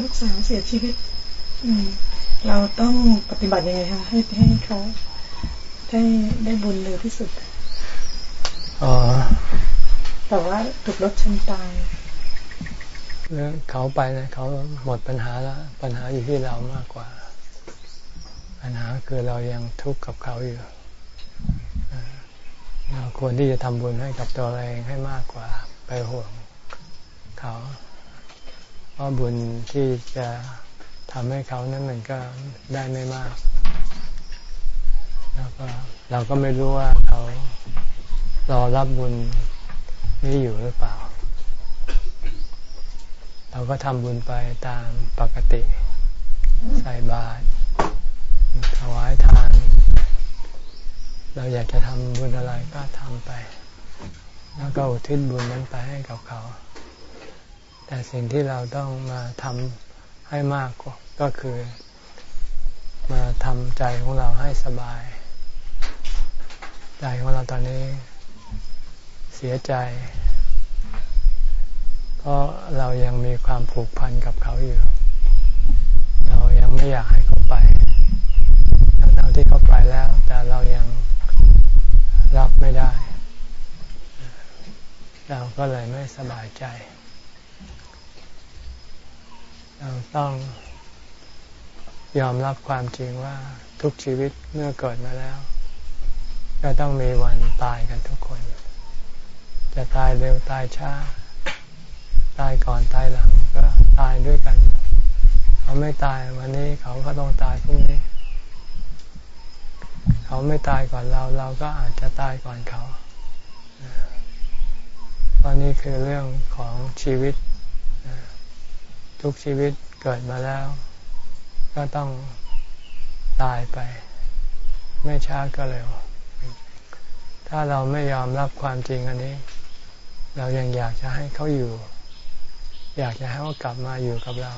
ลูกสาวเสียชีวิต อืม เราต้องปฏิบัติยังไงคะให้ให้เขาได้ได้บุญเร็วที่สุดอ๋อแต่ว่าถูกรถชนตายเขาไปนะเขาหมดปัญหาแล้ว ปัญหาอยู่ที่เรามากกว่า ปัญหาคือเรายังทุกข์กับเขาอยู่เราควรที่จะทำบุญให้กับตัวเองให้มากกว่า ไปห่วงเขา เพราะบุญที่จะทำให้เขานั้นมันก็ได้ไม่มาก แล้วก็เราก็ไม่รู้ว่าเขารอรับบุญนี้อยู่หรือเปล่า เราก็ทำบุญไปตามปกติ ใส่บาตรถวายทาน เราอยากจะทำบุญอะไรก็ทำไป แล้วก็อุทิศบุญนั้นไปให้กับเขา แต่สิ่งที่เราต้องมาทำให้มากก็คือ มาทำใจของเราให้สบาย ใจของเราตอนนี้เสียใจ เพราะเรายังมีความผูกพันกับเขาอยู่ เรายังไม่อยากให้เขาไปทั้งที่เขาไปแล้ว แต่เรายังรับไม่ได้ เราก็เลยไม่สบายใจ เราต้องยอมรับความจริงว่าทุกชีวิตเมื่อเกิดมาแล้ว ก็ต้องมีวันตายกันทุกคน จะตายเร็วตายช้า ตายก่อนตายหลังก็ตายด้วยกัน เขาไม่ตายวันนี้เขาก็ต้องตายพรุ่งนี้ เขาไม่ตายก่อนเราเราก็อาจจะตายก่อนเขาตอนนี้คือเรื่องของชีวิต ทุกชีวิตเกิดมาแล้ว ก็ต้องตายไป ไม่ช้าก็เร็ว ถ้าเราไม่ยอมรับความจริงอันนี้ เรายังอยากจะให้เขาอยู่ อยากจะให้เขากลับมาอยู่กับเรา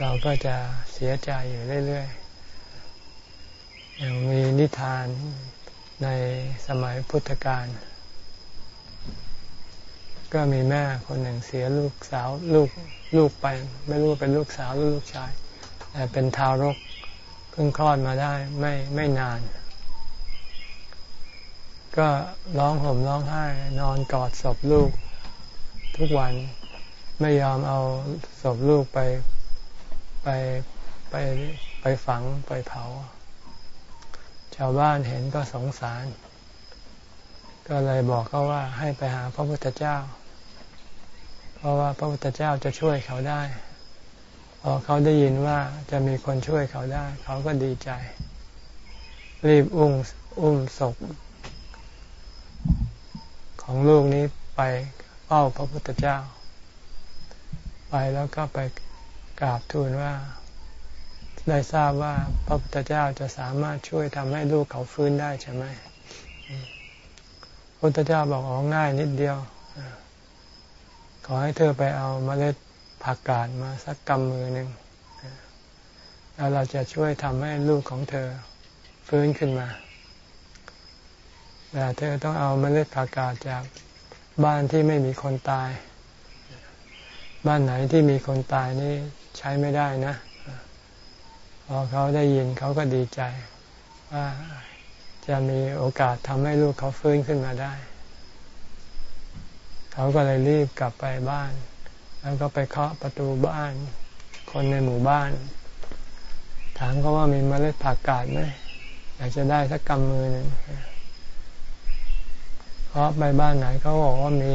เราก็จะเสียใจอยู่เรื่อยๆอย่างมีนิทานในสมัยพุทธกาลก็มีแม่คนหนึ่งเสียลูกสาวลูก ลูกไป ไม่รู้เป็นลูกสาวหรือลูกชาย แต่เป็นทารกเพิ่งคลอดมาได้ไม่ไม่นาน ก็ร้องห่มร้องไห้ นอนกอดศพลูก ทุกวันไม่ยอมเอาศพลูกไปไปไปไปฝังไปเผา ชาวบ้านเห็นก็สงสาร ก็เลยบอกเขาว่าให้ไปหาพระพุทธเจ้า เพราะว่าพระพุทธเจ้าจะช่วยเขาได้ พอเขาได้ยินว่าจะมีคนช่วยเขาได้ เขาก็ดีใจ รีบอุ้มอุ้มศพของลูกนี้ไปเฝ้าพระพุทธเจ้า ไปแล้วก็ไปกราบทูลว่า ได้ทราบว่าพระพุทธเจ้าจะสามารถช่วยทำให้ลูกเขาฟื้นได้ใช่ไหมพระพุทธเจ้าบอกอ๋อง่ายนิดเดียว ขอให้เธอไปเอาเมล็ดผักกาดมาสักกำมือหนึ่งแล้วเราจะช่วยทำให้ลูกของเธอฟื้นขึ้นมาแต่เธอต้องเอาเมล็ดผักกาดจากบ้านที่ไม่มีคนตาย บ้านไหนที่มีคนตายนี่ใช้ไม่ได้นะ พอเขาได้ยินเขาก็ดีใจ ว่าจะมีโอกาสทำให้ลูกเขาฟื้นขึ้นมาได้ เขาก็เลยรีบกลับไปบ้าน แล้วก็ไปเคาะประตูบ้าน คนในหมู่บ้าน ถามเขาว่ามีเมล็ดผักกาดไหมอยากจะได้สักกำมือหนึ่งเพราะไปบ้านไหนเขาบอกว่ามี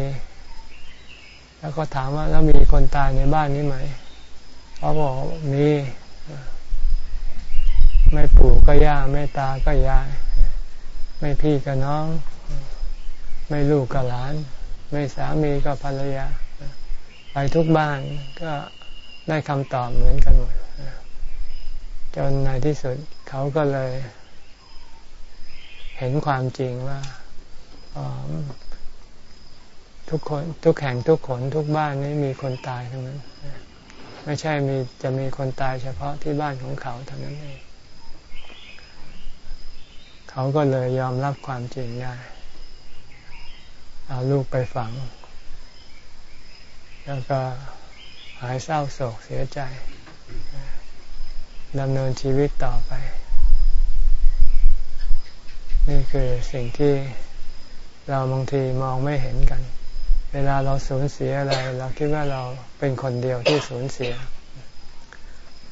แล้วก็ถามว่าแล้วมีคนตายในบ้านนี้ไหมเขาบอกมีไม่ปู่ก็ย่าไม่ตาก็ยาย ไม่พี่ก็น้อง ไม่ลูกก็หลาน ม่สามีก็ภรรยา ไปทุกบ้านก็ได้คำตอบเหมือนกันหมดจนในที่สุดเขาก็เลย เห็นความจริงว่าทุกคนทุกแห่งทุกขนทุกบ้านนี้มีคนตายทั้งนั้น ไม่ใช่มีจะมีคนตายเฉพาะที่บ้านของเขาเท่านั้นเอง เขาก็เลยยอมรับความจริงได้ เอาลูกไปฝัง แล้วก็หายเศร้าโศกเสียใจดำเนินชีวิตต่อไป นี่คือสิ่งที่เราบางทีมองไม่เห็นกัน เวลาเราสูญเสียอะไร เราคิดว่าเราเป็นคนเดียวที่สูญเสีย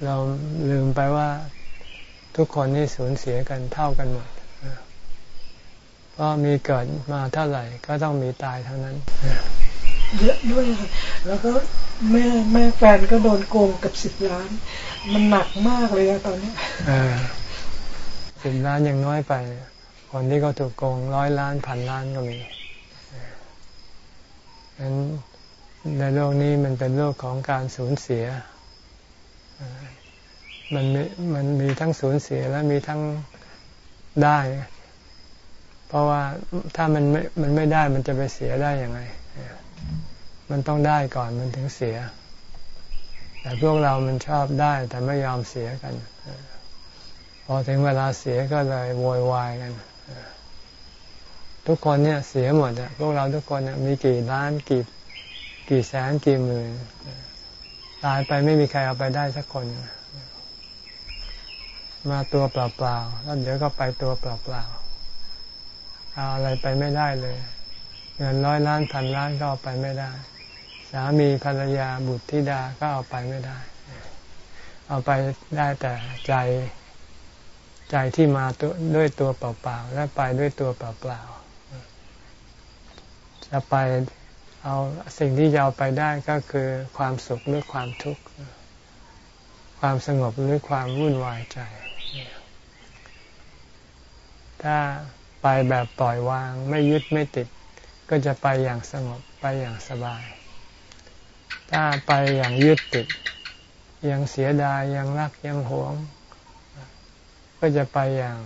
เราลืมไปว่าทุกคนนี่สูญเสียกันเท่ากันหมด ราะมีเกิดมาเท่าไหร่ก็ต้องมีตายเท่านั้น เยอะด้วยค่ะแล้วก็แม่แม่แฟนก็โดนโกงกับสิบล้าน มันหนักมากเลยอะตอนนี้สิบล้านยังน้อยไป คนที่เขาถูกโกงร้อยล้านพันล้านก็มีฉะนั้นในโลกนี้มันเป็นโลกของการสูญเสีย มันมีมันมีทั้งสูญเสียและมีทั้งได้ เพราะว่าถ้ามันไม่มันไม่ได้มันจะไปเสียได้ยังไง มันต้องได้ก่อนมันถึงเสีย แต่พวกเรามันชอบได้แต่ไม่ยอมเสียกัน พอถึงเวลาเสียก็เลยโวยวายกัน ทุกคนเนี่ยเสียหมดอะพวกเราทุกคนเนี่ยมีกี่ล้านกี่กี่แสนกี่หมื่นตายไปไม่มีใครเอาไปได้สักคน มาตัวเปล่าๆแล้วเดี๋ยวก็ไปตัวเปล่าๆ เอาอะไรไปไม่ได้เลย เงินร้อยล้านพันล้านก็เอาไปไม่ได้ สามีภรรยาบุตรธิดาก็เอาไปไม่ได้ เอาไปได้แต่ใจใจที่มาตัวด้วยตัวเปล่าๆและไปด้วยตัวเปล่าๆจะไปเอาสิ่งที่จะเอาไปได้ก็คือความสุขหรือความทุกข์ความสงบหรือความวุ่นวายใจ ถ้า ไปแบบปล่อยวาง ไม่ยึดไม่ติด ก็จะไปอย่างสงบไปอย่างสบาย ถ้าไปอย่างยึดติด ยังเสียดายยังรักยังหวง ก็จะไปอย่าง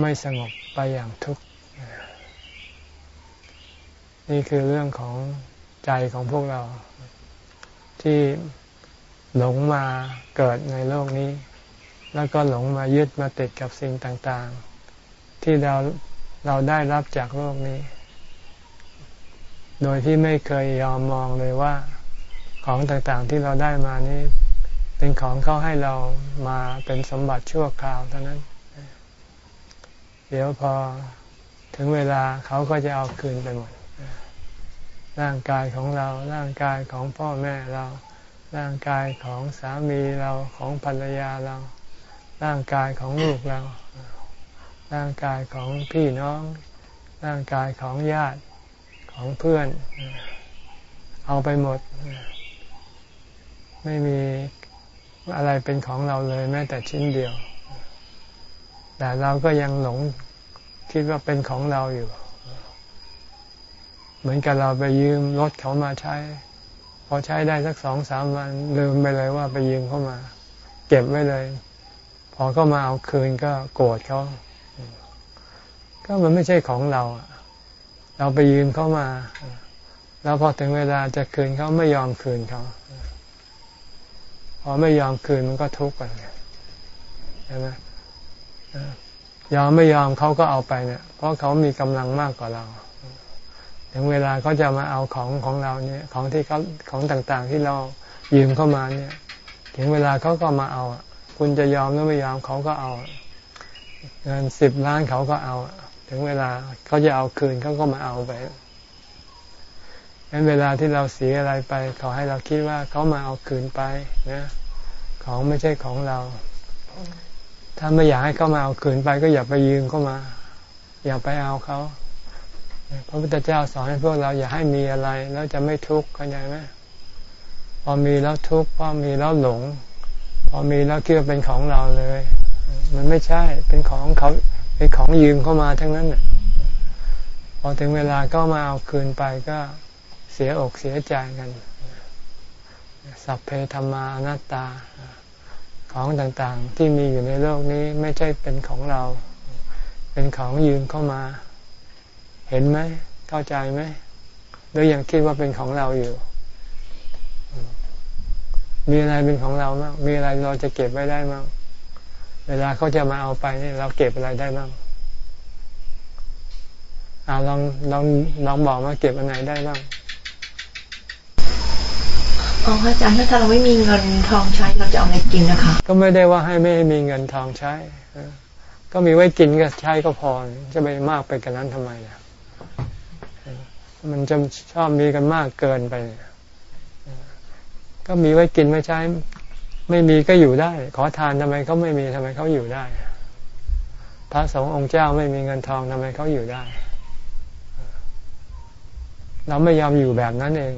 ไม่สงบไปอย่างทุกข์นี่คือเรื่องของใจของพวกเรา ที่หลงมาเกิดในโลกนี้ แล้วก็หลงมายึดมาติดกับสิ่งต่างๆ ที่เราเราได้รับจากโลกนี้ โดยที่ไม่เคยยอมมองเลยว่า ของต่างๆที่เราได้มานี้ เป็นของเขาให้เรามาเป็นสมบัติชั่วคราวเท่านั้น เดี๋ยวพอถึงเวลาเขาก็จะเอาคืนไปหมด ร่างกายของเรา ร่างกายของพ่อแม่เรา ร่างกายของสามีเรา ของภรรยาเรา ร่างกายของลูกเรา ร่างกายของพี่น้อง ร่างกายของญาติของเพื่อน เอาไปหมด ไม่มีอะไรเป็นของเราเลยแม้แต่ชิ้นเดียว แต่เราก็ยังหลงคิดว่าเป็นของเราอยู่ เหมือนกับเราไปยืมรถเขามาใช้ พอใช้ได้สักสองสามวันลืมไปเลยว่าไปยืมเข้ามา เก็บไว้เลย พอเขามาเอาคืนก็โกรธเขา ก็มันไม่ใช่ของเรา เราไปยืมเขามา แล้วพอถึงเวลาจะคืนเขาไม่ยอมคืนเขาพอไม่ยอมคืนมันก็ทุกข์กันใช่ไหมยอมไม่ยอมเขาก็เอาไปเนี่ย เพราะเขามีกำลังมากกว่าเรา ถึงเวลาเขาจะมาเอาของของเราเนี่ย ของที่เขาของต่างๆ ที่เรายืมเข้ามาเนี่ย ถึงเวลาเขาก็มาเอา คุณจะยอมหรือไม่ยอมเขาก็เอา เงินสิบล้านเขาก็เอา ถึงเวลาเขาจะเอาคืนเขาก็มาเอาไปงั้นเวลาที่เราเสียอะไรไป ขอให้เราคิดว่าเขามาเอาคืนไปนะของไม่ใช่ของเรา ถ้าไม่อยากให้เขามาเอาคืนไป ก็อย่าไปยืมเข้ามา อย่าไปเอาเขาพระพุทธเจ้าสอนให้พวกเราอย่าให้มีอะไร แล้วจะไม่ทุกข์เข้าใจไหมพอมีแล้วทุกข์พอมีแล้วหลง พอมีแล้วคิดว่าเป็นของเราเลย มันไม่ใช่เป็นของเขา เป็นของยืมเข้ามาทั้งนั้นพอถึงเวลาก็มาเอาคืนไปก็เสียอกเสียใจกัน สัพเพธรรมานัตตาของต่างๆที่มีอยู่ในโลกนี้ไม่ใช่เป็นของเรา เป็นของยืมเข้ามา เห็นไหมเข้าใจไหมหรือยังคิดว่าเป็นของเราอยู่ มีอะไรเป็นของเราบ้างมีอะไรเราจะเก็บไว้ได้บ้าง เวลาเขาจะมาเอาไปนี่เราเก็บอะไรได้บ้างอ่าลองลองลองบอกมาเก็บอันไหนได้บ้างอ๋ออาจารย์ถ้าเราไม่มีเงินทองใช้เราจะเอาอะไรกินนะคะ ก็ไม่ได้ว่าให้ไม่มีเงินทองใช้ ก็มีไว้กินก็ใช้ก็พอ จะไปมากไปกันนั้นทำไมล่ะมันจะชอบมีกันมากเกินไป ก็มีไว้กินไว้ใช้ ไม่มีก็อยู่ได้ ขอทานทำไมเขาไม่มีทำไมเขาอยู่ได้ พระสงฆ์องค์เจ้าไม่มีเงินทองทำไมเขาอยู่ได้ เราไม่ยอมอยู่แบบนั้นเอง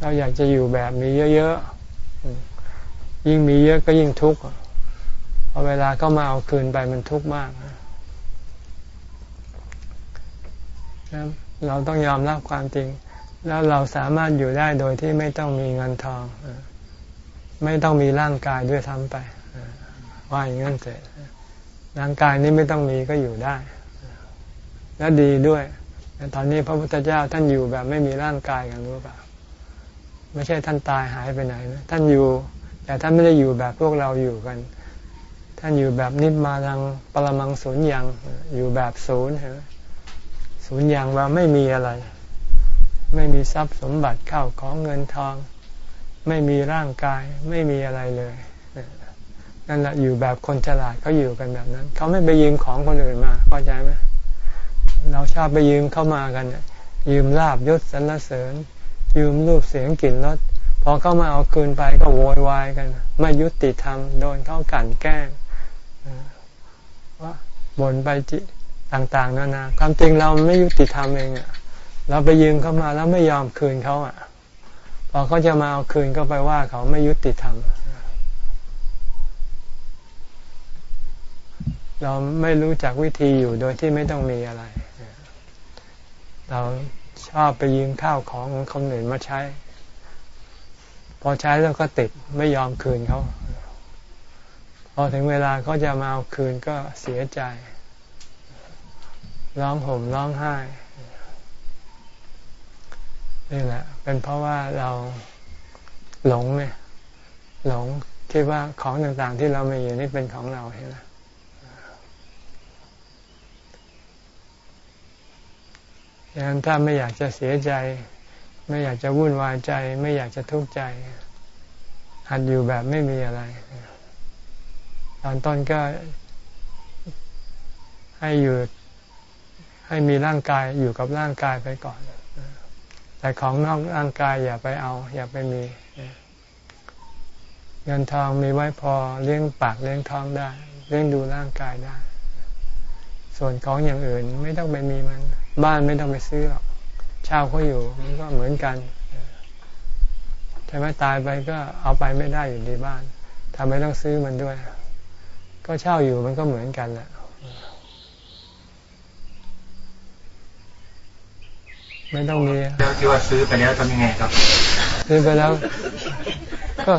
เราอยากจะอยู่แบบมีเยอะๆ ยิ่งมีเยอะก็ยิ่งทุกข์พอเวลาก็มาเอาคืนไปมันทุกข์มากเราต้องยอมรับความจริง แล้วเราสามารถอยู่ได้โดยที่ไม่ต้องมีเงินทอง ไม่ต้องมีร่างกายด้วยทำไป ว่าอย่างนั้นเสร็จร่างกายนี้ไม่ต้องมีก็อยู่ได้ และดีด้วยตอนนี้พระพุทธเจ้าท่านอยู่แบบไม่มีร่างกายกันรู้เปล่าไม่ใช่ท่านตายหายไปไหนนะท่านอยู่ แต่ท่านไม่ได้อยู่แบบพวกเราอยู่กัน ท่านอยู่แบบนิพมาลังปรมังศูนย์ยังอยู่แบบศูนย์ศูนย์ยังว่าไม่มีอะไร ไม่มีทรัพย์สมบัติเข้าของเงินทอง ไม่มีร่างกายไม่มีอะไรเลยนั่นแหละอยู่แบบคนฉลาดเขาอยู่กันแบบนั้นเขาไม่ไปยืมของคนอื่นมาเข้าใจไหมเราชอบไปยืมเข้ามากันยืมลาบยศสรรเสริญ ยืมรูปเสียงกลิ่นรสพอเข้ามาเอาคืนไปก็โวยวายกัน ไม่ยุติธรรมโดนเขากันแกล้งว่าบ่นไปจิต่าง ๆนานาความจริงเราไม่ยุติธรรมเองอะ เราไปยืมเข้ามาแล้วไม่ยอมคืนเขาอะ พอเขาจะมาเอาคืนก็ไปว่าเขาไม่ยุติธรรม เราไม่รู้จักวิธีอยู่โดยที่ไม่ต้องมีอะไร เราชอบไปยืมข้าวของของคนอื่นมาใช้ พอใช้แล้วก็ติดไม่ยอมคืนเขา พอถึงเวลาเขาจะมาเอาคืนก็เสียใจ ร้องห่มร้องไห้ นี่แหละ เป็นเพราะว่าเราหลงเนี่ยหลงคิดว่าของต่างๆที่เราไม่อยู่นี่เป็นของเราใช่ไหมดังนั้นถ้าไม่อยากจะเสียใจ ไม่อยากจะวุ่นวายใจ ไม่อยากจะทุกข์ใจ หัดอยู่แบบไม่มีอะไร ตอนต้นก็ให้อยู่ให้มีร่างกายอยู่กับร่างกายไปก่อน แต่ของนอกร่างกายอย่าไปเอา อย่าไปมี เงินทองมีไว้พอเลี้ยงปากเลี้ยงท้องได้ เลี้ยงดูร่างกายได้ ส่วนของอย่างอื่นไม่ต้องไปมีมัน บ้านไม่ต้องไปซื้อหรอกเช่าเขาอยู่มันก็เหมือนกันใช่ไหมตายไปก็เอาไปไม่ได้อยู่ในบ้านทำไมต้องซื้อมันด้วย ก็เช่าอยู่มันก็เหมือนกันแหละ ไม่ต้องมีแล้วที่ว่าซื้อไปแล้วทำยังไงครับ ซื้อไปแล้ว ก็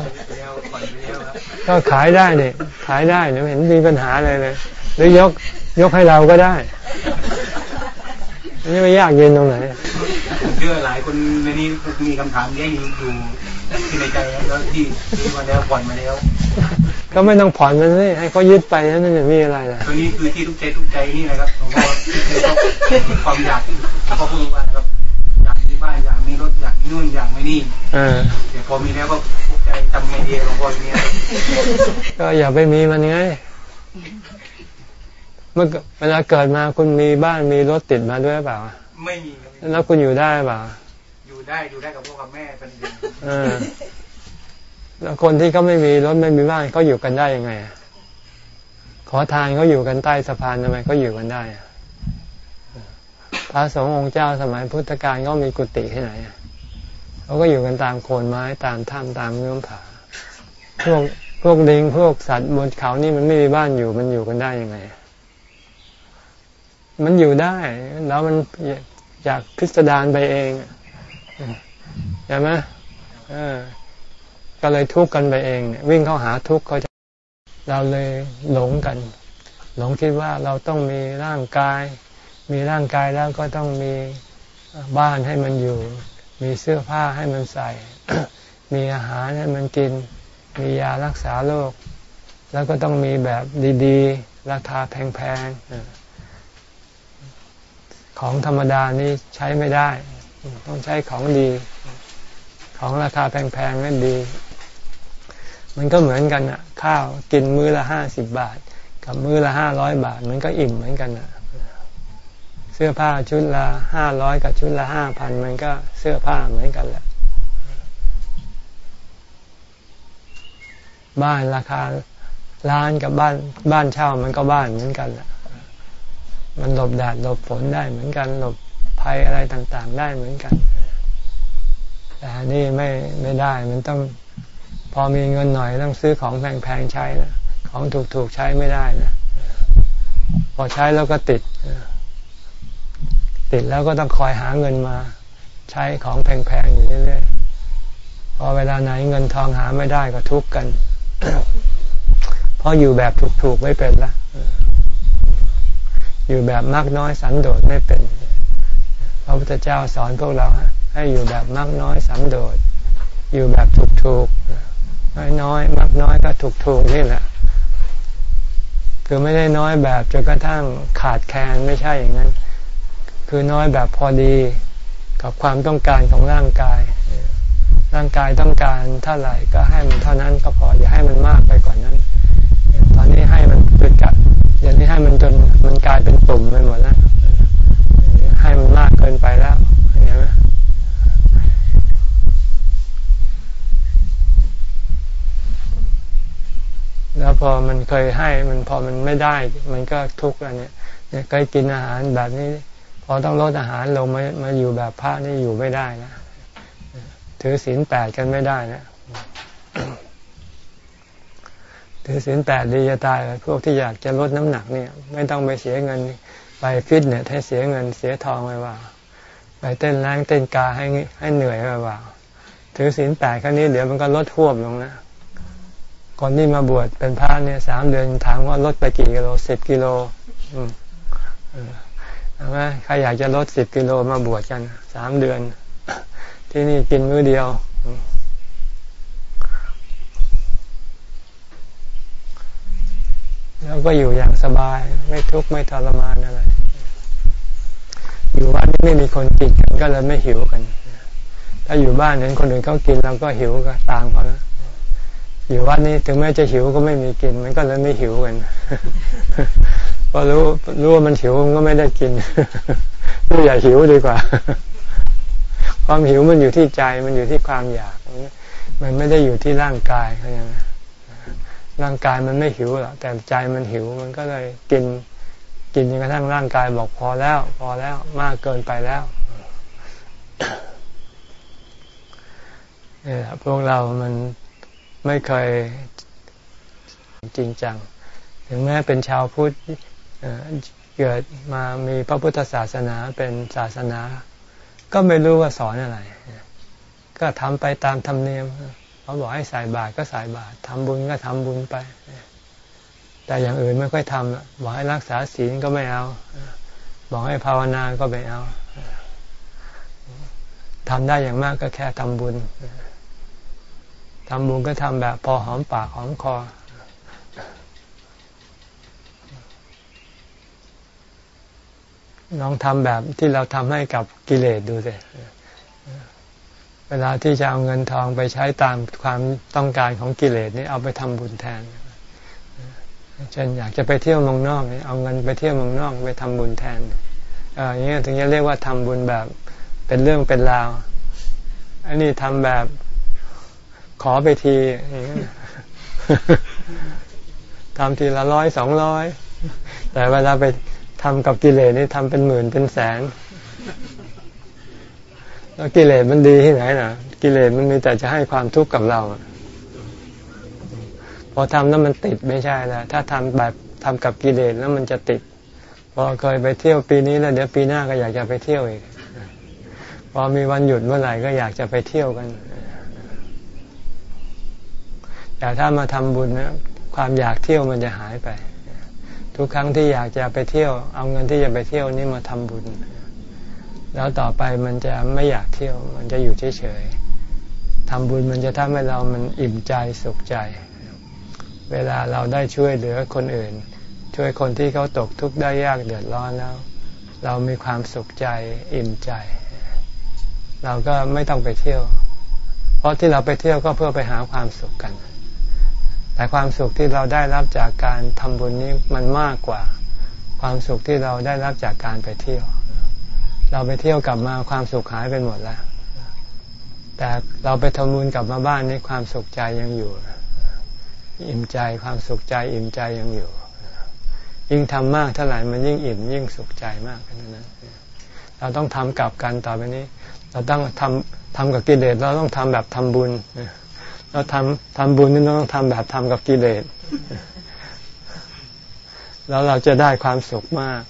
ก็ขายได้เนี่ยขายได้เนี่ยเห็นมีปัญหาอะไรเลยหรือยกยกให้เราก็ได้นี่ไม่ยากเย็นตรงไหนเชื่อหลายคนในนี้มีคำถามแย่งอยู่ที่ในใจแล้วที่ซื้อมาแล้วผ่อนมาแล้ว ก็ไม่ต้องผ่อนมันเลยให้เขายึดไปนั่นจะมีอะไรล่ะตัวนี้คือที่ทุกใจทุกใจนี่นะครับหลวงพ่อความอยากเขาพูดว่าครับบ้าน อยากมีรถอยากนู่นอยากไม่นี่แต่พอมีแล้วก็พกใจทำไงดีหลวงพ่อเนี้ยก็อย่าไปมีมันไงเมื่อเวลาเกิดมาคุณมีบ้านมีรถติดมาด้วยเปล่าไม่มีแล้วคุณอยู่ได้เปล่าอยู่ได้อยู่ได้กับพ่อกับแม่เป็นเดือนแล้วคนที่เขาไม่มีรถไม่มีบ้านเขาอยู่กันได้ยังไงขอทานเขาอยู่กันใต้สะพานทำไมเขาอยู่กันได้อะพระสงฆ์องค์เจ้าสมัยพุทธกาลก็มีกุฏิที่ไหน เขาก็อยู่กันตามโคนไม้ตามถ้ำตามเงื่อมผาพวกพวกลิงพวกสัตว์บนเขานี่มันไม่มีบ้านอยู่มันอยู่กันได้ยังไง มันอยู่ได้ แล้วมันอยากพิสดารไปเองใช่ไหมก็เลยทุกข์กันไปเอง วิ่งเข้าหาทุกข์เขาจะเราเลยหลงกัน หลงคิดว่าเราต้องมีร่างกาย มีร่างกายแล้วก็ต้องมีบ้านให้มันอยู่ มีเสื้อผ้าให้มันใส่ มีอาหารให้มันกิน มียารักษาโรค แล้วก็ต้องมีแบบดีๆ ราคาแพงๆ ของธรรมดานี้ใช้ไม่ได้ ต้องใช้ของดี ของราคาแพงๆนั่นดี มันก็เหมือนกันอะข้าวกินมื้อละห้าสิบบาท กับมื้อละห้าร้อยบาท มันก็อิ่มเหมือนกันอะ เสื้อผ้าชุดละห้าร้อยกับชุดละห้าพันมันก็เสื้อผ้าเหมือนกันแหละบ้านราคาร้านกับบ้านบ้านเช่ามันก็บ้านเหมือนกันแหละมันหลบแดดหลบฝนได้เหมือนกัน หลบภัยอะไรต่างๆ ได้เหมือนกัน แต่นี่ไม่ไม่ได้มันต้องพอมีเงินหน่อยต้องซื้อของแพงๆใช้นะของถูกๆใช้ไม่ได้นะพอใช้แล้วก็ติด ติดแล้วก็ต้องคอยหาเงินมา ใช้ของแพงๆอยู่เรื่อยๆพอเวลาไหนเงินทองหาไม่ได้ก็ทุกข์กันเพราะอยู่แบบถูกๆไม่เป็นละอยู่แบบมากน้อยสันโดษไม่เป็นพระพุทธเจ้าสอนพวกเราให้อยู่แบบมากน้อยสันโดษอยู่แบบถูกๆน้อยน้อยมากน้อยก็ถูกๆนี่แหละคือไม่ได้น้อยแบบจนกระทั่งขาดแคลนไม่ใช่อย่างนั้น คือน้อยแบบพอดีกับความต้องการของร่างกาย ร่างกายต้องการเท่าไหร่ก็ให้มันเท่านั้นก็พออย่าให้มันมากไปกว่านนั้นตอนนี้ให้มันเกิดกัดเดี๋ยวนี้ให้มันจนมันกลายเป็นตุ่มไปหมดแล้วให้มันมากเกินไปแล้วเห็นไหมแล้วพอมันเคยให้มันพอมันไม่ได้ มันก็ทุกข์แล้วเนี่ยเคยกินอาหารแบบนี้ พอต้องลดอาหารลงมามาอยู่แบบพระนี่อยู่ไม่ได้นะ ถือศีลแปดกันไม่ได้นะ ถือศีลแปดดีจะตายพวกที่อยากจะลดน้ำหนักเนี่ย ไม่ต้องไปเสียเงินไปฟิตเนี่ยให้เสียเงินเสียทองไปว่า ไปเต้นแรงเต้นกาให้ให้เหนื่อยไปว่า ถือศีลแปดแค่นี้เดี๋ยวมันก็ลดหวบลงนะก่อนที่มาบวชเป็นพระเนี่ยสามเดือนถามว่าลดไปกี่กิโลสิบกิโล อืม ช่ไหมใครอยากจะลดสิบกิโลมาบวชกันสามเดือน ที่นี่กินมื้อเดียว แล้วก็อยู่อย่างสบาย ไม่ทุกข์ไม่ทรมานอะไร อยู่วัดนี้ไม่มีคนกินกันก็เลยไม่หิวกัน ถ้าอยู่บ้านเห็นคนอื่นเขากินเราก็หิวก็ตามเขานะอยู่วัดนี้ถึงแม้จะหิวก็ไม่มีกิน มันก็เลยไม่หิวกัน พอรู้รู้ว่ามันหิวมันก็ไม่ได้กินรู้อย่าหิวดีกว่า ความหิวมันอยู่ที่ใจมันอยู่ที่ความอยาก มันไม่ได้อยู่ที่ร่างกายเขาอย่างนี้ร่างกายมันไม่หิวหรอกแต่ใจมันหิวมันก็เลยกินกินจนกระทั่งร่างกายบอกพอแล้ว พอแล้วมากเกินไปแล้วนี่แหละพวกเรามันไม่เคยจริงจัง ถึงแม้เป็นชาวพุทธ เกิดมามีพระพุทธศาสนาเป็นศาสนา ก็ไม่รู้ว่าสอนอะไร ก็ทำไปตามธรรมเนียมเขาบอกให้ใส่บาตรก็ใส่บาตรทำบุญก็ทำบุญไป แต่อย่างอื่นไม่ค่อยทำบอกให้รักษาศีลก็ไม่เอา บอกให้ภาวนาก็ไม่เอาทำได้อย่างมากก็แค่ทำบุญทำบุญก็ทำแบบพอหอมปากหอมคอ ลองทำแบบที่เราทำให้กับกิเลสดูสิเวลาที่จะเอาเงินทองไปใช้ตามความต้องการของกิเลสนี่เอาไปทำบุญแทนเช่นอยากจะไปเที่ยวเมืองนอกนี่เอาเงินไปเที่ยวเมืองนอกไปทำบุญแทนอย่างนี้ถึงจะเรียกว่าทำบุญแบบเป็นเรื่องเป็นราวอันนี้ทำแบบขอไปทีอย่างนี้ทำทีละร้อยสองร้อยแต่เวลาไป ทำกับกิเลสนี่ทำเป็นหมื่นเป็นแสน แล้วกิเลสมันดีที่ไหนนะกิเลสมันมีแต่จะให้ความทุกข์กับเรา พอทำแล้วมันติดไม่ใช่แล้วถ้าทำแบบทำกับกิเลสแล้วมันจะติด พอเคยไปเที่ยวปีนี้แล้วเดี๋ยวปีหน้าก็อยากจะไปเที่ยวอีก พอมีวันหยุดเมื่อไหร่ก็อยากจะไปเที่ยวกันแต่ถ้ามาทำบุญนะความอยากเที่ยวมันจะหายไป ทุกครั้งที่อยากจะไปเที่ยว เอาเงินที่จะไปเที่ยวนี่มาทำบุญ แล้วต่อไปมันจะไม่อยากเที่ยว มันจะอยู่เฉยๆทำบุญมันจะทำให้เรามันอิ่มใจสุขใจ เวลาเราได้ช่วยเหลือคนอื่น ช่วยคนที่เขาตกทุกข์ได้ยากเดือดร้อนแล้ว เรามีความสุขใจอิ่มใจ เราก็ไม่ต้องไปเที่ยว เพราะที่เราไปเที่ยวก็เพื่อไปหาความสุขกัน แต่ความสุขที่เราได้รับจากการทำบุญนี้มันมากกว่า ความสุขที่เราได้รับจากการไปเที่ยว เราไปเที่ยวกลับมาความสุขหายไปหมดแล้ว แต่เราไปทำบุญกลับมาบ้านนี้ความสุขใจยังอยู่ อิ่มใจความสุขใจอิ่มใจยังอยู่ ยิ่งทำมากเท่าไหร่มันยิ่งอิ่มยิ่งสุขใจมากขนาดนั้นเราต้องทำกลับกันต่อไปนี้ เราต้องทำทำกับกิเลสเราต้องทำแบบทำบุญ เราทำทำบุญนี่ต้องทำแบบทำกับกิเลสแล้วเราจะได้ความสุขมาก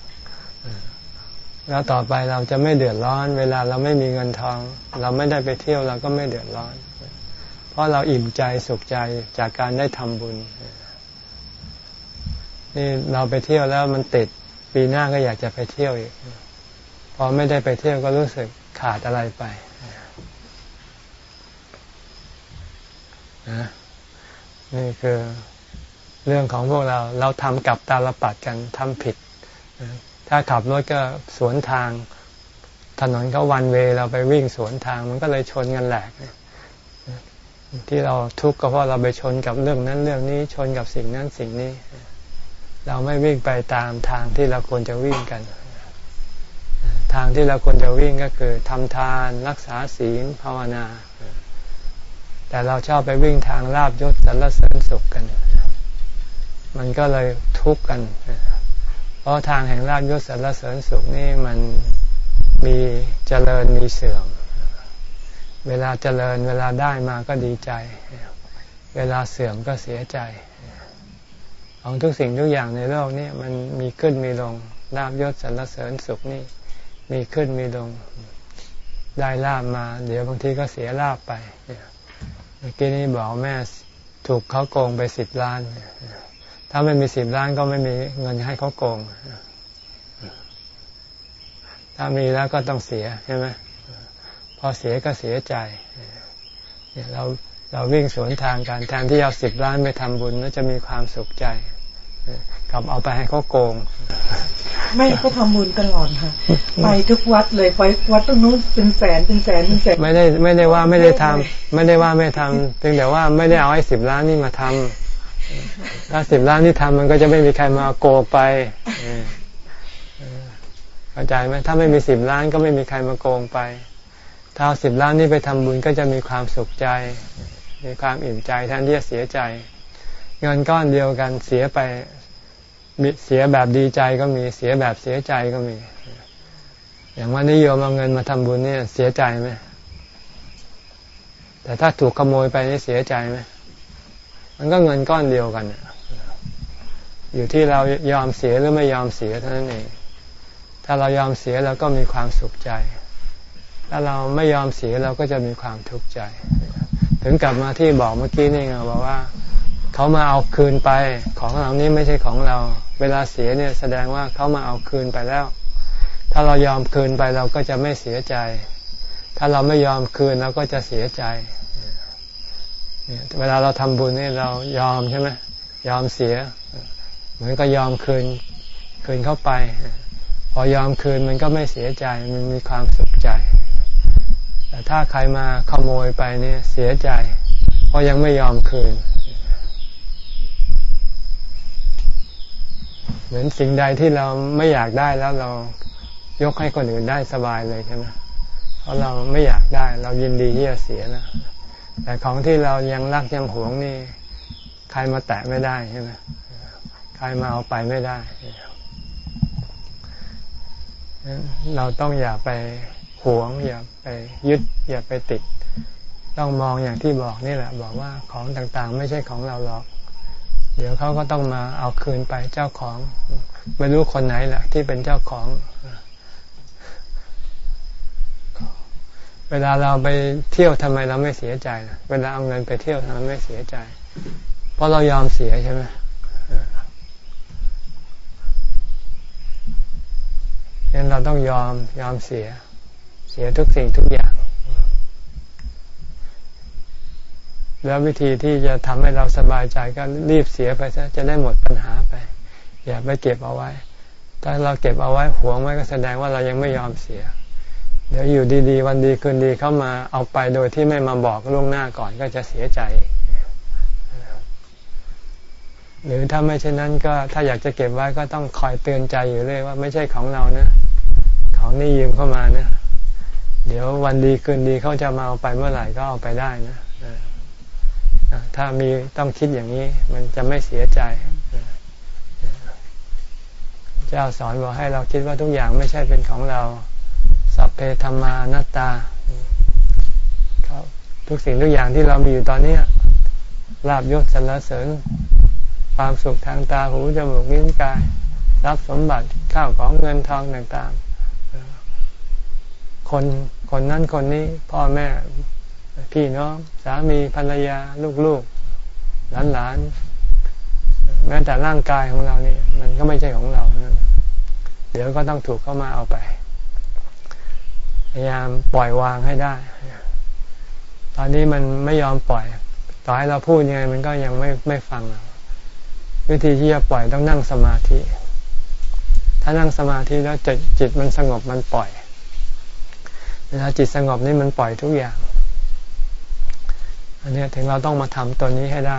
แล้วต่อไปเราจะไม่เดือดร้อน เวลาเราไม่มีเงินทอง เราไม่ได้ไปเที่ยวเราก็ไม่เดือดร้อน เพราะเราอิ่มใจสุขใจจากการได้ทำบุญ นี่เราไปเที่ยวแล้วมันติดปีหน้าก็อยากจะไปเที่ยวอีกพอไม่ได้ไปเที่ยวก็รู้สึกขาดอะไรไป นะนี่คือเรื่องของพวกเราเราทำกับตาลปัดกันทำผิด ถ้าขับรถก็สวนทาง ถนนก็วันเวเราไปวิ่งสวนทางมันก็เลยชนกันแหลก ที่เราทุกข์ก็เพราะเราไปชนกับเรื่องนั้นเรื่องนี้ชนกับสิ่งนั้นสิ่งนี้ เราไม่วิ่งไปตามทางที่เราควรจะวิ่งกัน ทางที่เราควรจะวิ่งก็คือทำทานรักษาศีลภาวนา แต่เราชอบไปวิ่งทางลาบยศสรรเสริญสุขกัน มันก็เลยทุกข์กัน เพราะทางแห่งลาบยศสรรเสริญสุขนี่มันมีเจริญมีเสื่อม เวลาเจริญเวลาได้มาก็ดีใจ เวลาเสื่อมก็เสียใจ ของทุกสิ่งทุกอย่างในโลกนี้มันมีขึ้นมีลงลาบยศสรรเสริญสุขนี่มีขึ้นมีลง ได้ลาบมา เดี๋ยวบางทีก็เสียลาบไปเมื่อกี้นี้บอกแม่ถูกเขาโกงไปสิบล้าน ถ้าไม่มีสิบล้านก็ไม่มีเงินให้เขาโกง ถ้ามีแล้วก็ต้องเสียใช่ไหมพอเสียก็เสียใจเนี่ยเราเราวิ่งสวนทางการแทนที่เอาสิบล้านไปทำบุญแล้วจะมีความสุขใจกลับเอาไปให้เขาโกง ไม่เขาทำบุญตลอดค่ะ ไปทุกวัดเลยไปวัดตรงนู้นเป็นแสนเป็นแสนเป็นแสนไม่ได้ไม่ได้ว่าไม่ได้ทำไม่ได้ว่าไม่ทำเพียงแต่ว่าไม่ได้เอาไอ้สิบล้านนี่มาทำถ้าสิบล้านที่ทำมันก็จะไม่มีใครมาโกไปเข้าใจไหมถ้าไม่มีสิบล้านก็ไม่มีใครมาโกงไป ถ้าเอาสิบล้านนี่ไปทำบุญก็จะมีความสุขใจ มีความอิ่มใจแทนที่จะเสียใจ เงินก้อนเดียวกันเสียไป มีเสียแบบดีใจก็มีเสียแบบเสียใจก็มี อย่างว่านิยมเอาเงินมาทำบุญเนี่ย เสียใจไหมแต่ถ้าถูกขโมยไปนี่เสียใจไหมมันก็เงินก้อนเดียวกันอยู่ที่เรายอมเสียหรือไม่ยอมเสียเท่านั้นเอง ถ้าเรายอมเสียเราก็มีความสุขใจ ถ้าเราไม่ยอมเสียเราก็จะมีความทุกข์ใจ ถึงกลับมาที่บอกเมื่อกี้นี่ไงบอกว่าเขามาเอาคืนไป ของเหล่านี้ไม่ใช่ของเรา เวลาเสียเนี่ยแสดงว่าเขามาเอาคืนไปแล้ว ถ้าเรายอมคืนไปเราก็จะไม่เสียใจ ถ้าเราไม่ยอมคืนเราก็จะเสียใจ เวลาเราทำบุญนี่เรายอมใช่ไหมยอมเสีย เหมือนก็ยอมคืนคืนเข้าไป พอยอมคืนมันก็ไม่เสียใจมันมีความสุขใจ แต่ถ้าใครมาขโมยไปเนี่ยเสียใจ เพราะยังไม่ยอมคืน เหมือนสิ่งใดที่เราไม่อยากได้แล้วเรายกให้คนอื่นได้สบายเลยใช่ไหมเพราะเราไม่อยากได้ เรายินดีที่จะเสียนะแต่ของที่เรายังรักยังหวงนี่ ใครมาแตะไม่ได้ใช่ไหมใครมาเอาไปไม่ได้ เราต้องอย่าไปหวง อย่าไปยึด อย่าไปติด ต้องมองอย่างที่บอกนี่แหละ บอกว่าของต่างๆ ไม่ใช่ของเราหรอก เดี๋ยวเขาก็ต้องมาเอาคืนไปเจ้าของไม่รู้คนไหนแหละที่เป็นเจ้าของ เวลาเราไปเที่ยวทำไมเราไม่เสียใจนะเวลาเอาเงินไปเที่ยวทำไมไม่เสียใจ เพราะเรายอมเสียใช่ไหมงั้นเราต้องยอมยอมเสีย เสียทุกสิ่งทุกอย่าง แล้ววิธีที่จะทำให้เราสบายใจก็รีบเสียไปซะจะได้หมดปัญหาไป อย่าไปเก็บเอาไว้ ถ้าเราเก็บเอาไว้หวงไว้ก็แสดงว่าเรายังไม่ยอมเสีย เดี๋ยวอยู่ดีๆ วันดีคืนดีเข้ามาเอาไปโดยที่ไม่มาบอกล่วงหน้าก่อนก็จะเสียใจ หรือถ้าไม่เช่นนั้นก็ถ้าอยากจะเก็บไว้ก็ต้องคอยเตือนใจอยู่เลยว่าไม่ใช่ของเรานะ ของนี่ยืมเข้ามาเนะเดี๋ยววันดีคืนดีเขาจะมาเอาไปเมื่อไหร่ก็เอาไปได้นะ ถ้ามีต้องคิดอย่างนี้ มันจะไม่เสียใจเจ้าสอนบอกให้เราคิดว่าทุกอย่างไม่ใช่เป็นของเรา สัพเพธรรมานัตตาทุกสิ่งทุกอย่างที่เรามีอยู่ตอนนี้ลาบยศสรรเสริญ ความสุขทางตาหูจมูกนิ้วกายรัพย์สมบัติข้าวของเงินทองต่างๆ คนคนนั้นคนนี้พ่อแม่ พี่น้องสามีภรรยาลูกๆหลานๆแม้แต่ร่างกายของเรานี่มันก็ไม่ใช่ของเราเดี๋ยวก็ต้องถูกเข้ามาเอาไป พยายามปล่อยวางให้ได้ ตอนนี้มันไม่ยอมปล่อย ต่อให้เราพูดยังไงมันก็ยังไม่ไม่ฟังวิธีที่จะปล่อยต้องนั่งสมาธิ ถ้านั่งสมาธิแล้วจิตจิตมันสงบมันปล่อยเวลาจิตสงบนี่มันปล่อยทุกอย่าง อันนี้ถึงเราต้องมาทำตัวนี้ให้ได้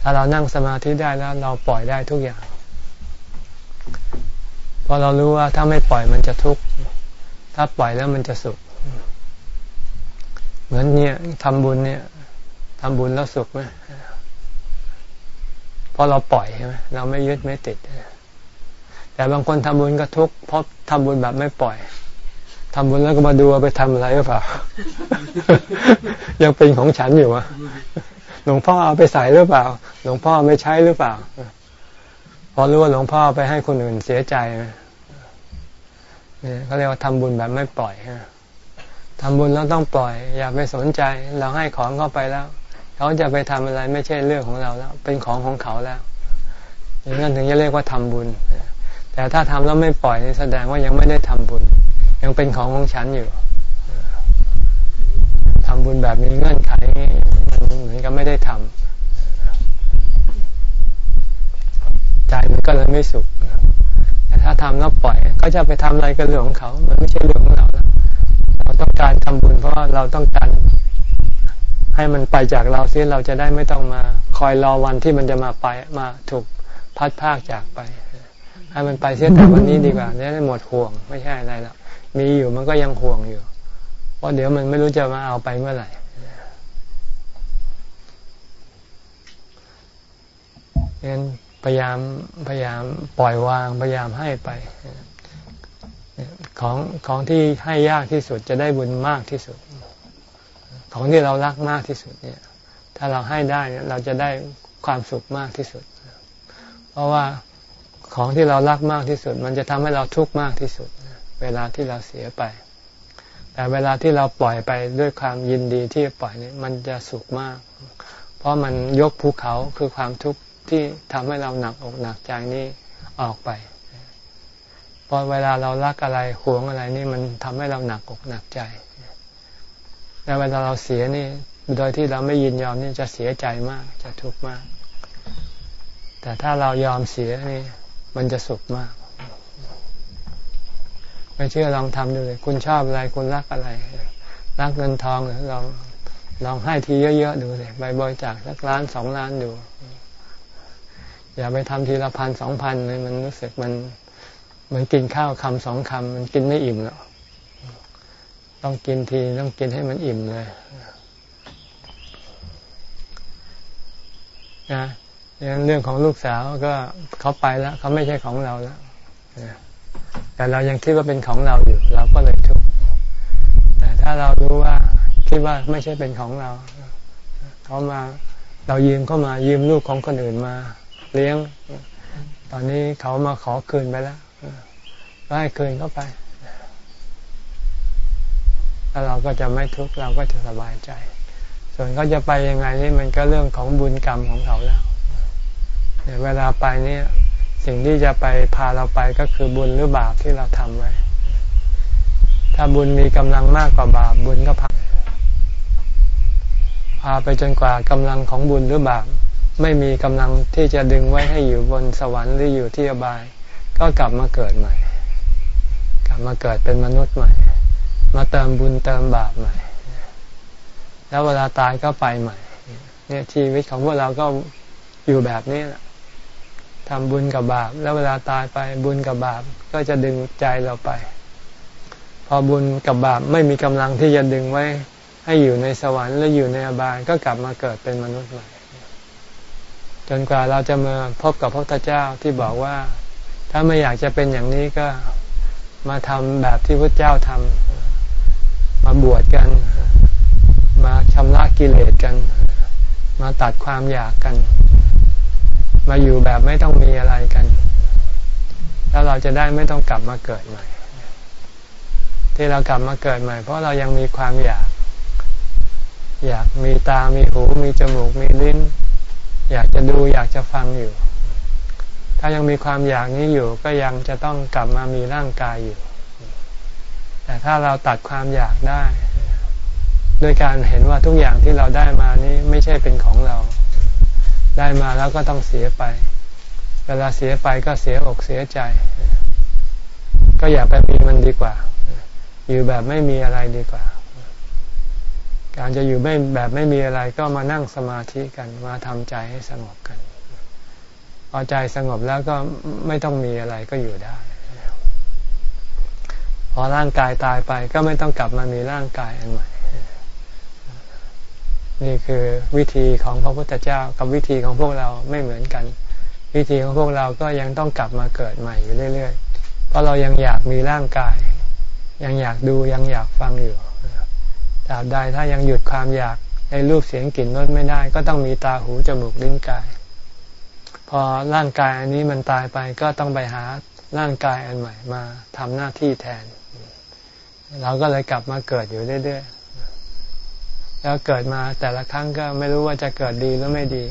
ถ้าเรานั่งสมาธิได้แล้ว เราปล่อยได้ทุกอย่างพอเรารู้ว่าถ้าไม่ปล่อยมันจะทุกข์ ถ้าปล่อยแล้วมันจะสุข เหมือนเนี่ยทำบุญเนี่ยทำบุญแล้วสุขไหมเพราะเราปล่อยใช่ไหมเราไม่ยึดไม่ติด แต่บางคนทำบุญก็ทุกข์เพราะทำบุญแบบไม่ปล่อย ทำบุญแล้วก็มาดูไปทำอะไรหรือเปล่า ยังเป็นของฉันอยู่อะหลวงพ่อเอาไปใส่หรือเปล่า หลวงพ่อไม่ใช้หรือเปล่า พอรู้ว่าหลวงพ่อไปให้คนอื่นเสียใจเนี่ยเขาเรียกว่าทำบุญแบบไม่ปล่อยทำบุญแล้วต้องปล่อย อย่าไปสนใจ เราให้ของเข้าไปแล้ว เขาจะไปทำอะไรไม่ใช่เรื่องของเราแล้ว เป็นของของเขาแล้วอย่างนั้นถึงจะเรียกว่าทำบุญ แต่ถ้าทำแล้วไม่ปล่อยแสดงว่ายังไม่ได้ทำบุญ ยังเป็นของของฉันอยู่ทำบุญแบบมีเงื่อนไขมันเหมือนกับไม่ได้ทำใจมันก็เลยไม่สุขแต่ถ้าทำแล้วปล่อย ก็จะไปทำอะไรกันเรื่องของเขา มันไม่ใช่เรื่องของเราแล้วเราต้องการทำบุญเพราะเราต้องการให้มันไปจากเราเสียเราจะได้ไม่ต้องมา คอยรอวันที่มันจะมาไปมาถูกพัดพากจากไป ให้มันไปเสียแต่วันนี้ดีกว่าเนี่ยหมดห่วงไม่ใช่อะไรแล้ว มีอยู่มันก็ยังห่วงอยู่ เพราะเดี๋ยวมันไม่รู้จะมาเอาไปเมื่อไหร่งั้นพยายามพยายามปล่อยวาง พยายามให้ไป ของของที่ให้ยากที่สุดจะได้บุญมากที่สุด ของที่เรารักมากที่สุดเนี่ย ถ้าเราให้ได้เนี่ยเราจะได้ความสุขมากที่สุด เพราะว่าของที่เรารักมากที่สุด มันจะทำให้เราทุกข์มากที่สุด เวลาที่เราเสียไป แต่เวลาที่เราปล่อยไปด้วยความยินดีที่ปล่อยนี่มันจะสุขมาก เพราะมันยกภูเขาคือความทุกข์ที่ทำให้เราหนักอกหนักใจนี่ออกไปพอเวลาเรารักอะไรหวงอะไรนี่มันทำให้เราหนักอกหนักใจ แต่เวลาเราเสียนี่ โดยที่เราไม่ยินยอมนี่จะเสียใจมาก จะทุกข์มาก แต่ถ้าเรายอมเสียนี่ มันจะสุขมาก ไม่เชื่อลองทำดูเลยคุณชอบอะไรคุณรักอะไรรักเงินทองหรือลองลองให้ทีเยอะๆดูเลยไปบริจาคสักล้านสองล้านดู อย่าไปทำทีละพันสองพันเลยมันรู้สึกมันมันกินข้าวคำสองคำมันกินไม่อิ่มแล้วต้องกินทีต้องกินให้มันอิ่มเลยนะอย่างเรื่องของลูกสาวก็เขาไปแล้ว เขาไม่ใช่ของเราแล้ว แต่เรายังคิดว่าเป็นของเราอยู่ เราก็เลยทุกข์แต่ถ้าเรารู้ว่าคิดว่าไม่ใช่เป็นของเราเขามาเรายืมเข้ามายืมลูกของคนอื่นมา เลี้ยง ตอนนี้เขามาขอคืนไปแล้วก็ให้คืนเข้าไป แล้วเราก็จะไม่ทุกข์เราก็จะสบายใจ ส่วนเขาจะไปยังไงนี่มันก็เรื่องของบุญกรรมของเขาแล้วเวลาไปเนี่ย สิ่งที่จะไปพาเราไปก็คือบุญหรือบาปที่เราทำไว้ ถ้าบุญมีกำลังมากกว่าบาปบุญก็พาพาไปจนกว่ากำลังของบุญหรือบาปไม่มีกำลังที่จะดึงไว้ให้อยู่บนสวรรค์หรืออยู่ที่อบาย ก็กลับมาเกิดใหม่ กลับมาเกิดเป็นมนุษย์ใหม่ มาเติมบุญเติมบาปใหม่ แล้วเวลาตายก็ไปใหม่ เนี่ยชีวิตของพวกเราก็อยู่แบบนี้แหละ ทำบุญกับบาป แล้วเวลาตายไปบุญกับบาปก็จะดึงใจเราไป พอบุญกับบาปไม่มีกำลังที่จะดึงไว้ ให้อยู่ในสวรรค์และอยู่ในอบายก็กลับมาเกิดเป็นมนุษย์ใหม่ จนกว่าเราจะมาพบกับพระพุทธเจ้าที่บอกว่า ถ้าไม่อยากจะเป็นอย่างนี้ก็มาทำแบบที่พระเจ้าทำมาบวชกัน มาชำระกิเลสกัน มาตัดความอยากกัน มาอยู่แบบไม่ต้องมีอะไรกัน แล้วเราจะได้ไม่ต้องกลับมาเกิดใหม่ ที่เรากลับมาเกิดใหม่ เพราะเรายังมีความอยาก อยากมีตา มีหู มีจมูก มีลิ้น อยากจะดูอยากจะฟังอยู่ ถ้ายังมีความอยากนี้อยู่ ก็ยังจะต้องกลับมามีร่างกายอยู่ แต่ถ้าเราตัดความอยากได้ ด้วยการเห็นว่าทุกอย่างที่เราได้มานี้ไม่ใช่เป็นของเรา ได้มาแล้วก็ต้องเสียไป เวลาเสียไปก็เสียอกเสียใจ ก็อย่าไปมีมันดีกว่า อยู่แบบไม่มีอะไรดีกว่า การจะอยู่ไม่แบบไม่มีอะไรก็มานั่งสมาธิกันมาทำใจให้สงบกันพอใจสงบแล้วก็ไม่ต้องมีอะไรก็อยู่ได้ พอร่างกายตายไปก็ไม่ต้องกลับมามีร่างกายอันใหม่ นี่คือวิธีของพระพุทธเจ้ากับวิธีของพวกเราไม่เหมือนกัน วิธีของพวกเราก็ยังต้องกลับมาเกิดใหม่อยู่เรื่อยๆ เพราะเรายังอยากมีร่างกาย ยังอยากดูยังอยากฟังอยู่ตราบใดถ้ายังหยุดความอยากในรูปเสียงกลิ่นรสไม่ได้ ก็ต้องมีตาหูจมูกลิ้นกาย พอร่างกายอันนี้มันตายไปก็ต้องไปหาร่างกายอันใหม่มาทำหน้าที่แทน เราก็เลยกลับมาเกิดอยู่เรื่อยๆ แล้วเกิดมาแต่ละครั้งก็ไม่รู้ว่าจะเกิดดีหรือไม่ดี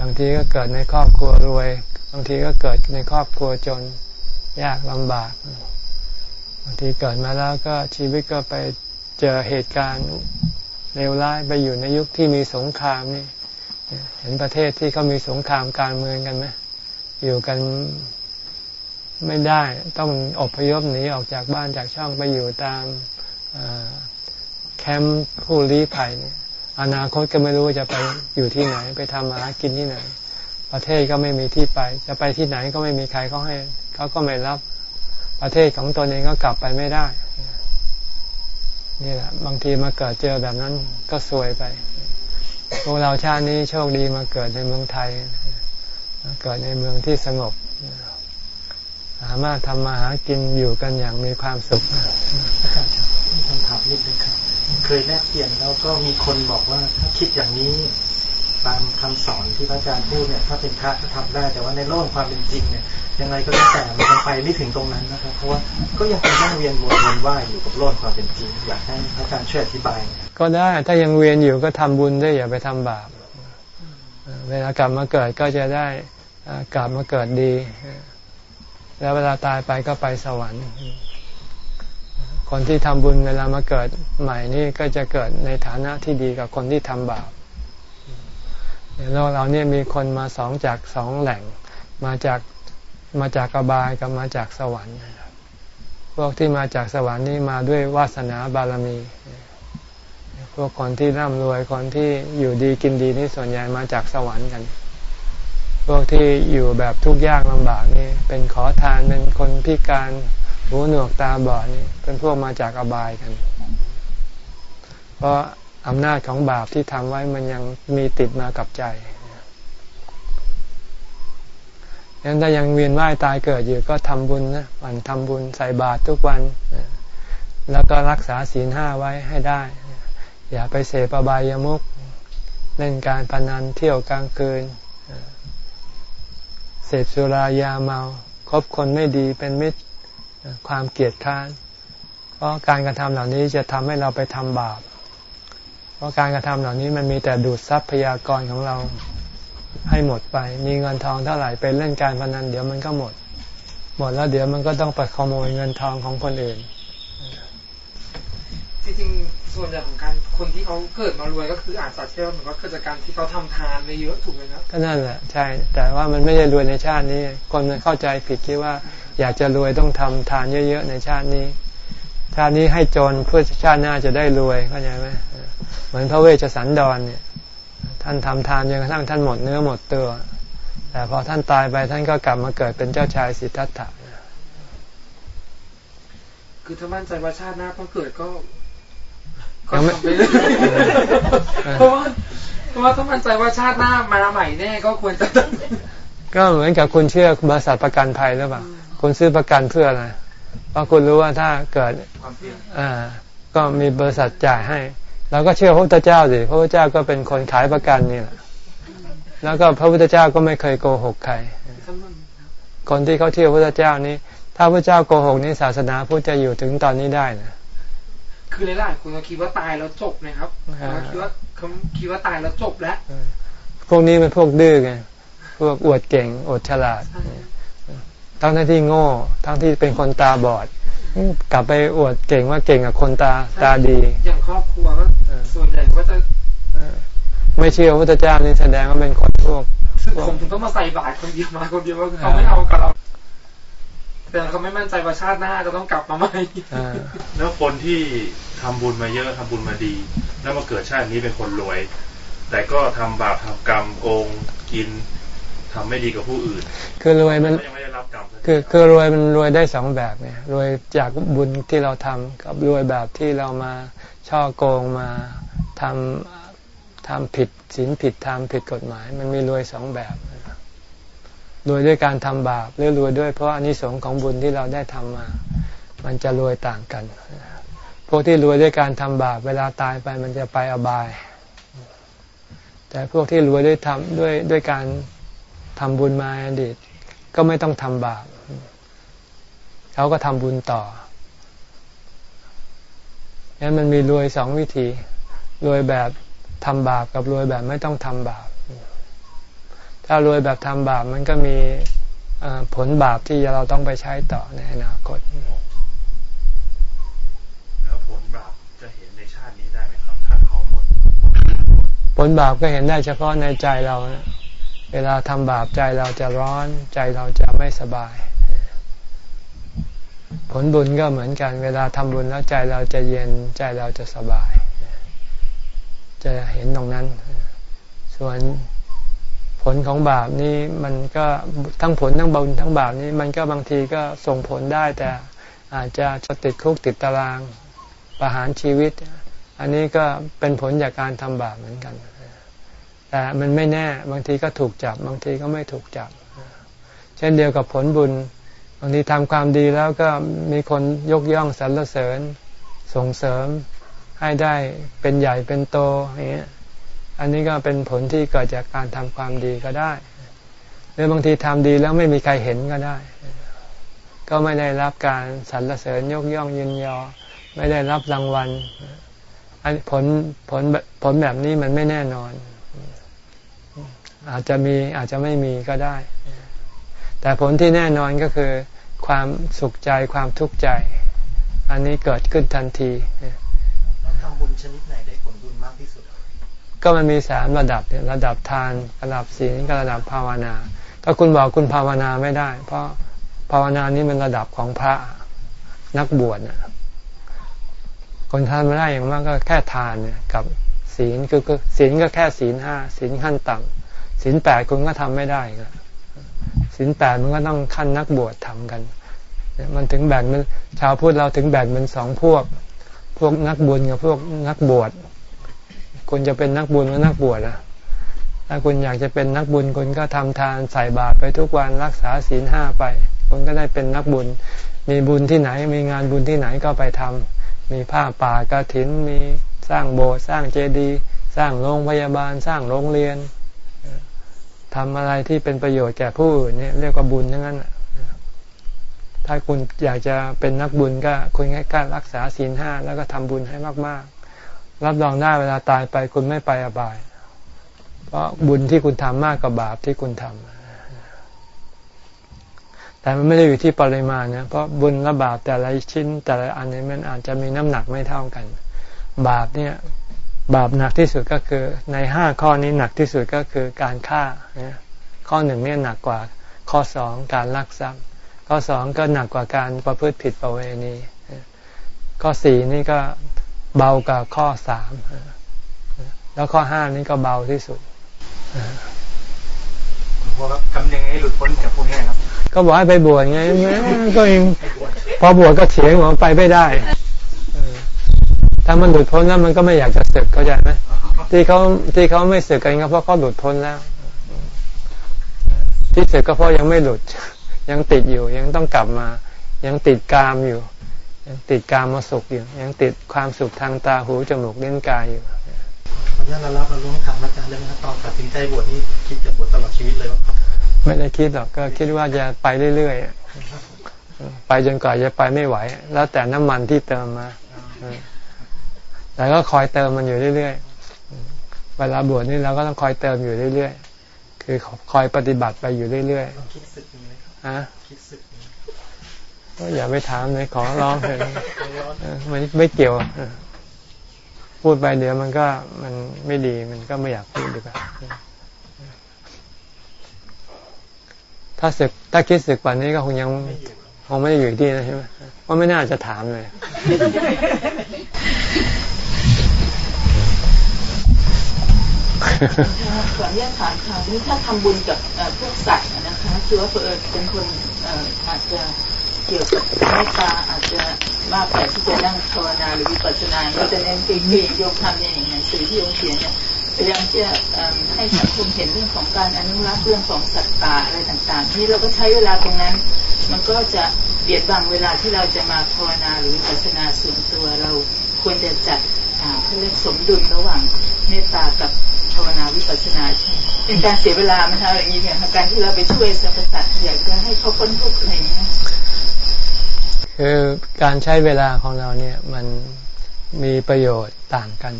บางทีก็เกิดในครอบครัวรวย บางทีก็เกิดในครอบครัวจนยากลำบาก บางทีเกิดมาแล้วก็ชีวิตก็ไปเจอเหตุการณ์เลวร้ายไปอยู่ในยุคที่มีสงครามนี่ เห็นประเทศที่เขามีสงครามการเมืองกันไหมอยู่กันไม่ได้ต้องอพยพหนีออกจากบ้านจากช่องไปอยู่ตาม มป์ผู้ลี้ภัยเนี่ยอนาคตก็ไม่รู้จะไปอยู่ที่ไหน ไปทำอาหากินที่ไหน ประเทศก็ไม่มีที่ไป จะไปที่ไหนก็ไม่มีใครเขาให้เขาก็ไม่รับ ประเทศของตนเองก็กลับไปไม่ได้ นี่แหละ บางทีมาเกิดเจอแบบนั้นก็ซวยไปพวกเราชาตินี้โชคดีมาเกิดในเมืองไทยเกิดในเมืองที่สงบสามารถทำมาหากินอยู่กันอย่างมีความสุข เคยแลกเปลี่ยนแล้วก็มีคนบอกว่าถ้าคิดอย่างนี้ตามคำสอนที่พระอาจารย์พูดเนี่ย ถ้าเป็นพระก็ทำได้ แต่ว่าในโลกความเป็นจริงเนี่ย ยังไงก็แล้วแต่มันไปไม่ถึงตรงนั้นนะครับ เพราะว่าก็ยังเป็นต้องเวียนวนวนว่ายอยู่กับโลกความเป็นจริง อยากให้พระอาจารย์ช่วยอธิบาย ก็ได้ถ้ายังเวียนอยู่ก็ทำบุญได้อย่าไปทำบาปเวลากลับมาเกิดก็จะได้กลับมาเกิดดี แล้วเวลาตายไปก็ไปสวรรค์ คนที่ทำบุญเวลามาเกิดใหม่นี่ก็จะเกิดในฐานะที่ดีกับคนที่ทำบาปในโลกเราเนี่ยมีคนมาสองจากสองแหล่ง มาจากมาจากกบายกับมาจากสวรรค์พวกที่มาจากสวรรค์นี่มาด้วยวาสนาบารมี พวกคนที่ร่ำรวยคนที่อยู่ดีกินดีนี่ส่วนใหญ่มาจากสวรรค์กัน พวกที่อยู่แบบทุกข์ยากลำบากนี่เป็นขอทานเป็นคนพิการ หูหนวกตาบอดนี่เป็นพวกมาจากอบายกัน เพราะอำนาจของบาปที่ทำไว้มันยังมีติดมากับใจยังถ้ายังเวียนว่ายตายเกิดอยู่ก็ทำบุญนะวันทำบุญใส่บาตรทุกวัน แล้วก็รักษาศีลห้าไว้ให้ได้ อย่าไปเสพอบายามุกเล่นการพนันเที่ยวกลางคืนเสพสุรายาเมา คบคนไม่ดีเป็นมิตร ความเกลียดค้าน เพราะการกระทำเหล่านี้จะทำให้เราไปทำบาป เพราะการกระทำเหล่านี้มันมีแต่ดูดทรัพยากรของเราให้หมดไป มีเงินทองเท่าไหร่ไปเล่นการพนันเดี๋ยวมันก็หมด หมดแล้วเดี๋ยวมันก็ต้องไปขโมยเงินทองของคนอื่น จริงส่วนใหญ่ของการคนที่เขาเกิดมารวยก็คืออาจจะเชื่อเหมือนว่าเกิดจากการที่เขาทำทานไปเยอะถูกไหมครับก็นั่นแหละใช่ แต่ว่ามันไม่ได้รวยในชาตินี้ คนมันเข้าใจผิดคิดว่า อยากจะรวยต้องทำทานเยอะๆในชาตินี้แชาตินี้ให้จนเพื่อชาติหน้าจะได้รวยเข้าใจไหมเหมือนพระเวชสันดรเนี่ย ท่านทำทานจนกระทั่งท่านหมดเนื้อหมดตัว แต่พอท่านตายไปท่านก็กลับมาเกิดเป็นเจ้าชายสิทธัตถะคือถ้ามั่นใจว่าชาติหน้าต้องเกิดก็ก็ทำไปเลยเพราะว่าเพราะว่าถ้ามั่นใจว่าชาติหน้ามาใหม่แน่ก็ควรจะก็เหมือนกับคุณเชื่อบริษัทประกันภัยหรือเปล่า คุณซื้อประกันเพื่ออะไร เพราะคุณรู้ว่าถ้าเกิดอ่าก็มีบริษัทจ่ายให้ เราก็เชื่อพระพุทธเจ้าสิพระพุทธเจ้าก็เป็นคนขายประกันนี่แหละแล้วก็พระพุทธเจ้าก็ไม่เคยโกหกใคร คนที่เขาเชื่อพระพุทธเจ้านี้ ถ้าพระเจ้าโกหกนี้ศาสนาพุทธจะอยู่ถึงตอนนี้ได้นะคือหลายๆคนเขาคิดว่าตายแล้วจบนะครับเขาคิดว่าเขาคิดว่าตายแล้วจบแล้วพวกนี้เป็นพวกดื้อไงพวกอวดเก่งอวดฉลาด ทั้งที่โง่ ทั้งที่เป็นคนตาบอด กลับไปอวดเก่งว่าเก่งกับคนตาตาดี อย่างครอบครัวก็ส่วนใหญ่ก็จะไม่เชื่อพระเจ้านี่แสดงว่าเป็นคนพวกผมถึงต้องมาใส่บาตรคนเดียวมาคนเดียวว่าเขาไม่เอากับเราแต่เขาไม่มั่นใจว่าชาติหน้าจะต้องกลับมาไหมแล้วคนที่ทำบุญมาเยอะทำบุญมาดี แล้วมาเกิดชาตินี้เป็นคนรวย แต่ก็ทำบาปทำกรรมโกงกิน ทำไม่ดีกับผู้อื่น คือรวยมันคือคือรวยมันรวยได้สองแบบเนี่ยรวยจากบุญที่เราทำกับรวยแบบที่เรามาช่อโกงมาทำทำผิดศีลผิดทำผิดกฎหมาย มันมีรวยสองแบบรวยด้วยการทำบาปหรือรวยด้วยเพราะอนิสงส์ของบุญที่เราได้ทำมา มันจะรวยต่างกันพวกที่รวยด้วยการทำบาปเวลาตายไปมันจะไปอบาย แต่พวกที่รวยด้วยทำด้วยด้วยการ ทำบุญมาอดีต ก็ไม่ต้องทำบาปเขาก็ทำบุญต่อนั้นมันมีรวยสองวิธีรวยแบบทำบาปกับรวยแบบไม่ต้องทำบาป ถ้ารวยแบบทำบาปมันก็มีผลบาปที่เราต้องไปใช้ต่อในอนาคตแล้วผลบาปจะเห็นในชาตินี้ได้ไหมครับ ถ้าเขาหมด ผลบาปก็เห็นได้เฉพาะในใจเรานะ เวลาทำบาปใจเราจะร้อนใจเราจะไม่สบาย ผลบุญก็เหมือนกัน เวลาทำบุญแล้วใจเราจะเย็นใจเราจะสบาย จะเห็นตรงนั้น ส่วนผลของบาปนี่มันก็ทั้งผลทั้งบุญทั้งบาปนี่มันก็บางทีก็ส่งผลได้แต่อาจจะติดคุกติดตารางประหารชีวิต อันนี้ก็เป็นผลจากการทำบาปเหมือนกัน แต่มันไม่แน่บางทีก็ถูกจับ บางทีก็ไม่ถูกจับ เช่นเดียวกับผลบุญ บางทีทำความดีแล้วก็มีคนยกย่องสรรเสริญส่งเสริมให้ได้เป็นใหญ่เป็นโตอย่างเงี้ยอันนี้ก็เป็นผลที่เกิดจากการทำความดีก็ได้ หรือบางทีทำดีแล้วไม่มีใครเห็นก็ได้ ก็ไม่ได้รับการสรรเสริญยกย่องยินยอ ไม่ได้รับรางวัลอันผลผลผลแบบนี้มันไม่แน่นอน อาจจะมีอาจจะไม่มีก็ได้ แต่ผลที่แน่นอนก็คือ ความสุขใจความทุกข์ใจ อันนี้เกิดขึ้นทันทีทำบุญชนิดไหนได้ผลบุญมากที่สุด ก็มันมีสามระดับเนี่ยระดับทานระดับศีลกับระดับภาวนา ถ้าคุณบอกคุณภาวนาไม่ได้ เพราะภาวนานี้มันระดับของพระนักบวชนะคนทานไม่ได้อย่างมากก็แค่ทานเนี่ยกับศีลคือศีลก็แค่ศีลห้าศีลขั้นต่ำ ศีลแปดคุณก็ทำไม่ได้ก็ศีลแปดมันก็ต้องขั้นนักบวชทำกัน มันถึงแบ่งมันชาวพุทธเราถึงแบ่งเป็นสองพวก พวกนักบุญกับพวกนักบวชคุณจะเป็นนักบุญหรือนักบวชอะถ้าคุณอยากจะเป็นนักบุญคุณก็ทำทานใส่บาตรไปทุกวันรักษาศีลห้าไป คุณก็ได้เป็นนักบุญ มีบุญที่ไหน มีงานบุญที่ไหนก็ไปทำมีผ้าป่ากระถินมีสร้างโบสถ์สร้างเจดีย์สร้างโรงพยาบาลสร้างโรงเรียน ทำอะไรที่เป็นประโยชน์แก่ผู้อื่นเนี่ยเรียกว่าบุญทั้งนั้นถ้าคุณอยากจะเป็นนักบุญก็คุณแค่การรักษาศีลห้าแล้วก็ทำบุญให้มาก ๆ รับรองได้เวลาตายไปคุณไม่ไปอบาย เพราะบุญที่คุณทำมากกว่าบาปที่คุณทำแต่มันไม่ได้อยู่ที่ปริมาณนะเพราะบุญและบาปแต่ละชิ้นแต่ละอันนี้มันอาจจะมีน้ำหนักไม่เท่ากัน บาปเนี่ย บาปหนักที่สุดก็คือในห้าข้อนี้หนักที่สุดก็คือการฆ่า ข้อหนึ่งเนี่ยหนักกว่าข้อสองการลักทรัพย์ ข้อสองก็หนักกว่าการประพฤติผิดประเวณี ข้อสี่นี่ก็เบากว่าข้อสามแล้วข้อห้านี่ก็เบาที่สุดพครับทำยังไงให้หลุดพ้นจากพวกนี้ครับ ก็บอกให้ไปบวชไงก็เองพอบวชก็เฉียงว่าไปไม่ได้ ถ้ามันหลุดพ้นแล้วมันก็ไม่อยากจะศึกเข้าใจไหมที่เขาที่เขาไม่ศึกกันก็เพราะเขาหลุดพ้นแล้ว ที่ศึกก็เพราะยังไม่หลุด ยังติดอยู่ ยังต้องกลับมา ยังติดกามอยู่ ยังติดกามมาสุขอยู่ ยังติดความสุขทางตาหูจมูกเล่นกายอยู่ขออนุญาตเรารับเราล้วงถามอาจารย์เรื่องตอนตัดสินใจบวชนี่คิดจะบวชตลอดชีวิตเลยครับ ไม่ได้คิดหรอกก็คิดว่าจะไปเรื่อยๆไปจนกว่าจะไปไม่ไหว แล้วแต่น้ำมันที่เติมมา แต่ก็คอยเติมมันอยู่เรื่อยๆ เวลาบวชนี่เราก็ต้องคอยเติมอยู่เรื่อยๆ คือคอยปฏิบัติไปอยู่เรื่อยๆคิดสึกไหมฮะคิดสึกก็อย่าไปถามเลยขอร้องเลยมันไม่เกี่ยว พูดไปเดี๋ยวมันก็มันไม่ดีมันก็ไม่อยากพูดดีกว่าถ้าศึกถ้าคิดศึกป่านนี้ก็คงยังคงไม่ได้อยู่ที่นะใช่ไหมว่าไม่น่าจะถามเลย ขออนุญาตถามค่ะนี่ถ้าทำบุญกับพวกสัตว์นะคะคือว่าเออเป็นคนอาจจะเกี่ยวกับเมตตาอาจจะมากกว่ที่จะนั่งภาวนาหรือวิปัสสนาเราจะเน้นปีกีโยมทำอย่างหนังสือที่โยมเขียนเนี่ยพยายามจะให้สังคมเห็นเรื่องของการอนุรักษ์เรื่องของสัตว์ป่าอะไรต่างๆ ที่เราก็ใช้เวลาตรงนั้น มันก็จะเบียดบังเวลาที่เราจะมาภาวนาหรือวิปัสสนาส่วนตัวเรา ควรจะจัดเขาเรียกสมดุลระหว่างเมตตากับภาวนาวิปัสสนาใช่เป็นการเสียเวลาไหมคะอย่างนี้เนี่ยการที่เราไปช่วยสรรพสัตอยากจะให้เขาพ้นทุกข์อะไรอย่างเงี้ยคือการใช้เวลาของเราเนี่ยมันมีประโยชน์ต่างกัน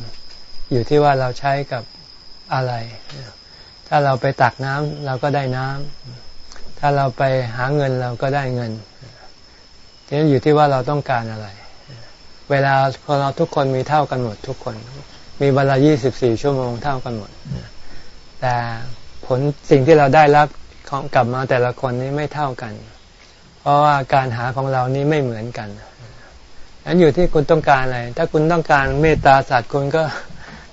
อยู่ที่ว่าเราใช้กับอะไร ถ้าเราไปตักน้ำเราก็ได้น้ำถ้าเราไปหาเงินเราก็ได้เงินทีนี้อยู่ที่ว่าเราต้องการอะไร เวลาคนเราทุกคนมีเท่ากันหมดทุกคน มีเวลา 24 ชั่วโมงเท่ากันหมด แต่ผลสิ่งที่เราได้รับของกลับมาแต่ละคนนี้ไม่เท่ากัน เพราะว่าการหาของเรานี้ไม่เหมือนกันนั้นอยู่ที่คุณต้องการอะไร ถ้าคุณต้องการเมตตาสัตว์คุณก็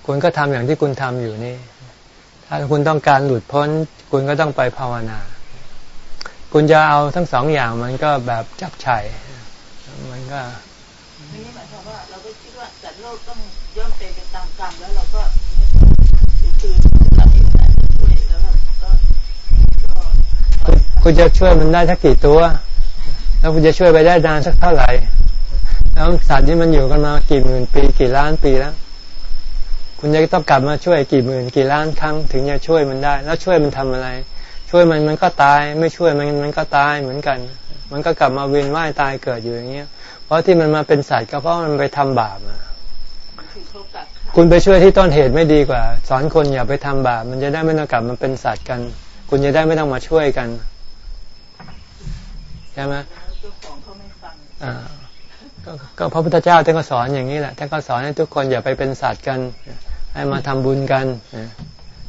คุณก็ทำอย่างที่คุณทำอยู่นี่ ถ้าคุณต้องการหลุดพ้น คุณก็ต้องไปภาวนา คุณจะเอาทั้งสองอย่างมันก็แบบจับชัยมันก็ ย่อมเป็นไปตามกรรมแล้วเราก็คือเราไม่ได้ช่วยแล้วเราก็คุณจะช่วยมันได้สักกี่ตัว แล้วคุณจะช่วยไปได้นานสักเท่าไหร่ แล้วสัตว์ที่มันอยู่กันมากี่หมื่นปีกี่ล้านปีแล้ว คุณจะต้องกลับมาช่วยกี่หมื่นกี่ล้านครั้งถึงจะช่วยมันได้ แล้วช่วยมันทำอะไร ช่วยมันมันก็ตาย ไม่ช่วยมันมันก็ตายเหมือนกัน มันก็กลับมาเวียนว่ายตายเกิดอยู่อย่างเงี้ย เพราะที่มันมาเป็นสัตว์ก็เพราะมันไปทำบาปมา คุณไปช่วยที่ต้นเหตุไม่ดีกว่า สอนคนอย่าไปทำบาปมันจะได้ไม่ต้องกลับมาเป็นสัตว์กัน คุณจะได้ไม่ต้องมาช่วยกันใช่ไหมก็พระพุทธเจ้าท่านก็สอนอย่างนี้แหละท่านก็สอนให้ทุกคนอย่าไปเป็นสัตว์กัน ให้มาทำบุญกัน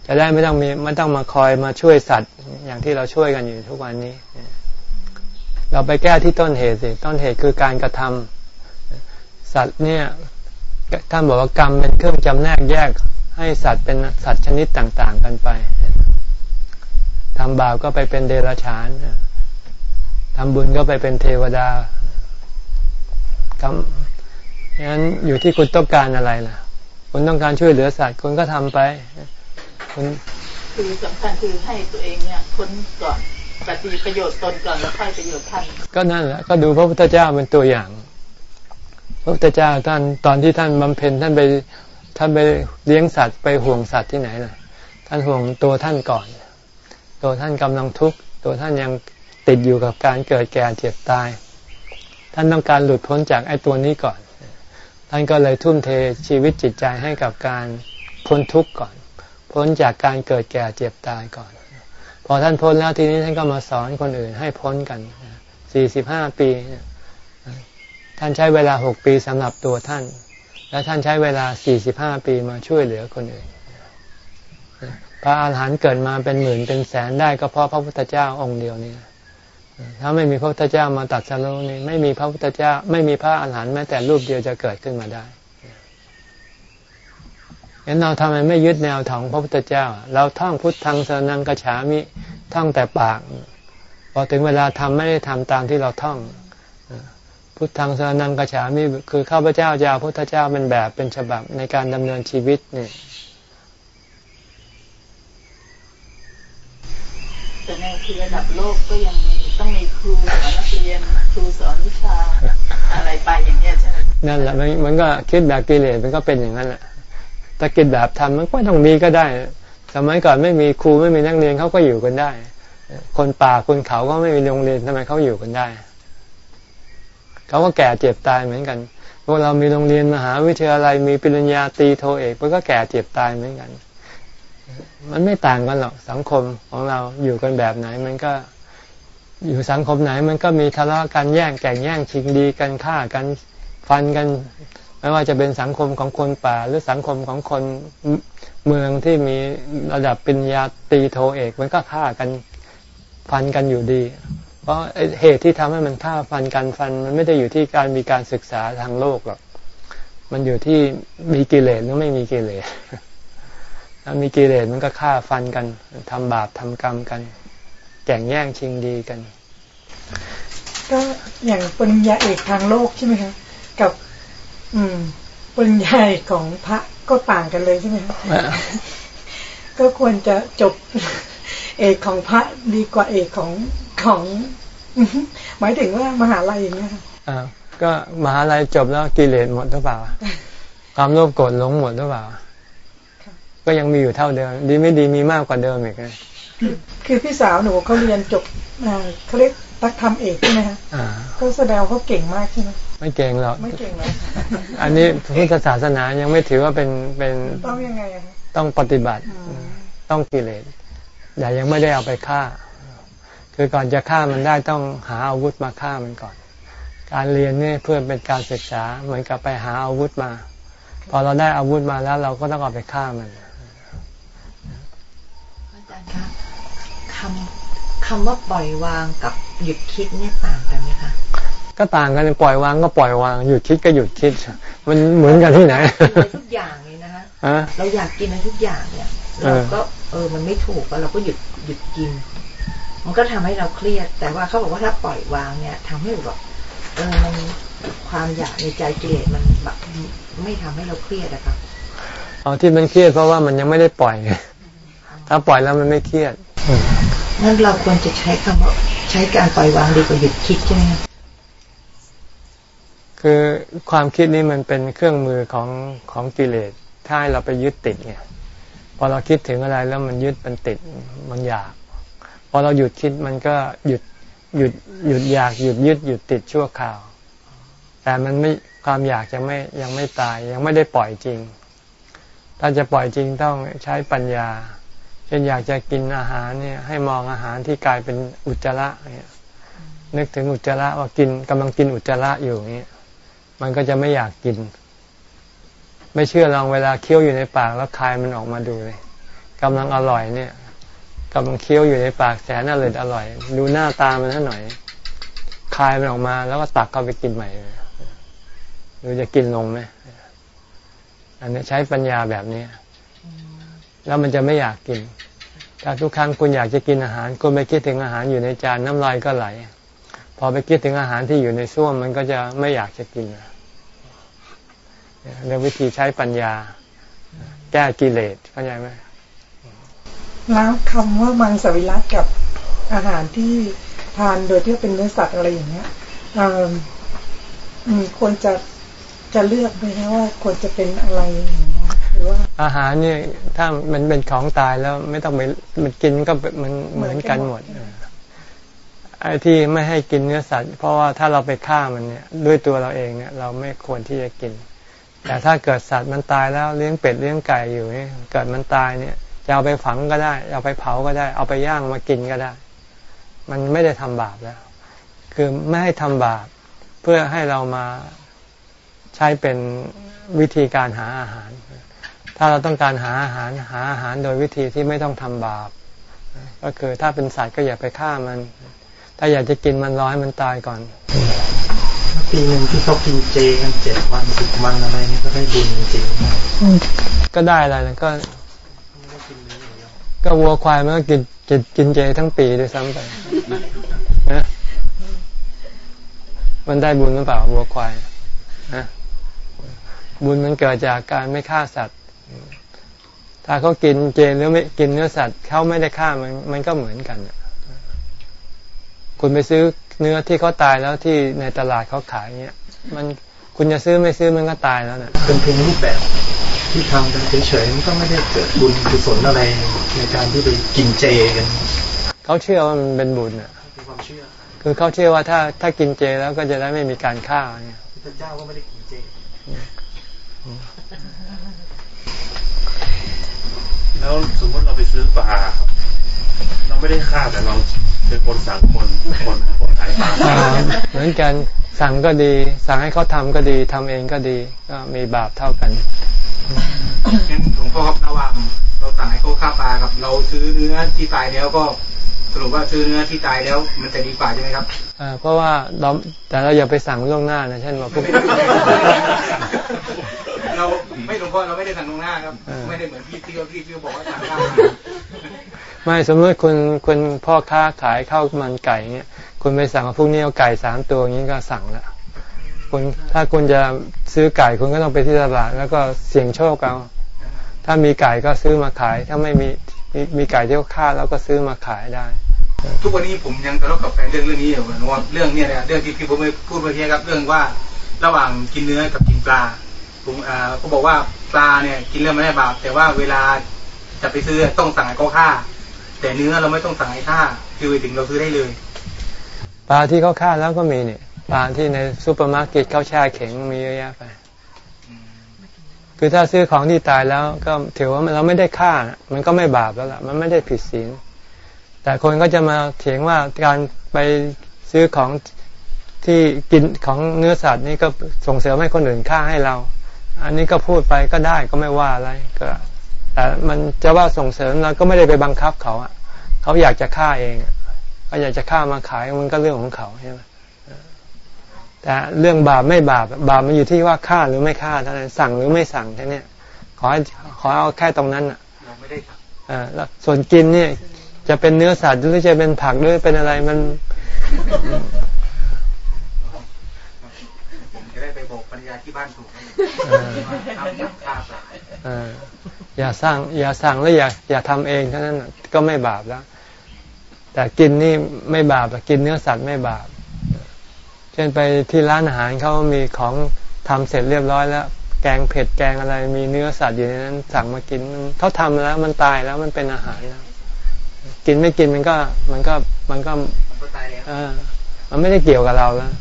จะได้ไม่ต้องมีไม่ต้องมาคอยมาช่วยสัตว์ อย่างที่เราช่วยกันอยู่ทุกวันนี้ เราไปแก้ที่ต้นเหตุสิต้นเหตุคือการกระทำสัตว์เนี่ย ท่านบอกว่ากรรมเป็นเครื่องจำแนกแยกให้สัตว์เป็นสัตว์ชนิดต่าง ๆ กันไปทำบาปก็ไปเป็นเดรัจฉานทำบุญก็ไปเป็นเทวดาครับงั้นอยู่ที่คุณต้องการอะไรล่ะ คุณต้องการช่วยเหลือสัตว์คุณก็ทำไป คุณคือสำคัญคือให้ตัวเองเนี่ยพ้นก่อนปฏิประโยชน์ตนก่อนแล้วค่อยประโยชน์ท่านก็นั่นแหละก็ดูพระพุทธเจ้าเป็นตัวอย่างพ ระพุทธเจ้าท่านตอนที่ท่านบำเพ็ญท่านไปท่านไปเลี้ยงสัตว์ไปห่วงสัตว์ที่ไหนล่ะ ท่านห่วงตัวท่านก่อน ตัวท่านกำลังทุกข์ตัวท่านยังติดอยู่กับการเกิดแก่เจ็บตาย ท่านต้องการหลุดพ้นจากไอ้ตัวนี้ก่อน ท่านก็เลยทุ่มเทชีวิตจิตใจให้กับการพ้นทุกข์ก่อน พ้นจากการเกิดแก่เจ็บตายก่อน พอท่านพ้นแล้วทีนี้ท่านก็มาสอนคนอื่นให้พ้นกันสี่สิบห้าปี ท่านใช้เวลาหกปีสำหรับตัวท่าน และท่านใช้เวลาสี่สิบห้าปีมาช่วยเหลือคนอื่น พระอาหารหันต์เกิดมาเป็นหมื่นเป็นแสนได้ก็เพราะพระพุทธเจ้าองค์เดียวนี้ถ้าไม่มีพระพุทธเจ้ามาตัดสรุนี่ไม่มีพระพุทธเจ้า ไม่มีพระอาหารหันต์แม้แต่รูปเดียวจะเกิดขึ้นมาได้งั้นเราทำไมไม่ยึดแนวของพระพุทธเจ้า เราท่องพุทธังสนังกระฉามิท่องแต่ปาก พอถึงเวลาทำไม่ได้ทำตามที่เราท่อง พุทธังสนังกระฉามิคือข้าพเจ้าจะเอาพุทธเจ้าเป็นแบบเป็นฉบับในการดำเนินชีวิตเนี่ยแต่ในคือระดับโลกก็ยังมีต้องมีครูสอนนักเรียนครูสอนวิชาอะไรไปอย่างเงี้ยใช่ไหมนั่นแหละมันมันก็คิดแบบกิเลสมันก็เป็นอย่างนั้นแหละถ้าคิดแบบทำมันก็ต้องมีก็ได้ สมัยก่อนไม่มีครูไม่มีนักเรียนเขาก็อยู่กันได้ คนป่าคนเขาก็ไม่มีโรงเรียนทำไมเขาอยู่กันได้ เขาก็แก่เจ็บตายเหมือนกันพวกเรามีโรงเรียนมหาวิทยาลัยมีปริญญาตรีโทเอกมันก็แก่เจ็บตายเหมือนกัน มันไม่ต่างกันหรอกสังคมของเราอยู่กันแบบไหน มันก็อยู่สังคมไหน มันก็มีทะเลาะกันแย่งแก่งแย่งชิงดีกันฆ่ากันฟันกัน ไม่ว่าจะเป็นสังคมของคนป่า หรือสังคมของคนเมืองที่มีระดับปริญญาตรีโทเอก มันก็ฆ่ากันฟันกันอยู่ดี เพราะเหตุที่ทำให้มันฆ่าฟันกันฟัน มันไม่ได้อยู่ที่การมีการศึกษาทางโลกหรอก มันอยู่ที่มีกิเลสหรือไม่มีกิเลสถ้ามีกิเลสมันก็ฆ่าฟันกันทำบาปทำกรรมกันแก่งแย่งชิงดีกัน ก็อย่างปริญญาเอกทางโลกใช่ไหมคะกับ อืมปริญญาเอกของพระก็ต่างกันเลยใช่ไหมคะก็ควรจะจบ เอกของพระดีกว่าเอกของของ หมายถึงว่ามหาลัยอย่างเงี้ยอ่าก็มหาลัยจบแล้วกิเลสหมดหรือเปล่า ความโลภโกรธหลงหมดหรือเปล่า ก็ยังมีอยู่เท่าเดิม ดีไม่ดีมีมากกว่าเดิมอีกเลยคือพี่สาวหนูเขาเรียนจบเขาเรียกตักทำเอกใช่ไหมคะก็แสดงเขาเก่งมากใช่ไหมไม่เก่งหรอกไม่เก่งหรอกอันนี้พุทธศาสนายังไม่ถือว่าเป็นเป็นต้องยังไงต้องปฏิบัติต้องกิเลส แต่ยังไม่ได้เอาไปฆ่า คือก่อนจะฆ่ามันได้ต้องหาอาวุธมาฆ่ามันก่อน การเรียนนี่เพื่อเป็นการศึกษาเหมือนกับไปหาอาวุธมา พอเราได้อาวุธมาแล้วเราก็ต้องเอาไปฆ่ามันอาจารย์คะคำคำว่าปล่อยวางกับหยุดคิดเนี่ยต่างกันไหมคะก็ต่างกันปล่อยวางก็ปล่อยวางหยุดคิดก็หยุดคิด มันเหมือนกันที่ไหนทุกอย่างเลยนะคะเราอยากกินอะไรทุกอย่างเนี่ยเราก็ เออ มันไม่ถูกเราก็หยุดหยุดกิน มันก็ทำให้เราเครียด แต่ว่าเขาบอกว่าถ้าปล่อยวางเนี่ยทำให้แบบเออมันความอยากในใจกิเลสมันแบบไม่ทำให้เราเครียดนะครับอ๋อที่มันเครียดเพราะว่ามันยังไม่ได้ปล่อยถ้าปล่อยแล้วมันไม่เครียดนั่นเราควรจะใช้คำว่าใช้การปล่อยวางดีกว่าหยุดคิดใช่ไหมคือความคิดนี้มันเป็นเครื่องมือของของกิเลสถ้าให้เราไปยึดติดเนี่ย พอเราคิดถึงอะไรแล้วมันยึดมันติดมันอยาก พอเราหยุดคิดมันก็หยุดหยุดหยุดอยากหยุดยึดหยุดติดชั่วคราว แต่มันไม่ความอยากยังไม่ยังไม่ตายยังไม่ได้ปล่อยจริง ถ้าจะปล่อยจริงต้องใช้ปัญญา เช่นอยากจะกินอาหารเนี่ยให้มองอาหารที่กลายเป็นอุจจาระเนี่ยนึกถึงอุจจาระว่ากินกำลังกินอุจจาระอยู่เนี่ยมันก็จะไม่อยากกิน ไม่เชื่อลองเวลาเคี้ยวอยู่ในปากแล้วคายมันออกมาดูเลยกำลังอร่อยเนี่ยกำลังเคี้ยวอยู่ในปากแสนอร่อยอร่อย ดูหน้าตามันหน่อยคายมันออกมา แล้วก็ตักเข้าไปกินใหม่หรือจะกินลงไหมอันนี้ใช้ปัญญาแบบนี้ แล้วมันจะไม่อยากกิน ถ้าทุกครั้งคุณอยากจะกินอาหาร คุณไปคิดถึงอาหารอยู่ในจานน้ำลายก็ไหล พอไปคิดถึงอาหารที่อยู่ในส้วมมันก็จะไม่อยากจะกิน เรื่องวิธีใช้ปัญญา แก้กิเลสเข้าใจไหมแล้วคำว่ามังสวิรัตกับอาหารที่ทานโดยที่เป็นเนื้อสัตว์อะไรอย่างเงี้ยควรจะจะเลือกไหมว่าควรจะเป็นอะไรอย่างเงี้ยหรือว่าอาหารเนี่ยถ้ามันเป็นของตายแล้วไม่ต้องไปมันกินก็มันเหมือนกันหมดไอ้ที่ไม่ให้กินเนื้อสัตว์ เพราะว่าถ้าเราไปฆ่ามันเนี่ย ด้วยตัวเราเองเนี่ย เราไม่ควรที่จะกิน แต่ถ้าเกิดสัตว์มันตายแล้วเลี้ยงเป็ดเลี้ยงไก่อยู่เนี่เกิดมันตายเนี่ยจะเอาไปฝังก็ได้ เอาไปเผาก็ได้ เอาไปย่างมากินก็ได้ มันไม่ได้ทำบาปแล้ว คือไม่ให้ทำบาปเพื่อให้เรามาใช้เป็นวิธีการหาอาหาร ถ้าเราต้องการหาอาหารหาอาหารโดยวิธีที่ไม่ต้องทำบาป ก็คือถ้าเป็นสัตว์ก็อย่าไปฆ่ามัน ถ้าอยากจะกินมันร้อยมันตายก่อน ปีหนึ่งที่เขากินเจกันเจ็ดวันสิบวันอะไรนี่ก็ได้บุญจริงก็ได้อะไรนะก็ก็วัวควายมันก็กินกินกินเจทั้งปีด้วยซ้ำไปนะมันได้บุญหรือเปล่าวัวควายนะบุญมันเกิดจากการไม่ฆ่าสัตว์ ถ้าเขากินเจหรือไม่กินเนื้อสัตว์เขาไม่ได้ฆ่ามันมันก็เหมือนกัน คุณไปซื้อ เนื้อที่เขาตายแล้วที่ในตลาดเขาขายเนี้ย มันคุณจะซื้อไม่ซื้อมันก็ตายแล้วเนะเป็นเพียงรูปแบบที่ทำกันเฉยๆมันก็ไม่ได้เกิดบุญกุศลอะไรในการที่ไปกินเจกันเขาเชื่อว่ามันเป็นบุญอะเป็นความเชื่อ คือเขาเชื่อว่าถ้าถ้ากินเจแล้วก็จะได้ไม่มีการฆ่าเนี่ยพระเจ้าก็ไม่ได้กินเจแล้วสมมติเราไปซื้อปลา เราไม่ได้ฆ่าแต่เรา เป็นคนสั่งคนคนคนขายปลาเหมือนกันสั่งก็ดี สั่งให้เขาทำก็ดีทำเองก็ดี ก็มีบาปเท่ากันงั้นหลวงพ่อครับระหว่างเราสั่งให้เขาฆ่าปลากับ เราซื้อเนื้อที่ตายแล้วก็สรุปว่าซื้อเนื้อที่ตายแล้วมันจะดีกว่าใช่ไหมครับอ่าเพราะว่าเราแต่เราอย่าไปสั่งล่วงหน้านะเช่นว่าพวกเราไม่หลวงพ่อเราไม่ได้สั่งล่วงหน้าครับ ไม่ได้เหมือนพี่ที่เขาพี่ที่บอกว่าสั่งข้า ไม่สมมติคุณคุณพ่อค้าขายข้าวมันไก่เงี้ยคุณไปสั่งพวกนี้เอาไก่สามตัวอย่างนี้ก็สั่งแล้วคุณถ้าคุณจะซื้อไก่คุณก็ต้องไปที่ตลาด แล้วก็เสี่ยงโชคเอาถ้ามีไก่ก็ซื้อมาขาย ถ้าไม่มีมีไก่ที่เขาฆ่าแล้วก็ซื้อมาขายได้ ทุกวันนี้ผมยังทะเลาะกับแฟนเรื่องเรื่องนี้อยู่นะว่าเรื่องเนี้ยนะเรื่องที่ที่ผมพูดเมื่อกี้ครับเรื่องว่าระหว่างกินเนื้อกับกินปลาผมอ่าเขาบอกว่าปลาเนี่ยกินเรื่องไม่ได้บาปแต่ว่าเวลาจะไปซื้อต้องสั่งให้เขาฆ่า แต่เนื้อเราไม่ต้องสั่งให้ฆ่าคือไปถึงเราซื้อได้เลย ปลาที่เขาฆ่าแล้วก็มีเนี่ยปลาที่ในซูเปอร์มาร์เก็ตเขาแช่แข็งมีเยอะแยะไป คือถ้าซื้อของที่ตายแล้วก็ถือว่าเราไม่ได้ฆ่า มันก็ไม่บาปแล้วล่ะ มันไม่ได้ผิดศีล แต่คนก็จะมาเถียงว่าการไปซื้อของที่กินของเนื้อสัตว์นี่ก็ส่งเสริมให้คนอื่นฆ่าให้เรา อันนี้ก็พูดไปก็ได้ก็ไม่ว่าอะไรก็ แต่มันจะว่าส่งเสริมเราก็ไม่ได้ไปบังคับเขาอะ เขาอยากจะฆ่าเองเขาอยากจะฆ่ามาขายมันก็เรื่องของเขาใช่ไหมแต่เรื่องบาปไม่บาปบาปมันอยู่ที่ว่าฆ่าหรือไม่ฆ่าเท่านั้นสั่งหรือไม่สั่งแค่นี้ขอให้ขอเอาแค่ตรงนั้นอะเราไม่ได้อ่าแล้วส่วนกินเนี่ย จะเป็นเนื้อสัตว์หรือจะเป็นผักหรือเป็นอะไรมันจะได้ไปบอกปัญญาที่บ้านถูก อย่าสร้างอย่าสั่งแล้วอย่าอย่าทำเองเท่านั้นก็ไม่บาปแล้ว แต่กินนี่ไม่บาปกินเนื้อสัตว์ไม่บาป เช่นไปที่ร้านอาหารเขามีของทำเสร็จเรียบร้อยแล้ว แกงเผ็ดแกงอะไรมีเนื้อสัตว์อยู่ในนั้น สั่งมากินเขาทำแล้วมันตายแล้วมันเป็นอาหารแล้วกินไม่กินมันก็มันก็มันก็เออมันไม่ได้เกี่ยวกับเราแล้ว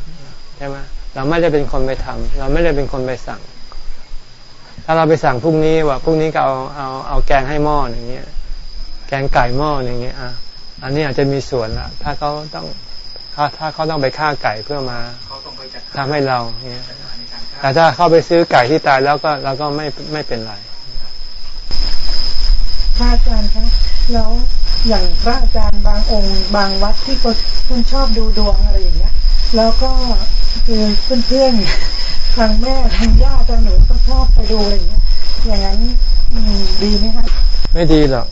ใช่ไหมเราไม่ได้เป็นคนไปทำเราไม่ได้เป็นคนไปสั่ง ถ้าเราไปสั่งพรุ่งนี้ว่าพรุ่งนี้ก็เอาเอาเอาแกงให้หม้ออย่างเงี้ย แกงไก่หม้ออย่างเงี้ยอะอันนี้อาจจะมีส่วนละถ้าเขาต้องถ้าถ้าเขาต้องไปฆ่าไก่เพื่อมาทำให้เราเนี่ยแต่ถ้าเข้าไปซื้อไก่ที่ตายแล้วก็เราก็ไม่ไม่เป็นไรพระอาจารย์ครับแล้วอย่างพระอาจารย์บางองค์บางวัดที่คนชอบดูดวงอะไรอย่างเงี้ย แล้วก็คือเพื่อนๆ ทางแม่ทางญาติทางหนูก็ชอบไปดูอะไรอย่างเงี้ยอย่างนั้นดีไหมครับไม่ดีหรอก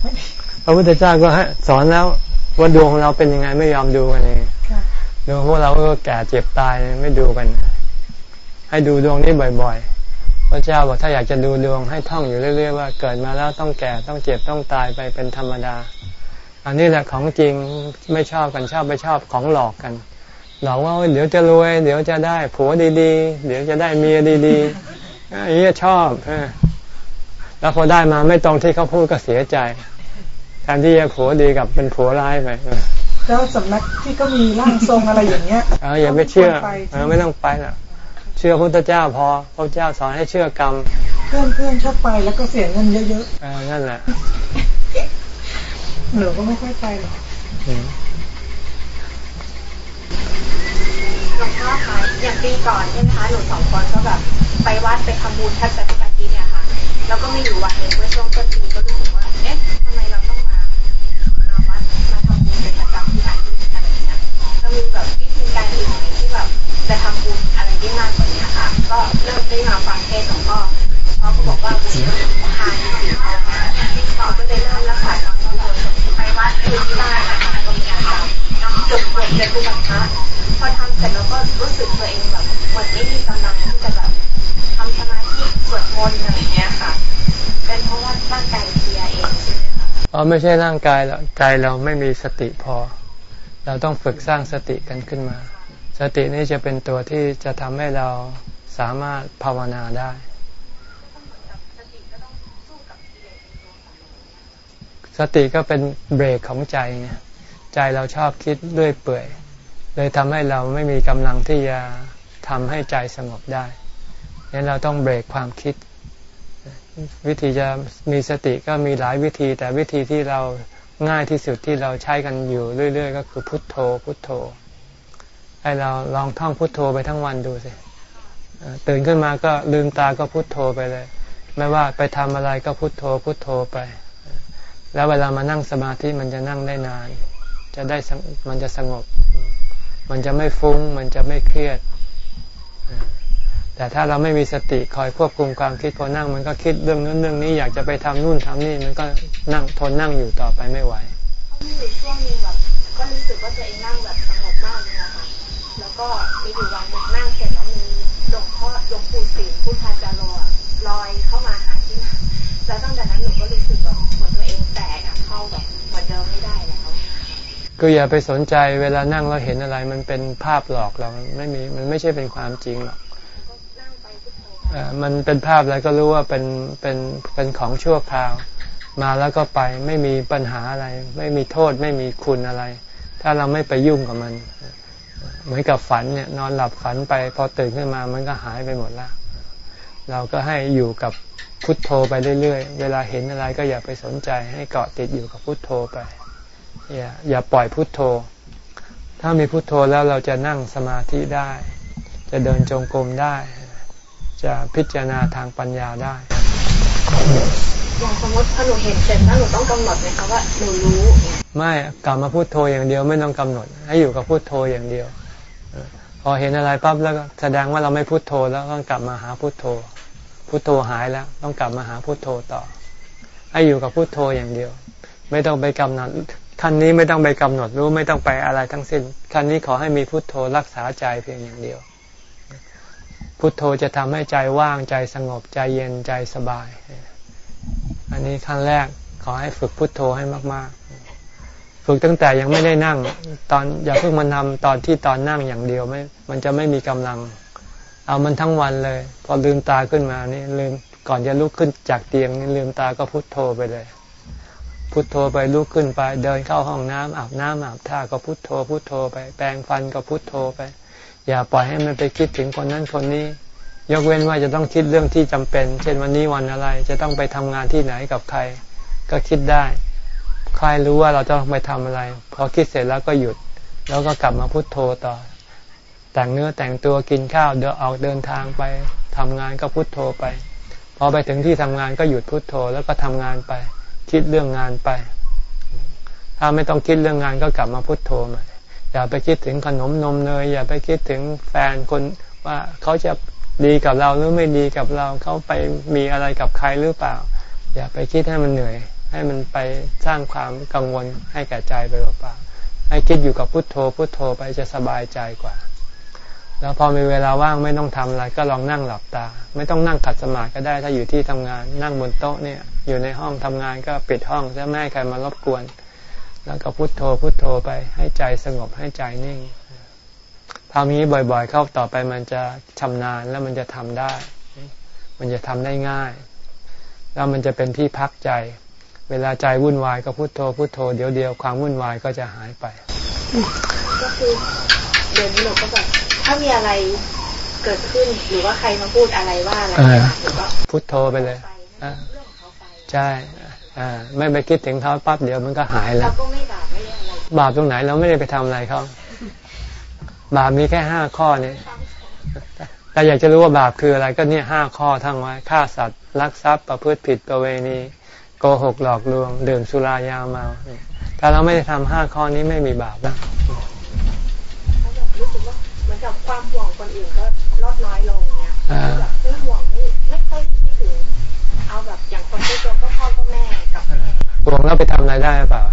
พระพุทธเจ้าก็ให้สอนแล้วว่าดวงของเราเป็นยังไงไม่ยอมดูกันเองดูพวกเราก็แก่เจ็บตายไม่ดูกัน ให้ดูดวงนี้บ่อยๆ พระเจ้าบอกถ้าอยากจะดูดวงให้ท่องอยู่เรื่อยๆว่าเกิดมาแล้วต้องแก่ต้องเจ็บต้องตายไปเป็นธรรมดา อันนี้แหละของจริงไม่ชอบกันชอบไปชอบของหลอกกัน หลอกว่าเดี๋ยวจะรวย เดี๋ยวจะได้ผัวดีๆ เดี๋ยวจะได้เมียดีๆอันนี้ชอบแล้วพอได้มาไม่ตรงที่เขาพูดก็เสียใจแทนที่จะผัวดีกับเป็นผัวร้ายไปแล้วสำนักที่ก็มีร่างทรงอะไรอย่างเงี้ยเอออย่าไปเชื่อเออไม่ต้องไปละเชื่อพระพุทธเจ้าพอพระเจ้าสอนให้เชื่อกรรม เพื่อนเพื่อนชอบไปแล้วก็เสียเงินเยอะๆเออนั่นแหละหนูก็ไม่ค่อยไปหรอก หลวงพ่อคะอย่างปีก่อนใช่ไหมคะหนูสองคนก็แบบไปวัดไปทำบุญแทบจะทุกอาทิตย์เนี่ยค่ะแล้วก็มีอยู่วันหนึ่งเมื่อช่วงต้นปีก็รู้สึกว่าเอ๊ะทำไมเราต้องมามาวัดมาทำบุญเป็นประจำที่อาทิตย์อะไรเงี้ยแล้วมีแบบวิธีการอื่นไหมที่แบบจะทำบุญอะไรได้มากกว่านี้ค่ะ ก็เริ่มได้มาฟังเทศหลวงพ่อหลวงพ่อก็บอกว่าบุญทานสิ่งของมาเราก็ได้เริ่มรักษาความรู้ไปวัดคือที่บ้านนะคะก็มีอาการจุด เหมือนจะทุบัพระพอทำเสร็จแล้วก็รู้สึกตัวเองแบบเหมือนไม่มีกำลังที่จะแบบทำสมาธิสวดมนต์อะไรเงี้ยค่ะ เป็นเพราะว่าร่างกายเพลียเองใช่ไหมคะอ๋อไม่ใช่ร่างกายหรอกใจเราไม่มีสติพอ เราต้องฝึกสร้างสติกันขึ้นมา สตินี่จะเป็นตัวที่จะทำให้เราสามารถภาวนาได้สติก็เป็นเบรกของใจไง ใจเราชอบคิดด้วยเปื่อย เลยทำให้เราไม่มีกำลังที่จะทำให้ใจสงบได้งั้นเราต้องเบรกความคิด วิธีจะมีสติก็มีหลายวิธี แต่วิธีที่เราง่ายที่สุดที่เราใช้กันอยู่เรื่อย ๆ ก็คือพุทโธ พุทโธ ให้เราลองท่องพุทโธไปทั้งวันดูสิตื่นขึ้นมาก็ลืมตาก็พุทโธไปเลย ไม่ว่าไปทำอะไรก็พุทโธพุทโธไป แล้วเวลามานั่งสมาธิมันจะนั่งได้นาน จะได้มันจะสงบ มันจะไม่ฟุ้ง มันจะไม่เครียด แต่ถ้าเราไม่มีสติคอยควบคุมความคิดพอนั่ง มันก็คิดเรื่องนั้นเรื่องนี้อยากจะไปทำนู่นทำนี่มันก็นั่งทนนั่งอยู่ต่อไปไม่ไหวมีอยู่ช่วงนึงแบบก็รู้สึกว่าตัวเองนั่งแบบสงบมากเลยนะคะแล้วก็มีอยู่วันหนึ่งนั่งเสร็จแล้วมีหลวงพ่อหลวงปู่สิงห์พุทธาจารย์ลอยเข้ามาหาที่นั่งแล้วตั้งแต่นั้นหนูก็รู้สึกแบบเหมือนตัวเองแตกเข้าแบบเหมือนเดิมไม่ได้แล้ว ก็อย่าไปสนใจเวลานั่งเราเห็นอะไร มันเป็นภาพหลอกเราไม่มีมันไม่ใช่เป็นความจริงหรอกมันเป็นภาพอะไรก็รู้ว่าเป็นเป็นเป็นของชั่วคราว มาแล้วก็ไปไม่มีปัญหาอะไร ไม่มีโทษไม่มีคุณอะไร ถ้าเราไม่ไปยุ่งกับมัน เหมือนกับฝันเนี่ยนอนหลับฝันไปพอตื่นขึ้นมามันก็หายไปหมดแล้วเราก็ให้อยู่กับพุทโธไปเรื่อยๆ เวลาเห็นอะไรก็อย่าไปสนใจให้เกาะติดอยู่กับพุทโธไป อย่าอย่าปล่อยพุทโธ ถ้ามีพุทโธแล้วเราจะนั่งสมาธิได้ จะเดินจงกรมได้ จะพิจารณาทางปัญญาได้อย่างสมมติถ้าหนูเห็นเสร็จแล้วหนูต้องกำหนดไหมคะว่าหนูรู้ ไม่กลับมาพูดโทอย่างเดียวไม่ต้องกำหนด ให้อยู่กับพูดโทอย่างเดียวพอเห็นอะไรปั๊บแล้วแสดงว่าเราไม่พูดโทแล้วต้องกลับมาหาพูดโทพูดโทหายแล้วต้องกลับมาหาพูดโทต่อ ให้อยู่กับพูดโทอย่างเดียว ไม่ต้องไปกำหนด ขั้นนี้ไม่ต้องไปกำหนดรู้ไม่ต้องไปอะไรทั้งสิ้น ขั้นนี้ขอให้มีพุทโธรักษาใจเพียงอย่างเดียว พุทโธจะทำให้ใจว่างใจสงบใจเย็นใจสบาย อันนี้ขั้นแรกขอให้ฝึกพุทโธให้มาก ๆ ฝึกตั้งแต่ยังไม่ได้นั่ง ตอนอย่าเพิ่งมันทำตอนที่ตอนนั่งอย่างเดียวไม่มันจะไม่มีกำลัง เอามันทั้งวันเลย พอลืมตาขึ้นมานี่ลืมก่อนจะลุกขึ้นจากเตียงนี่ลืมตาก็พุทโธไปเลย พุทโธไปลุกขึ้นไป เดินเข้าห้องน้ำอาบน้ำอาบท่าก็พุทโธพุทโธไป แปรงฟันก็พุทโธไป อย่าปล่อยให้มันไปคิดถึงคนนั้นคนนี้ ยกเว้นว่าจะต้องคิดเรื่องที่จำเป็น เช่นวันนี้วันอะไร จะต้องไปทำงานที่ไหนกับใคร ก็คิดได้ใครรู้ว่าเราจะต้องไปทำอะไรพอคิดเสร็จแล้วก็หยุด แล้วก็กลับมาพุโทโธต่อ แต่งเนื้อแต่งตัวกินข้าวเดินออกเดินทางไปทำงานก็พุโทโธไป พอไปถึงที่ทำงานก็หยุดพุโทโธแล้วก็ทำงานไป คิดเรื่องงานไป ถ้าไม่ต้องคิดเรื่องงานก็กลับมาพุโทโธใหม่อย่าไปคิดถึงขนมนมเนยอย่าไปคิดถึงแฟนคนว่าเขาจะดีกับเราหรือไม่ดีกับเราเขาไปมีอะไรกับใครหรือเปล่า อย่าไปคิดให้มันเหนื่อย ให้มันไปสร้างความกังวลให้แก่ใจไปเปล่าให้คิดอยู่กับพุทโธพุทโธไปจะสบายใจกว่า แล้วพอมีเวลาว่างไม่ต้องทำอะไร ก็ลองนั่งหลับตา ไม่ต้องนั่งขัดสมาธิก็ได้ถ้าอยู่ที่ทำงาน นั่งบนโต๊ะเนี่ย อยู่ในห้องทำงานก็ปิดห้องจะไม่ให้ใครมารบกวน แล้วก็พุโทโธพุโทโธไปให้ใจสงบให้ใจนิ่งทำนี้บ่อยๆ เข้าต่อไปมันจะชำนาญแล้วมันจะทำได้ มันจะทำได้ง่าย แล้วมันจะเป็นที่พักใจ เวลาใจวุ่นวายก็พุโทโธพุโทโธเดี๋ยวเดียวความวุ่นวายก็จะหายไปก็คือเดี๋ยวนี้หนูก็แบบ ถ้ามีอะไรเกิดขึ้นหรือว่าใครมาพูดอะไรว่าอะไรหรือว่าพุทโธไปเลยใช่อ่าไม่ไปคิดถึงเขาปั๊บเดี๋ยวมันก็หายแล้วเราก็ไม่บาปไม่อะไรบาปตรงไหนเราไม่ได้ไปทำอะไรเขาบาปมีแค่ห้าข้อเนี่ยแต่อยากจะรู้ว่าบาปคืออะไรก็เนี่ยห้าข้อทั้งไว้ฆ่าสัตว์ลักทรัพย์ประพฤติผิดประเวณีโกหกหลอกลวง ดื่มสุรายาเมาถ้าเราไม่ได้ทำห้าข้อนี้ไม่มีบาปนะ กับความห่วงคนอื่นก็ลดน้อยลงเนี่ยแบบไม่ห่วงไม่ไม่ค่อยคิดถึงเอาแบบอย่างคนที่ตัวก็พ่อก็แม่กับห่วงแล้วไปทำอะไรได้หรือเปล่า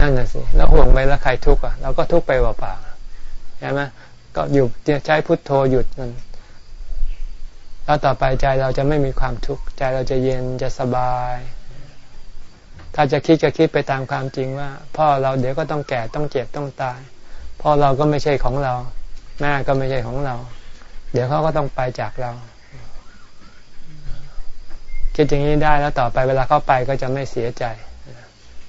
นั่นน่ะสิแล้วห่วงไปแล้วใครทุกข์อะเราก็ทุกข์ไปเปล่าๆใช่ไหมก็หยุดใช้พุทโธหยุดมันแล้วต่อไปใจเราจะไม่มีความทุกข์ใจเราจะเย็นจะสบาย ถ้าจะคิดก็คิดไปตามความจริงว่า พ่อเราเดี๋ยวก็ต้องแก่ต้องเจ็บต้องตายพ่อเราก็ไม่ใช่ของเรา แม่ก็ไม่ใช่ของเรา เดี๋ยวเขาก็ต้องไปจากเรา คิดอย่างนี้ได้แล้วต่อไปเวลาเขาไปก็จะไม่เสียใจ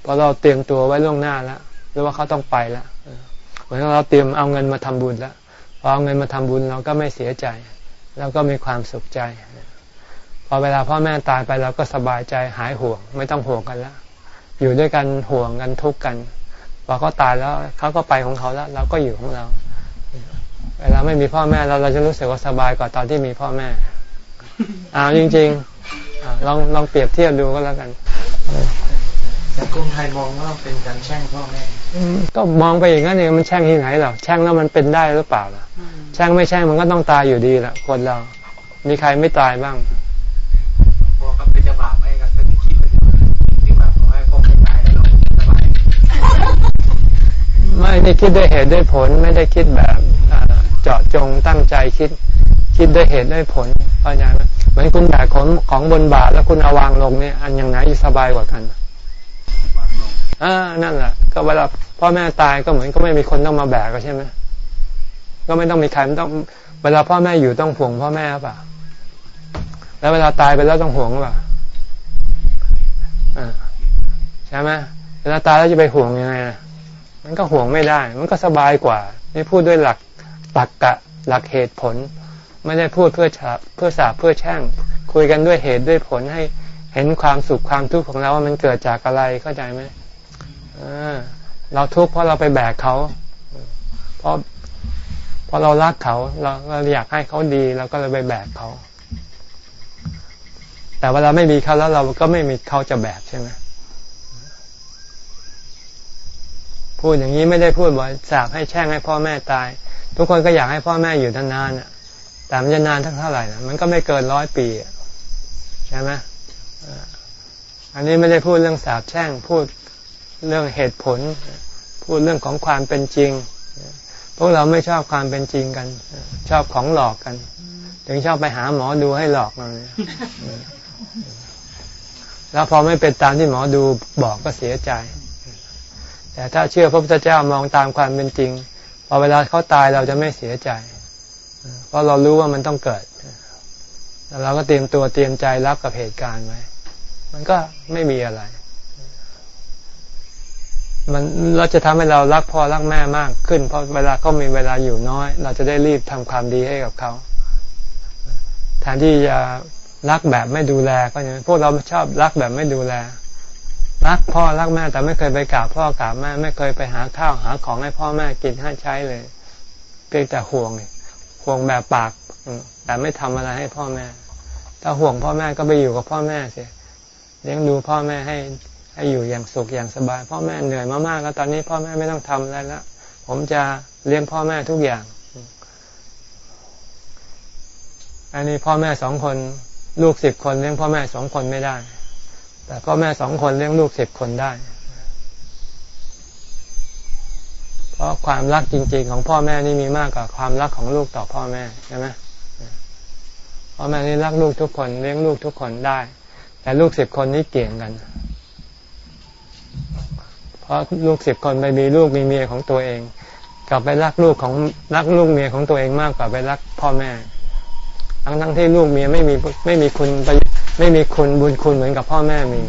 เพราะเราเตรียมตัวไว้ล่วงหน้าแล้วหรือว่าเขาต้องไปแล้วเหมือนเราเตรียมเอาเงินมาทำบุญแล้วพอเอาเงินมาทำบุญเราก็ไม่เสียใจเราก็มีความสุขใจ พอเวลาพ่อแม่ตายไปเราก็สบายใจหายห่วง ไม่ต้องห่วงกันแล้วอยู่ด้วยกันห่วงกันทุกข์กันพอเขาตายแล้วเขาก็ไปของเขาแล้ว เราก็อยู่ของเรา เวลาไม่มีพ่อแม่เราเราจะรู้สึกว่าสบายกว่าตอนที่มีพ่อแม่อ้าวจริงๆลองลองเปรียบเทียบดูก็แล้วกันสังคมไทยมองว่าเป็นการแช่งพ่อแม่ก็มองไปอย่างนั้นเองมันแช่งที่ไหนหรอแช่งแล้วมันเป็นได้หรือเปล่าล่ะแช่งไม่แช่งมันก็ต้องตายอยู่ดีแหละคนเรา มีใครไม่ตายบ้างพอครับเป็นจะบาปไหมครับเป็นคิดที่ว่าขอให้พ่อไม่ตายแล้วเราสบายไม่ได้คิดด้วยเหตุด้วยผลไม่ได้คิดแบบ เจาะจงตั้งใจคิด คิดด้วยเหตุด้วยผลเข้าใจไหมเหมือนคุณแบกของของบนบาทแล้วคุณเอาวางลงเนี่ยอันยังไงสบายกว่ากันอ่านั่นแหละก็เวลาพ่อแม่ตายก็เหมือนก็ไม่มีคนต้องมาแบกก็ใช่ไหมก็ไม่ต้องมีใครต้อง เวลาพ่อแม่อยู่ต้องห่วงพ่อแม่ป่ะแล้วเวลาตายไปแล้วต้องห่วงป่ะอ่าใช่ไหมเวลาตายแล้วจะไปห่วงยังไงมันก็ห่วงไม่ได้ มันก็สบายกว่า นี่พูดด้วยหลัก ตักกะหลักเหตุผล ไม่ได้พูดเพื่อเพื่อสาบเพื่อแช่ง คุยกันด้วยเหตุด้วยผลให้เห็นความสุขความทุกข์ของเราว่ามันเกิดจากอะไรเข้าใจไหมเราทุกข์เพราะเราไปแบกเขาเพราะเพราะเรารักเขาเราเราอยากให้เขาดีเราก็เลยไปแบกเขา แต่เวลาไม่มีเขาแล้วเราก็ไม่มีเขาจะแบกใช่ไหมพูดอย่างนี้ไม่ได้พูดว่าสาบให้แช่งให้พ่อแม่ตาย ทุกคนก็อยากให้พ่อแม่อยู่นานๆแต่มันจะนานทั้งเท่าไหร่นะมันก็ไม่เกินร้อยปีใช่ไหมอันนี้ไม่ได้พูดเรื่องสาบแช่งพูดเรื่องเหตุผล พูดเรื่องของความเป็นจริง พวกเราไม่ชอบความเป็นจริงกัน ชอบของหลอกกัน ถึงชอบไปหาหมอดูให้หลอกเราเนี่ยแล้วพอไม่เป็นตามที่หมอดูบอกก็เสียใจ แต่ถ้าเชื่อพระพุทธเจ้ามองตามความเป็นจริง อเวลาเขาตายเราจะไม่เสียใจ เพราะเรารู้ว่ามันต้องเกิดแล้วเราก็เตรียมตัวเตรียมใจรับกับเหตุการณ์ไว้ มันก็ไม่มีอะไร มันเราจะทำให้เรารักพ่อรักแม่มากขึ้น เพราะเวลาเขามีเวลาอยู่น้อย เราจะได้รีบทำความดีให้กับเขาแทนที่จะรักแบบไม่ดูแลก็อย่างพวกเราชอบรักแบบไม่ดูแล รักพ่อรักแม่แต่ไม่เคยไปกราบพ่อกราบแม่ไม่เคยไปหาข้าวหาของให้พ่อแม่กินให้ใช้เลย เพียงแต่ห่วงห่วงแบบปากแต่ไม่ทำอะไรให้พ่อแม่ ถ้าห่วงพ่อแม่ก็ไปอยู่กับพ่อแม่เสียเลี้ยงดูพ่อแม่ให้ให้อยู่อย่างสุขอย่างสบาย พ่อแม่เหนื่อยมากๆแล้วตอนนี้พ่อแม่ไม่ต้องทำอะไรแล้วผมจะเลี้ยงพ่อแม่ทุกอย่าง อันนี้พ่อแม่สองคน ลูกสิบคนเลี้ยงพ่อแม่สองคนไม่ได้ แต่พ่อแม่สองคนเลี้ยงลูกสิบคนได้ เพราะความรักจริง ๆ ของพ่อแม่นี่มีมากกว่าความรักของลูกต่อพ่อแม่ใช่ไหมพ่อแม่นี่รักลูกทุกคนเลี้ยงลูกทุกคนได้ แต่ลูกสิบคนนี่เกี่ยงกัน เพราะลูกสิบคนไปมีลูกมีเมียของตัวเอง กลับไปรักลูกของรักลูกเมียของตัวเองมากกว่าไปรักพ่อแม่ทั้งทั้งที่ลูกเมียไม่มีไม่มีคุณไป ไม่มีคุณบุญคุณเหมือนกับพ่อแม่มี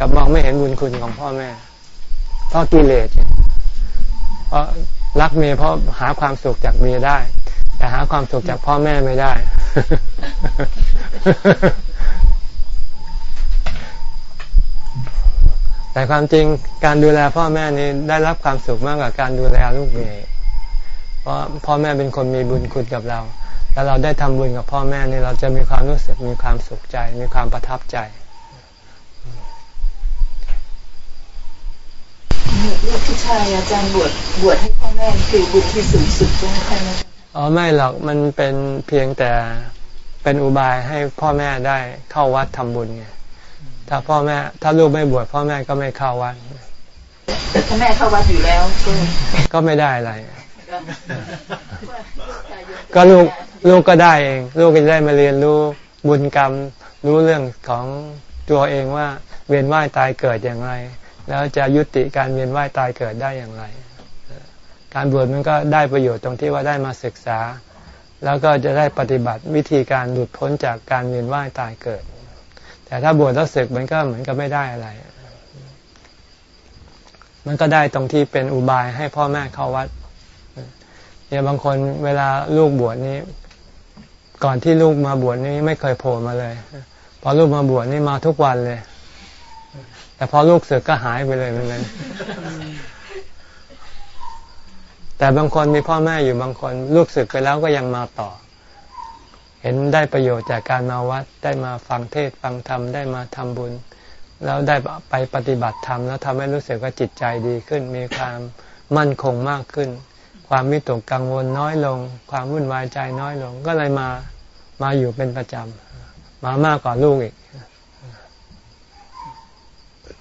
กับมองไม่เห็นบุญคุณของพ่อแม่ เพราะกิเลสเพราะรักเมียเพราะหาความสุขจากเมียได้ แต่หาความสุขจากพ่อแม่ไม่ได้ แต่ความจริงการดูแลพ่อแม่นี่ได้รับความสุขมากกว่าการดูแลลูกเมียเพราะพ่อแม่เป็นคนมีบุญคุณกับเรา แล้วเราได้ทำบุญกับพ่อแม่นี่เราจะมีความรู้สึกมีความสุขใจ มีความประทับใจมลูกผู้ชายอาจารย์บวชบวชให้พ่อแม่คือบุญที่สูงสุดใช่ไหมคะอ๋อไม่หรอกมันเป็นเพียงแต่เป็นอุบายให้พ่อแม่ได้เข้าวัดทำบุญไงถ้าพ่อแม่ ถ้าลูกไม่บวชพ่อแม่ก็ไม่เข้าวัดแต่ถ้าแม่เข้าวัดอยู่แล้วก็ก็ไม่ได้อะไร ก็ลูก ลูกก็ได้เอง ลูกก็ได้มาเรียนรู้บุญกรรม รู้เรื่องของตัวเองว่าเวียนว่ายตายเกิดอย่างไร แล้วจะยุติการเวียนว่ายตายเกิดได้อย่างไร การบวชมันก็ได้ประโยชน์ตรงที่ว่าได้มาศึกษา แล้วก็จะได้ปฏิบัติวิธีการหลุดพ้นจากการเวียนว่ายตายเกิด แต่ถ้าบวชแล้วศึกมันก็เหมือนกับไม่ได้อะไร มันก็ได้ตรงที่เป็นอุบายให้พ่อแม่เข้าวัดเนี่ยบางคนเวลาลูกบวชนี้ ก่อนที่ลูกมาบวชนี้ไม่เคยโผล่มาเลย พอลูกมาบวชนี่มาทุกวันเลย แต่พอลูกเสือกก็หายไปเลยเหมือนกันแต่บางคนมีพ่อแม่อยู่บางคน ลูกศึกไปแล้วก็ยังมาต่อ เห็นได้ประโยชน์จากการมาวัดได้มาฟังเทศฟังธรรมได้มาทำบุญ แล้วได้ไปปฏิบัติธรรมแล้วทำให้รู้สึกว่าจิตใจดีขึ้น มีความมั่นคงมากขึ้น ความวิตกกังวลน้อยลง ความวุ่นวายใจน้อยลง ก็เลยมามาอยู่เป็นประจำมามากกว่าลูกอีก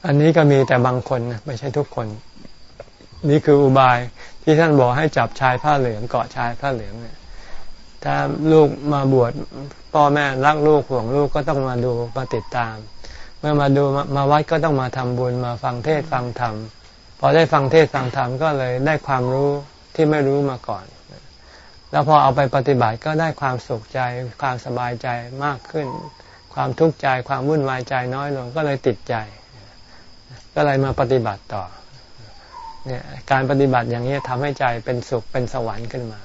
อันนี้ก็มีแต่บางคนนะไม่ใช่ทุกคน นี่คืออุบายที่ท่านบอกให้จับชายผ้าเหลืองเกาะชายผ้าเหลืองเนี่ยถ้าลูกมาบวชพ่อแม่รักลูกห่วงลูกก็ต้องมาดูมาติดตาม เมื่อมาดูมาวัดก็ต้องมาทำบุญมาฟังเทศฟังธรรมพอได้ฟังเทศฟังธรรมก็เลยได้ความรู้ ที่ไม่รู้มาก่อน แล้วพอเอาไปปฏิบัติก็ได้ความสุขใจความสบายใจมากขึ้น ความทุกข์ใจความวุ่นวายใจน้อยลงก็เลยติดใจ ก็เลยมาปฏิบัติต่อเนี่ยการปฏิบัติอย่างนี้ทำให้ใจเป็นสุขเป็นสวรรค์ขึ้นมา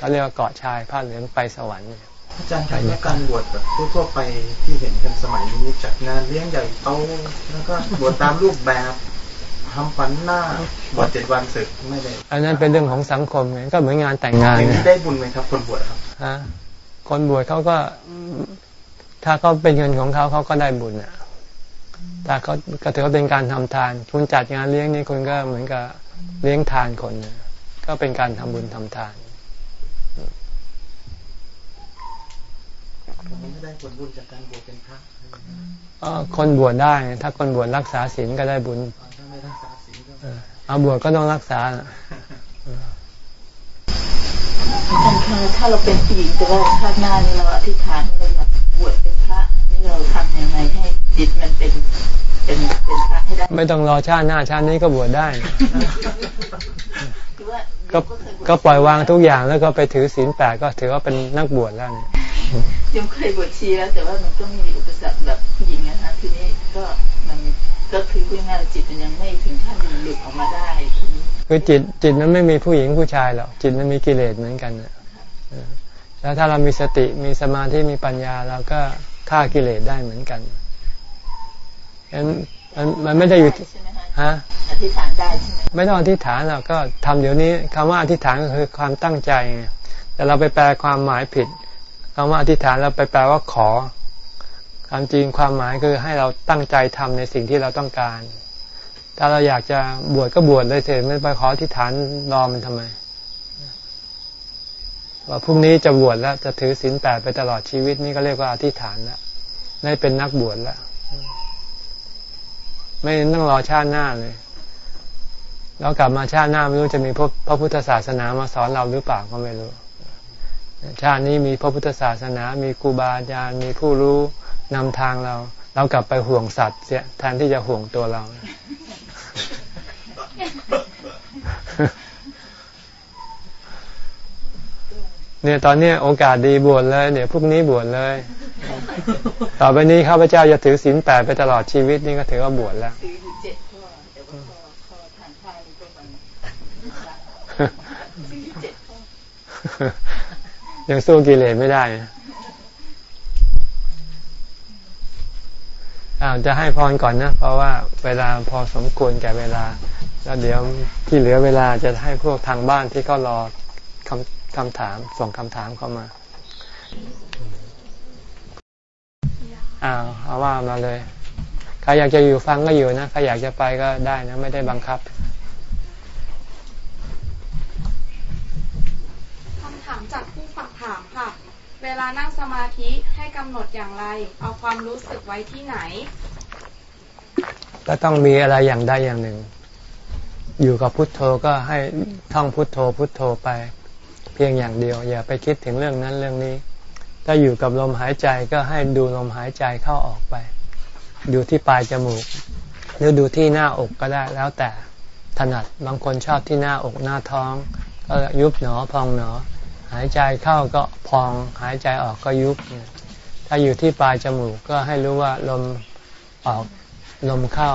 ก็เรียกว่าเกาะชายผ้าเหลืองไปสวรรค์อาจารย์ครับในการบวชแบบทั่วไปที่เห็นกันสมัยนี้จัดงานเลี้ยงใหญ่โตแล้วก็บวชตามรูปแบบ ทำฝันหน้าบวชเจ็ดวันศึกไม่ได้ อันนั้นเป็นเรื่องของสังคมไงก็เหมือนงานแต่งงานนี่ได้บุญไหมครับ คนบวชครับฮะคนบวชเขาก็ ถ้าเขาเป็นเงินของเขาเขาก็ได้บุญอะแต่เขาก็ถือว่าเป็นการทำทาน คุณจัดงานเลี้ยงนี่คุณก็เหมือนกับเลี้ยงทานคนก็เป็นการทำบุญทำทานไม่ได้ผลบุญจากการบวชเป็นพระคนบวชได้ ถ้าคนบวชรักษาศีลก็ได้บุญ เอาบวชก็ต้องรักษาอาจารย์คะถ้าเราเป็นผู้หญิงแต่ว่าชาติหน้านี่เราอธิษฐานเราอยากบวชเป็นพระนี่เราทำยังไงให้จิตมันเป็นเป็นเป็นพระให้ได้ ไม่ต้องรอชาติหน้าชาตินี้ก็บวชได้ก็ก็ปล่อยวางทุกอย่างแล้วก็ไปถือศีลแปดก็ถือว่าเป็นนักบวชแล้วเนี่ยยังเคยบวชชีแล้วแต่ว่ามันก็มีอุปสรรคแบบผู้หญิงนะคะทีนี้ก็มัน ก็คือพูดง่ายจิตมันยังไม่ถึงขั้นหลุดออกมาได้คือจิตจิตมันไม่มีผู้หญิงผู้ชายหรอกจิตมันมีกิเลสเหมือนกันแล้วถ้าเรามีสติมีสมาธิมีปัญญาเราก็ฆ่ากิเลสได้เหมือนกันมันมันมันไม่ได้อยู่ฮะอธิษฐานได้ใช่ไหมไม่ต้องอธิษฐานเราก็ทำเดี๋ยวนี้คำว่าอธิษฐานก็คือความตั้งใจแต่เราไปแปลความหมายผิดคำว่าอธิษฐานเราไปแปลว่าขอ ความจริงความหมายคือให้เราตั้งใจทำในสิ่งที่เราต้องการ ถ้าเราอยากจะบวชก็บวชเลยเถิดไม่ไปขอที่ฐานรอมันทำไมว่าพรุ่งนี้จะบวชแล้วจะถือศีลแปดไปตลอดชีวิตนี่ก็เรียกว่าอธิษฐานแล้วได้เป็นนักบวชแล้วไม่ต้องรอชาติหน้าเลยแล้วกลับมาชาติหน้าไม่รู้จะมีพระพระพุทธศาสนามาสอนเราหรือเปล่าก็ไม่รู้ ชาตินี้มีพระพุทธศาสนา มีครูบาอาจารย์มีผู้รู้ นำทางเรา เรากลับไปห่วงสัตว์เสียแทนที่จะห่วงตัวเรา เนี่ยตอนนี้โอกาสดีบวชเลย เนี่ยพรุ่งนี้บวชเลย ต่อไปนี้ข้าพเจ้าจะถือศีลแปดไปตลอดชีวิตนี่ก็ถือว่าบวชแล้วยังสู้กิเลสไม่ได้ อาจะให้พรก่อนนะ เพราะว่าเวลาพอสมควรแก่เวลา แล้วเดี๋ยวที่เหลือเวลาจะให้พวกทางบ้านที่เขารอคำคำถามส่งคำถามเข้ามาอ้าวเอาว่ามาเลยใครอยากจะอยู่ฟังก็อยู่นะใครอยากจะไปก็ได้นะ ไม่ได้บังคับ ลานั่งสมาธิให้กำหนดอย่างไร เอาความรู้สึกไว้ที่ไหน ก็ต้องมีอะไรอย่างใดอย่างหนึ่ง อยู่กับพุทโธก็ให้ท่องพุทโธพุทโธไป เพียงอย่างเดียว อย่าไปคิดถึงเรื่องนั้นเรื่องนี้ ถ้าอยู่กับลมหายใจก็ให้ดูลมหายใจเข้าออกไป ดูที่ปลายจมูก หรือดูที่หน้าอกก็ได้แล้วแต่ถนัดบางคนชอบที่หน้าอกหน้าท้อง ก็ยุบหนอพองหนอ หายใจเข้าก็พอง หายใจออกก็ยุบ ถ้าอยู่ที่ปลายจมูกก็ให้รู้ว่าลมออกลมเข้า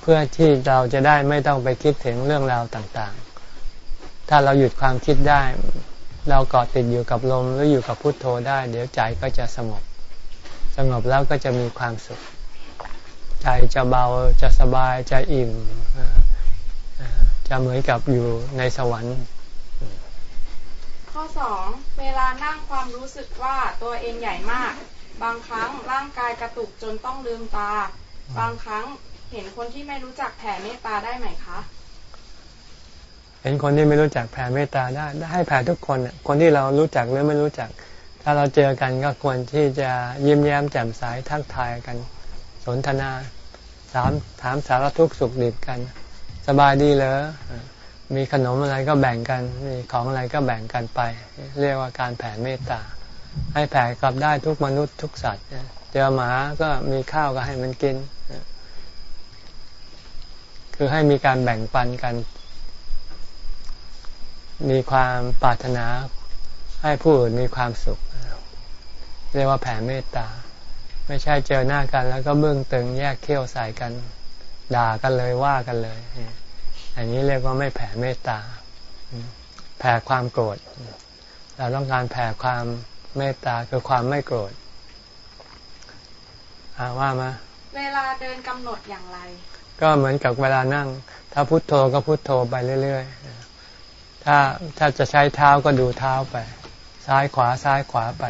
เพื่อที่เราจะได้ไม่ต้องไปคิดถึงเรื่องราวต่างๆ ถ้าเราหยุดความคิดได้ เราเกาะติดอยู่กับลมหรืออยู่กับพุทโธได้ เดี๋ยวใจก็จะสงบ สงบแล้วก็จะมีความสุข ใจจะเบาจะสบายจะอิ่มจะเหมือนกับอยู่ในสวรรค์ ข้อสองเวลานั่งความรู้สึกว่าตัวเองใหญ่มาก บางครั้งร่างกายกระตุกจนต้องลืมตา บางครั้งเห็นคนที่ไม่รู้จักแผ่เมตตาได้ไหมคะ เห็นคนที่ไม่รู้จักแผ่เมตตาได้ให้แผ่ทุกคนคนที่เรารู้จักหรือไม่รู้จัก ถ้าเราเจอกันก็ควรที่จะยิ้มแย้มแจ่มใสทักทายกัน สนทนาถามถามสารทุกข์สุขดิบกัน สบายดีเหรอ มีขนมอะไรก็แบ่งกัน มีของอะไรก็แบ่งกันไป เรียกว่าการแผ่เมตตา ให้แผ่กลับได้ทุกมนุษย์ทุกสัตว์เจอหมาก็มีข้าวก็ให้มันกิน คือให้มีการแบ่งปันกัน มีความปรารถนา ให้ผู้อื่นมีความสุข เรียกว่าแผ่เมตตา ไม่ใช่เจอหน้ากันแล้วก็เบื้องตึงแยกเขี้ยวใส่กัน ด่ากันเลยว่ากันเลย อันนี้เรียกว่าไม่แผ่เมตตา แผ่ความโกรธ เราต้องการแผ่ความเมตตาคือความไม่โกรธว่ามา เวลาเดินกำหนดอย่างไร ก็เหมือนกับเวลานั่ง ถ้าพุโทโธก็พุโทโธไปเรื่อยๆ ถ้าถ้าจะใช้เท้าก็ดูเท้าไป ซ้ายขวาซ้ายขวาไป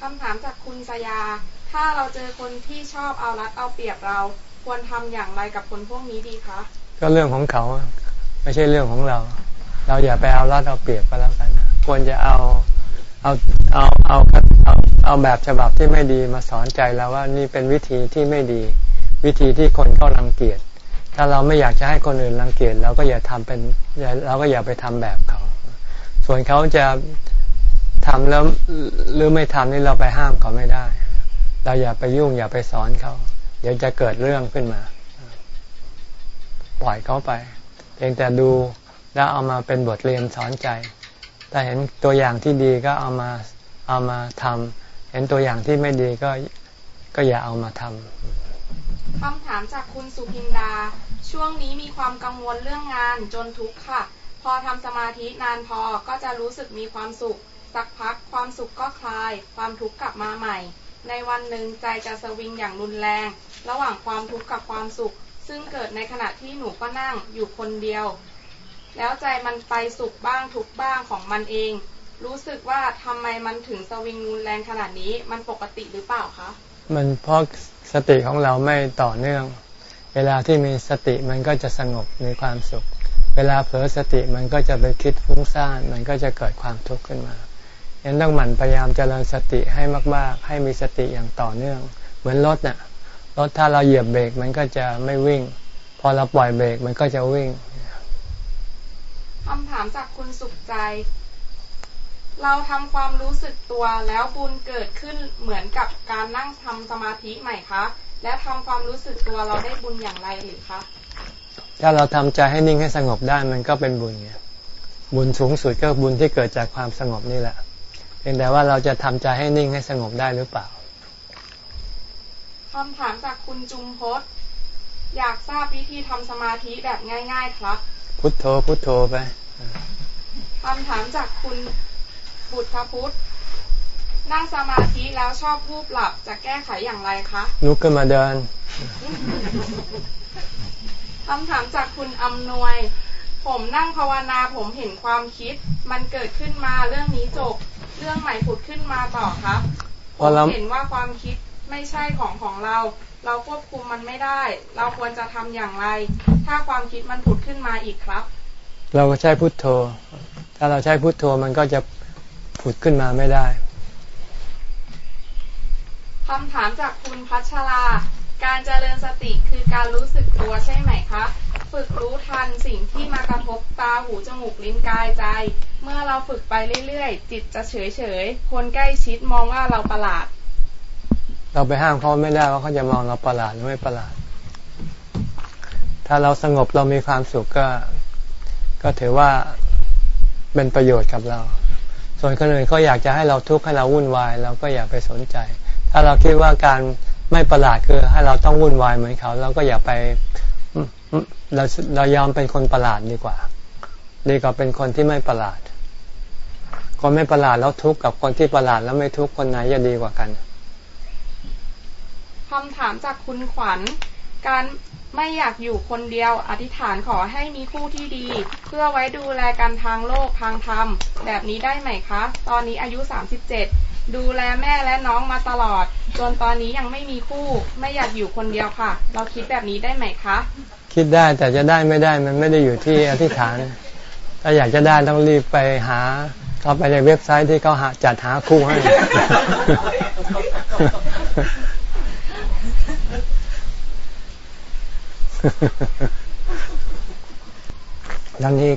คำถามจากคุณสยา ถ้าเราเจอคนที่ชอบเอารัดเอาเปรียบเรา ควรทำอย่างไรกับคนพวกนี้ดีคะ ก็เรื่องของเขาไม่ใช่เรื่องของเรา เราอย่าไปเอารัดเอาเปรียบก็แล้วกัน ควรจะเอาเอาเอาเอาเอาเอาแบบฉบับที่ไม่ดีมาสอนใจเราว่านี่เป็นวิธีที่ไม่ดี วิธีที่คนก็รังเกียจถ้าเราไม่อยากจะให้คนอื่นรังเกียจเราก็อย่าทำเป็นเราก็อย่าไปทำแบบเขา ส่วนเขาจะทำแล้วหรือไม่ทำนี่เราไปห้ามเขาไม่ได้ เราอย่าไปยุ่งอย่าไปสอนเขา เดี๋ยวจะเกิดเรื่องขึ้นมา ปล่อยเขาไป เพียงแต่ดูแล้วเอามาเป็นบทเรียนสอนใจ ถ้าเห็นตัวอย่างที่ดีก็เอามาเอามาทำเห็นตัวอย่างที่ไม่ดีก็ก็อย่าเอามาทำคำถามจากคุณสุพินดา ช่วงนี้มีความกังวลเรื่องงานจนทุกข์ค่ะ พอทำสมาธินานพอก็จะรู้สึกมีความสุข สักพักความสุขก็คลาย ความทุกข์กลับมาใหม่ ในวันหนึ่งใจจะสวิงอย่างรุนแรง ระหว่างความทุกข์กับความสุข ซึ่งเกิดในขณะที่หนูก็นั่งอยู่คนเดียว แล้วใจมันไปสุขบ้างทุกบ้างของมันเอง รู้สึกว่าทำไมมันถึงสวิงรุนแรงขนาดนี้มันปกติหรือเปล่าคะมันเพราะสติของเราไม่ต่อเนื่อง เวลาที่มีสติมันก็จะสงบมีความสุข เวลาเผลอสติมันก็จะไปคิดฟุ้งซ่านมันก็จะเกิดความทุกข์ขึ้นมา ยังต้องหมั่นพยายามเจริญสติให้มาก ๆ ให้มีสติอย่างต่อเนื่อง เหมือนรถเนะ่ะรถถ้าเราเหยียบเบรกมันก็จะไม่วิ่ง พอเราปล่อยเบรกมันก็จะวิ่งคำถามจากคุณสุขใจ เราทำความรู้สึกตัวแล้วบุญเกิดขึ้นเหมือนกับการนั่งทำสมาธิใหม่คะ และทำความรู้สึกตัวเราได้บุญอย่างไรหรือคะ ถ้าเราทำใจให้นิ่งให้สงบได้มันก็เป็นบุญไงบุญสูงสุดก็บุญที่เกิดจากความสงบนี่แหละ เพียงแต่ว่าเราจะทำใจให้นิ่งให้สงบได้หรือเปล่าคำถามจากคุณจุมพศอยากทราบวิธีทำสมาธิแบบง่าย ๆ ครับ พุทโธพุทโธไปคำถามจากคุณบุตรพุทธนั่งสมาธิแล้วชอบพูบหลับจะแก้ไขอย่างไรคะลุกขึ้นมาเดินคำถามจากคุณอำนวย ผมนั่งภาวนาผมเห็นความคิด มันเกิดขึ้นมาเรื่องนี้จบ เรื่องใหม่ผุดขึ้นมาต่อครับผมเห็นว่าความคิดไม่ใช่ของของเรา เราควบคุมมันไม่ได้ เราควรจะทำอย่างไร ถ้าความคิดมันผุดขึ้นมาอีกครับ เราก็ใช้พุทโธ ถ้าเราใช้พุทโธมันก็จะผุดขึ้นมาไม่ได้คำถามจากคุณพัชรา การเจริญสติคือการรู้สึกตัวใช่ไหมคะ ฝึกรู้ทันสิ่งที่มากระทบตาหูจมูกลิ้นกายใจ เมื่อเราฝึกไปเรื่อยๆ จิตจะเฉยๆ คนใกล้ชิดมองว่าเราประหลาด เราไปห้ามเขาไม่ได้ว่าเขาจะมองเราประหลาดหรือไม่ประหลาด ถ้าเราสงบเรามีความสุขก็ ก็ถือว่าเป็นประโยชน์กับเรา ส่วนคนอื่นเขาอยากจะให้เราทุกข์ให้เราวุ่นวาย เราก็อย่าไปสนใจ ถ้าเราคิดว่าการไม่ประหลาดคือให้เราต้องวุ่นวายเหมือนเขา เราก็อย่าไป เราเรายอมเป็นคนประหลาดดีกว่า ดีกว่าเป็นคนที่ไม่ประหลาด คนไม่ประหลาดแล้วทุกข์กับคนที่ประหลาดแล้วไม่ทุกข์คนไหนจะดีกว่ากันคำถามจากคุณขวัญ การไม่อยากอยู่คนเดียว อธิษฐานขอให้มีคู่ที่ดี เพื่อไว้ดูแลกันทางโลกทางธรรม แบบนี้ได้ไหมคะ ตอนนี้อายุ 37 ดูแลแม่และน้องมาตลอด จนตอนนี้ยังไม่มีคู่ ไม่อยากอยู่คนเดียวค่ะ เราคิดแบบนี้ได้ไหมคะคิดได้แต่จะได้ไม่ได้มันไม่ได้อยู่ที่อธิษฐาน ถ้าอยากจะได้ต้องรีบไปหาเข้าไปในเว็บไซต์ที่เขาหาจัดหาคู่ให้ ดังนี้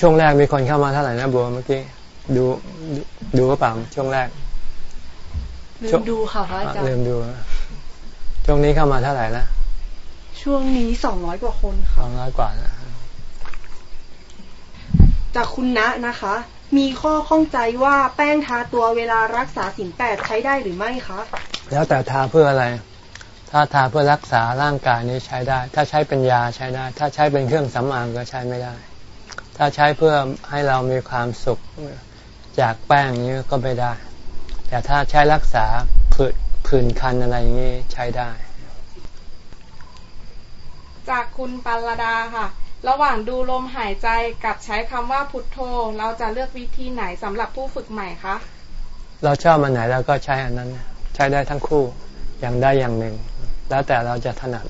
ช่วงแรกมีคนเข้ามาเท่าไหร่นะบัวเมื่อกี้ดูดูก็ป่าช่วงแรกลืมดูค่ะพระอาจารย์ลืมดูช่วงนี้เข้ามาเท่าไหร่ละ ช่วงนี้สองร้อยกว่าคนค่ะสองร้อยกว่านะจากคุณณะนะคะ มีข้อข้องใจว่าแป้งทาตัวเวลารักษาสินแปดใช้ได้หรือไม่คะ แล้วแต่ทาเพื่ออะไร ถ้าทาเพื่อรักษาร่างกายนี้ใช้ได้ ถ้าใช้เป็นยาใช้ได้ ถ้าใช้เป็นเครื่องสำอางก็ใช้ไม่ได้ ถ้าใช้เพื่อให้เรามีความสุขจากแป้งนี้ก็ไม่ได้ แต่ถ้าใช้รักษาผื่นผื่นคันอะไรอย่างนี้ใช้ได้ จากคุณปัลดาค่ะ ระหว่างดูลมหายใจกับใช้คำว่าพุทโธ เราจะเลือกวิธีไหนสำหรับผู้ฝึกใหม่คะ เราชอบมันไหนเราก็ใช้อันนั้น ใช้ได้ทั้งคู่ อย่างได้อย่างหนึ่ง แล้วแต่เราจะถนัด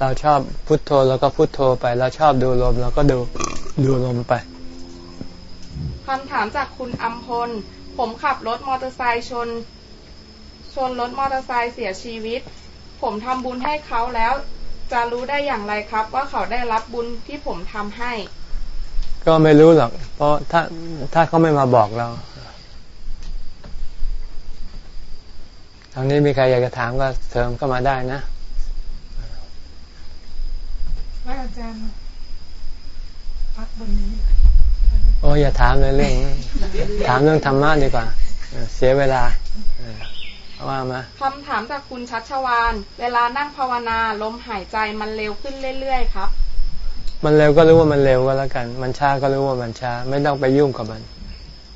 เราชอบพุทโธเราก็พุทโธไป เราชอบดูลมเราก็ดูดูลมไปคำถามจากคุณอัมพล ผมขับรถมอเตอร์ไซค์ชน ชนรถมอเตอร์ไซค์เสียชีวิต ผมทำบุญให้เขาแล้ว จะรู้ได้อย่างไรครับ ว่าเขาได้รับบุญที่ผมทำให้ ก็ไม่รู้หรอก เพราะถ้าถ้าเขาไม่มาบอกเราทางนี้มีใครอยากจะถามก็เสริมเข้ามาได้นะอาจารย์พักบนนี้ โอ้อย่าถามเลยเรื่อง ถามเรื่องธรรมะดีกว่า เสียเวลา ว่ามาคำถามจากคุณชัชวานเวลานั่งภาวนาลมหายใจมันเร็วขึ้นเรื่อยๆครับ มันเร็วก็รู้ว่ามันเร็วก็แล้วกัน มันช้าก็รู้ว่ามันช้า ไม่ต้องไปยุ่งกับมัน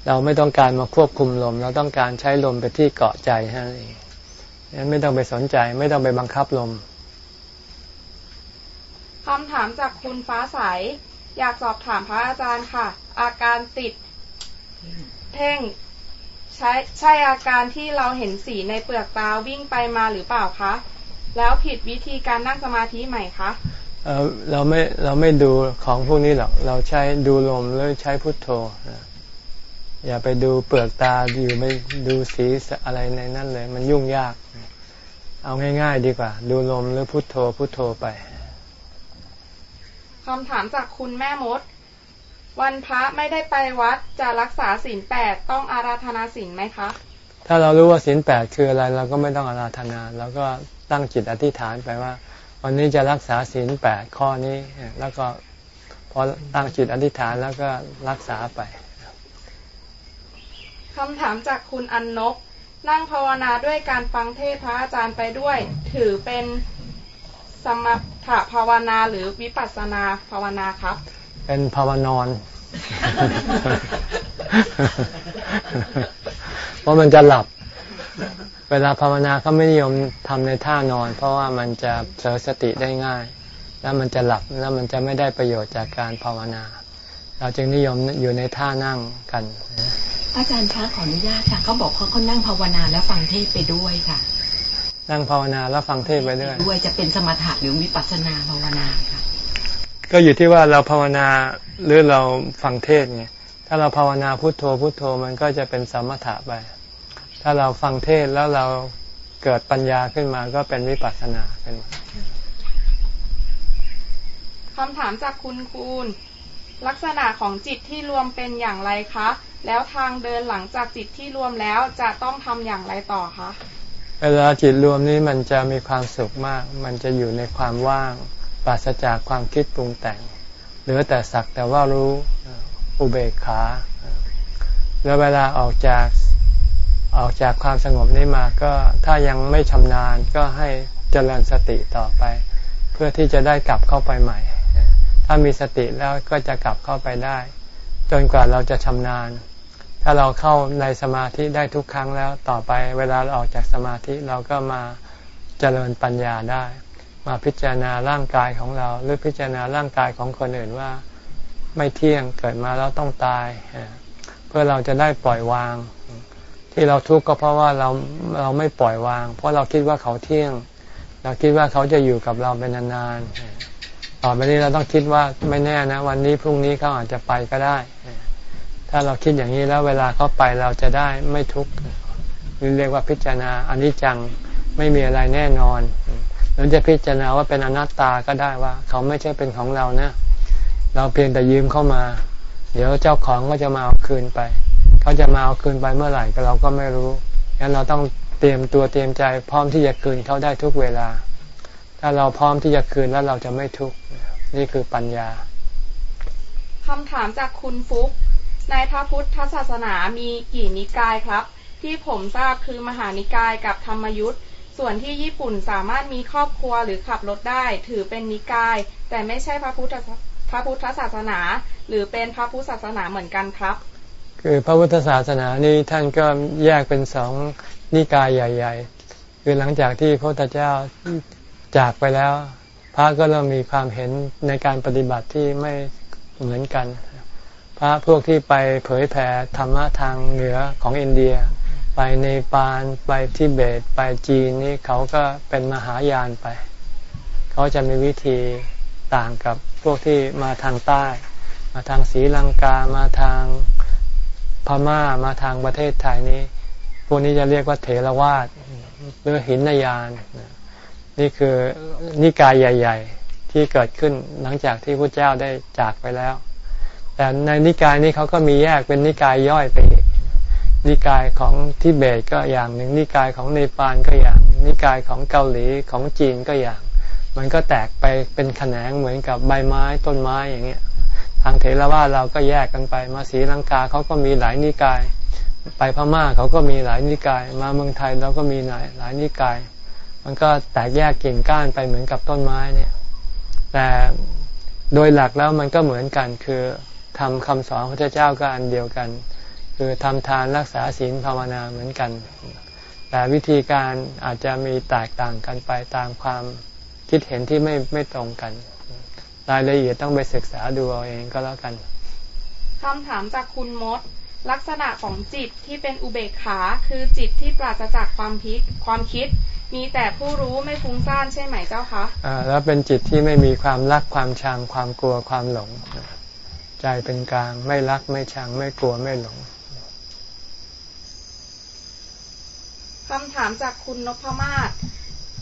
เราไม่ต้องการมาควบคุมลม เราต้องการใช้ลมไปที่เกาะใจแค่นั้นเองนั้นไม่ต้องไปสนใจ ไม่ต้องไปบังคับลมคำถามจากคุณฟ้าใสอยากสอบถามพระอาจารย์ค่ะ อาการติดเพ่ง ใช่ใช่อาการที่เราเห็นสีในเปลือกตาวิ่งไปมาหรือเปล่าคะ แล้วผิดวิธีการนั่งสมาธิใหม่คะเออเราไม่เราไม่ดูของพวกนี้หรอก เราใช้ดูลมหรือใช้พุทโธ อย่าไปดูเปลือกตาอยู่ไม่ดูสีอะไรในนั้นเลย มันยุ่งยาก เอาง่าย ๆ ดีกว่า ดูลมหรือพุทโธพุทโธไปคำถามจากคุณแม่มด วันพระไม่ได้ไปวัดจะรักษาศีลแปดต้องอาราธนาศีลไหมคะ ถ้าเรารู้ว่าศีลแปดคืออะไรเราก็ไม่ต้องอาราธนาเราก็ตั้งจิตอธิษฐานไปว่า วันนี้จะรักษาศีลแปดข้อนี้แล้วก็พอตั้งจิตอธิษฐานแล้วก็รักษาไปคำถามจากคุณอันนก นั่งภาวนาด้วยการฟังเทศพระอาจารย์ไปด้วย ถือเป็นสมถภาวนาหรือวิปัสสนาภาวนาครับ เป็นภาวนอน เพราะมันจะหลับ เวลาภาวนาเขาไม่นิยมทำในท่านอน เพราะว่ามันจะเสียสติได้ง่าย แล้วมันจะหลับแล้วมันจะไม่ได้ประโยชน์จากการภาวนา เราจึงนิยมอยู่ในท่านั่งกันอาจารย์คะขออนุญาตค่ะเขาบอกเขาเขานั่งภาวนาแล้วฟังเทศไปด้วยค่ะ นั่งภาวนาแล้วฟังเทศไปด้วยด้วยจะเป็นสมถะหรือวิปัสสนาภาวนาค่ะ ก็อยู่ที่ว่าเราภาวนาหรือเราฟังเทศไงถ้าเราภาวนาพุโทโธพุโทโธมันก็จะเป็นสมถะไป ถ้าเราฟังเทศแล้วเราเกิดปัญญาขึ้นมาก็เป็นวิปัสสนาขึ้นมาคำถามจากคุณคูณลักษณะของจิตที่รวมเป็นอย่างไรคะ แล้วทางเดินหลังจากจิตที่รวมแล้วจะต้องทำอย่างไรต่อคะ เวลาจิตรวมนี้มันจะมีความสุขมาก มันจะอยู่ในความว่าง ปราศจากความคิดปรุงแต่ง เหลือแต่สักแต่ว่ารู้อุเบกขา แล้วเวลาออกจากออกจากความสงบนี้มาก็ถ้ายังไม่ชำนาญก็ให้เจริญสติต่อไป เพื่อที่จะได้กลับเข้าไปใหม่ ถ้ามีสติแล้วก็จะกลับเข้าไปได้ จนกว่าเราจะชำนาญ ถ้าเราเข้าในสมาธิได้ทุกครั้งแล้วต่อไป เวลาเราออกจากสมาธิเราก็มาเจริญปัญญาได้ มาพิจารณาร่างกายของเรา หรือพิจารณาร่างกายของคนอื่นว่าไม่เที่ยงเกิดมาแล้วต้องตาย เพื่อเราจะได้ปล่อยวาง ที่เราทุกข์ก็เพราะว่าเราเราไม่ปล่อยวาง เพราะเราคิดว่าเขาเที่ยง เราคิดว่าเขาจะอยู่กับเราเป็นนานๆต่อไปนี้เราต้องคิดว่าไม่แน่นะ วันนี้พรุ่งนี้เขาอาจจะไปก็ได้ ถ้าเราคิดอย่างนี้แล้วเวลาเขาไปเราจะได้ไม่ทุกข์เรียกว่าพิจารณาอนนี้จังไม่มีอะไรแน่นอน รือจะพิจารณาว่าเป็นอนัตตาก็ได้ว่า เขาไม่ใช่เป็นของเรานะเราเพียงแต่ยืมเข้ามา เดี๋ยวเจ้าของก็จะมาเอาคืนไป เขาจะมาเอาคืนไปเมื่อไหร่ก็เราก็ไม่รู้งั้นเราต้องเตรียมตัวเตรียมใจ พร้อมที่จะคืนเขาได้ทุกเวลา ถ้าเราพร้อมที่จะคืนแล้วเราจะไม่ทุกข์นี่คือปัญญาคำถามจากคุณฟุกในพระพุทธศาสนามีกี่นิกายครับ ที่ผมทราบคือมหานิกายกับธรรมยุทธ์ ส่วนที่ญี่ปุ่นสามารถมีครอบครัวหรือขับรถได้ ถือเป็นนิกาย แต่ไม่ใช่พระพุทธพระพุทธศาสนา หรือเป็นพระพุทธศาสนาเหมือนกันครับ คือพระพุทธศาสนานี้ท่านก็แยกเป็นสองนิกายใหญ่ ๆ คือหลังจากที่พระพุทธเจ้าจากไปแล้ว พระก็เริ่มมีความเห็นในการปฏิบัติที่ไม่เหมือนกัน พระพวกที่ไปเผยแผ่ธรรมะทางเหนือของอินเดีย ไปในปานไปทิเบตไปจีนนี่เขาก็เป็นมหายานไป เขาจะมีวิธีต่างกับพวกที่มาทางใต้ มาทางศรีลังกามาทางพม่ามาทางประเทศไทยนี้พวกนี้จะเรียกว่าเถรวาทหรือหินนยาน นี่คือนิกายใหญ่ ๆ ที่เกิดขึ้นหลังจากที่พระเจ้าได้จากไปแล้ว แต่ในนิกายนี้เขาก็มีแยกเป็นนิกายย่อยไปอีก นิกายของทิเบตก็อย่างหนึ่งนิกายของเนปาลก็อย่าง นิกายของเกาหลีของจีนก็อย่าง มันก็แตกไปเป็นแขนงเหมือนกับใบไม้ต้นไม้อย่างเงี้ยทางเทรวาเราก็แยกกันไป มาศรีลังกาเขาก็มีหลายนิกาย ไปพม่าเขาก็มีหลายนิกาย มาเมืองไทยเราก็มีหลายหลายนิกาย มันก็แตกแยกกิ่งก้านไปเหมือนกับต้นไม้เนี่ย แต่โดยหลักแล้วมันก็เหมือนกันคือทำคำสอนพระเจ้าก็อันเดียวกัน คือทำทานรักษาศีลภาวนาเหมือนกัน แต่วิธีการอาจจะมีแตกต่างกันไปตามความคิดเห็นที่ไม่ไม่ตรงกัน รายละเอียดต้องไปศึกษาดูเอาเองก็แล้วกันคำถามจากคุณมด ลักษณะของจิตที่เป็นอุเบกขาคือจิตที่ปราศจากความพิษความคิด มีแต่ผู้รู้ไม่ฟุ้งซ่านใช่ไหมเจ้าคะอ่าแล้วเป็นจิตที่ไม่มีความรักความชังความกลัวความหลง ใจเป็นกลางไม่รักไม่ชังไม่กลัวไม่หลง คำถามจากคุณนพมาศ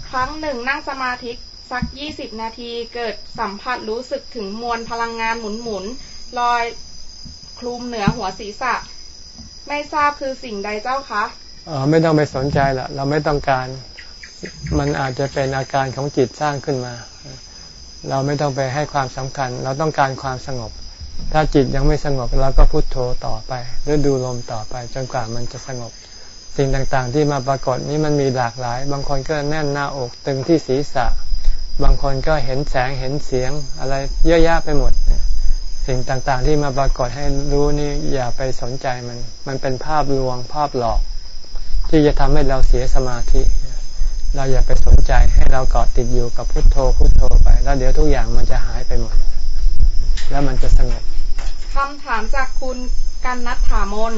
ครั้งหนึ่งนั่งสมาธิสักยี่สิบนาทีเกิดสัมผัสรู้สึกถึงมวลพลังงานหมุนหมุนลอยคลุมเหนือหัวศีรษะ ไม่ทราบคือสิ่งใดเจ้าคะอ๋อไม่ต้องไปสนใจละเราไม่ต้องการ มันอาจจะเป็นอาการของจิตสร้างขึ้นมา เราไม่ต้องไปให้ความสำคัญ เราต้องการความสงบ ถ้าจิตยังไม่สงบเราก็พุโทโธต่อไปหรือดูลมต่อไป จนกว่ามันจะสงบ สิ่งต่างๆ ที่มาปรากฏนี้มันมีหลากหลาย บางคนก็แน่นหน้าอกตึงที่ศีรษะ บางคนก็เห็นแสงเห็นเสียงอะไรเยอะแยะไปหมด สิ่งต่างๆ ที่มาปรากฏให้รู้นี่อย่าไปสนใจมัน มันเป็นภาพลวงภาพหลอก ที่จะทำให้เราเสียสมาธิ เราอย่าไปสนใจให้เราเกาะติดอยู่กับพุทโธพุทโธไป แล้วเดี๋ยวทุกอย่างมันจะหายไปหมด แล้วมันจะสงบคำถามจากคุณกันนัทถามน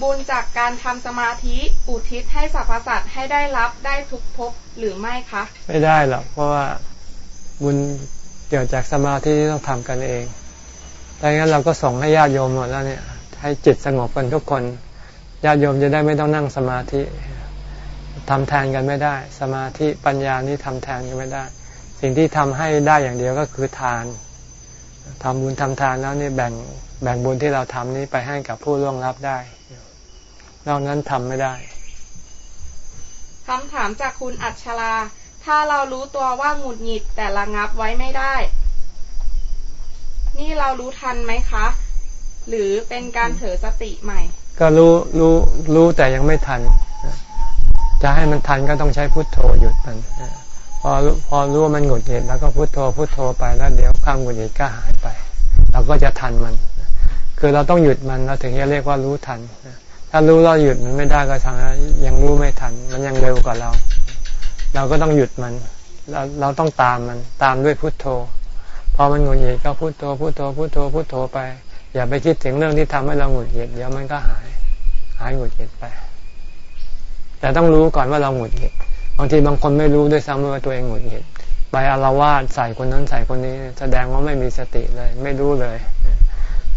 บุญจากการทำสมาธิอุทิศให้สรรพสัตว์ให้ได้รับได้ทุกภพหรือไม่คะ ไม่ได้หรอกเพราะว่าบุญเกิดจากสมาธิที่ต้องทำกันเองดังนั้นเราก็ส่งให้ญาติโยมหมดแล้วเนี่ย ให้จิตสงบกันทุกคนญาติโยมจะได้ไม่ต้องนั่งสมาธิทำแทนกันไม่ได้ สมาธิปัญญานี้ทำแทนกันไม่ได้ สิ่งที่ทำให้ได้อย่างเดียวก็คือทาน ทำบุญทำทานแล้วนี่แบ่งแบ่งบุญที่เราทำนี้ไปให้กับผู้ร่วงรับได้ นอกนั้นทำไม่ได้คำถามจากคุณอัชรา ถ้าเรารู้ตัวว่าหงุดหงิดแต่ระงับไว้ไม่ได้นี่เรารู้ทันไหมคะ หรือเป็นการเผลอสติใหม่ ก็รู้รู้รู้แต่ยังไม่ทัน จะให้มันทันก็ต้องใช้พุทโธหยุดมัน พอพอรู้ว่ามันหงุดหงิดแล้วก็พุทโธพุทโธไปแล้วเดี๋ยวความหงุดหงิดก็หายไป เราก็จะทันมัน คือเราต้องหยุดมันเราถึงจะเรียกว่ารู้ทัน ถ้ารู้เราหยุดมันไม่ได้ก็ทางยังรู้ไม่ทัน มันยังเร็วกว่าเรา เราก็ต้องหยุดมันเราเราต้องตามมันตามด้วยพุทโธ พอมันหงุดหงิดก็พุทโธพุทโธพุทโธพุทโธไป อย่าไปคิดถึงเรื่องที่ทำให้เราหงุดหงิดเดี๋ยวมันก็หาย หายหงุดหงิดไป แต่ต้องรู้ก่อนว่าเราหงุดหงิด บางทีบางคนไม่รู้ด้วยซ้ำว่าตัวเองหงุดหงิดไปอารวาสใส่คนนั้นใส่คนนี้ แสดงว่าไม่มีสติเลย ไม่รู้เลย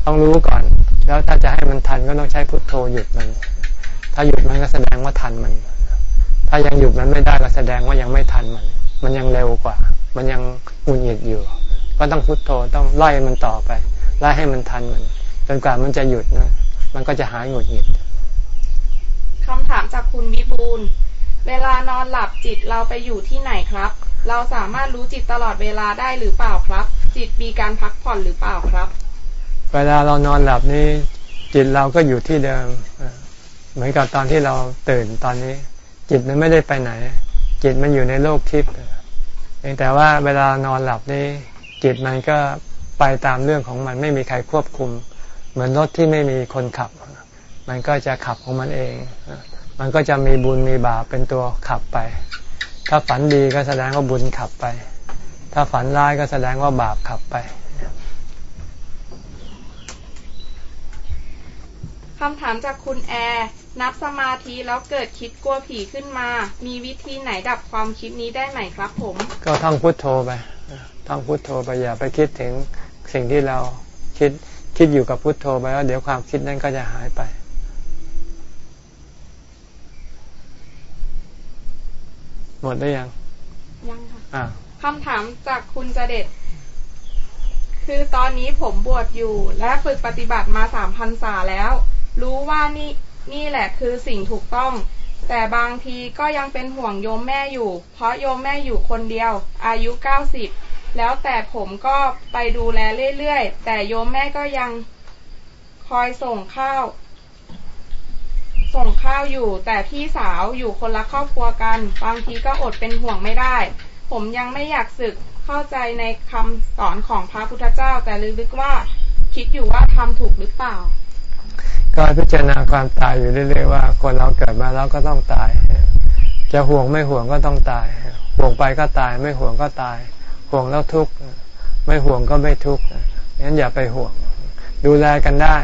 ต้องรู้ก่อน แล้วถ้าจะให้มันทันก็ต้องใช้พุทโธหยุดมัน ถ้าหยุดมันก็แสดงว่าทันมัน ถ้ายังหยุดมันไม่ได้ก็แสดงว่ายังไม่ทันมัน มันยังเร็วกว่า มันยังหงุนหงิดอยู่ ก็ต้องพุทโธต้องไล่มันต่อไปไล่ให้มันทันมันจนกว่ามันจะหยุดนะมันก็จะหายหงุดหงิดคำถามจากคุณวิบูล เวลานอนหลับจิตเราไปอยู่ที่ไหนครับ เราสามารถรู้จิตตลอดเวลาได้หรือเปล่าครับ จิตมีการพักผ่อนหรือเปล่าครับ เวลาเรานอนหลับนี่จิตเราก็อยู่ที่เดิม เหมือนกับตอนที่เราตื่นตอนนี้ จิตมันไม่ได้ไปไหน จิตมันอยู่ในโลกทิพย์เองแต่ว่าเวลานอนหลับนี่จิตมันก็ไปตามเรื่องของมันไม่มีใครควบคุม เหมือนรถที่ไม่มีคนขับ มันก็จะขับของมันเอง มันก็จะมีบุญมีบาปเป็นตัวขับไป ถ้าฝันดีก็แสดงว่าบุญขับไป ถ้าฝันร้ายก็แสดงว่าบาปขับไปคำถามจากคุณแอร์นับสมาธิแล้วเกิดคิดกลัวผีขึ้นมา มีวิธีไหนดับความคิดนี้ได้ไหมครับผม ก็ท่องพุทโธไปท่องพุทโธไปอย่าไปคิดถึงสิ่งที่เราคิดคิดอยู่กับพุทโธไปแล้วเดี๋ยวความคิดนั้นก็จะหายไป หมดได้ยัง ยังค่ะคำถามจากคุณจเด็ดคือตอนนี้ผมบวชอยู่ และฝึกปฏิบัติมาสามพันษาแล้ว รู้ว่านี่นี่แหละคือสิ่งถูกต้อง แต่บางทีก็ยังเป็นห่วงโยมแม่อยู่ เพราะโยมแม่อยู่คนเดียว อายุเก้าสิบแล้วแต่ผมก็ไปดูแลเรื่อยๆ แต่โยมแม่ก็ยังคอยส่งข้าว ส่งข้าวอยู่ แต่พี่สาวอยู่คนละครอบครัวกัน บางทีก็อดเป็นห่วงไม่ได้ ผมยังไม่อยากศึกเข้าใจในคำสอนของพระพุทธเจ้า แต่ลึกๆว่าคิดอยู่ว่าทำถูกหรือเปล่า ก็พิจารณาความตายอยู่เรื่อยๆว่า คนเราเกิดมาแล้วก็ต้องตาย จะห่วงไม่ห่วงก็ต้องตาย ห่วงไปก็ตาย ไม่ห่วงก็ตาย ห่วงแล้วทุกข์ไม่ห่วงก็ไม่ทุกข์งั้นอย่าไปห่วง ดูแลกันได้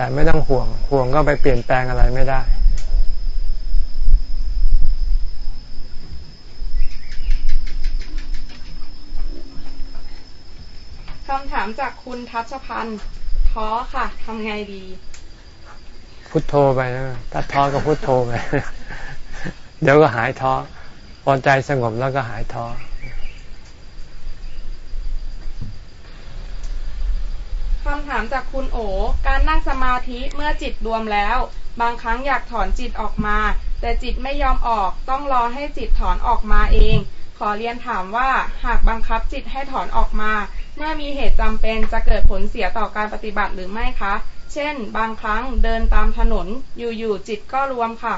แต่ไม่ต้องห่วง ห่วงก็ไปเปลี่ยนแปลงอะไรไม่ได้ คำถามจากคุณทัชพันธ์ท้อค่ะทำไงดี พุทโธไปนะถ้าท้อก็พุทโธไป เดี๋ยวก็หายท้อ พอใจสงบแล้วก็หายท้อ คำถามจากคุณโอ การนั่งสมาธิเมื่อจิตรวมแล้ว บางครั้งอยากถอนจิตออกมา แต่จิตไม่ยอมออก ต้องรอให้จิตถอนออกมาเอง ขอเรียนถามว่าหากบังคับจิตให้ถอนออกมา เมื่อมีเหตุจำเป็นจะเกิดผลเสียต่อการปฏิบัติหรือไม่คะ เช่น บางครั้งเดินตามถนน อยู่ๆจิตก็รวมค่ะ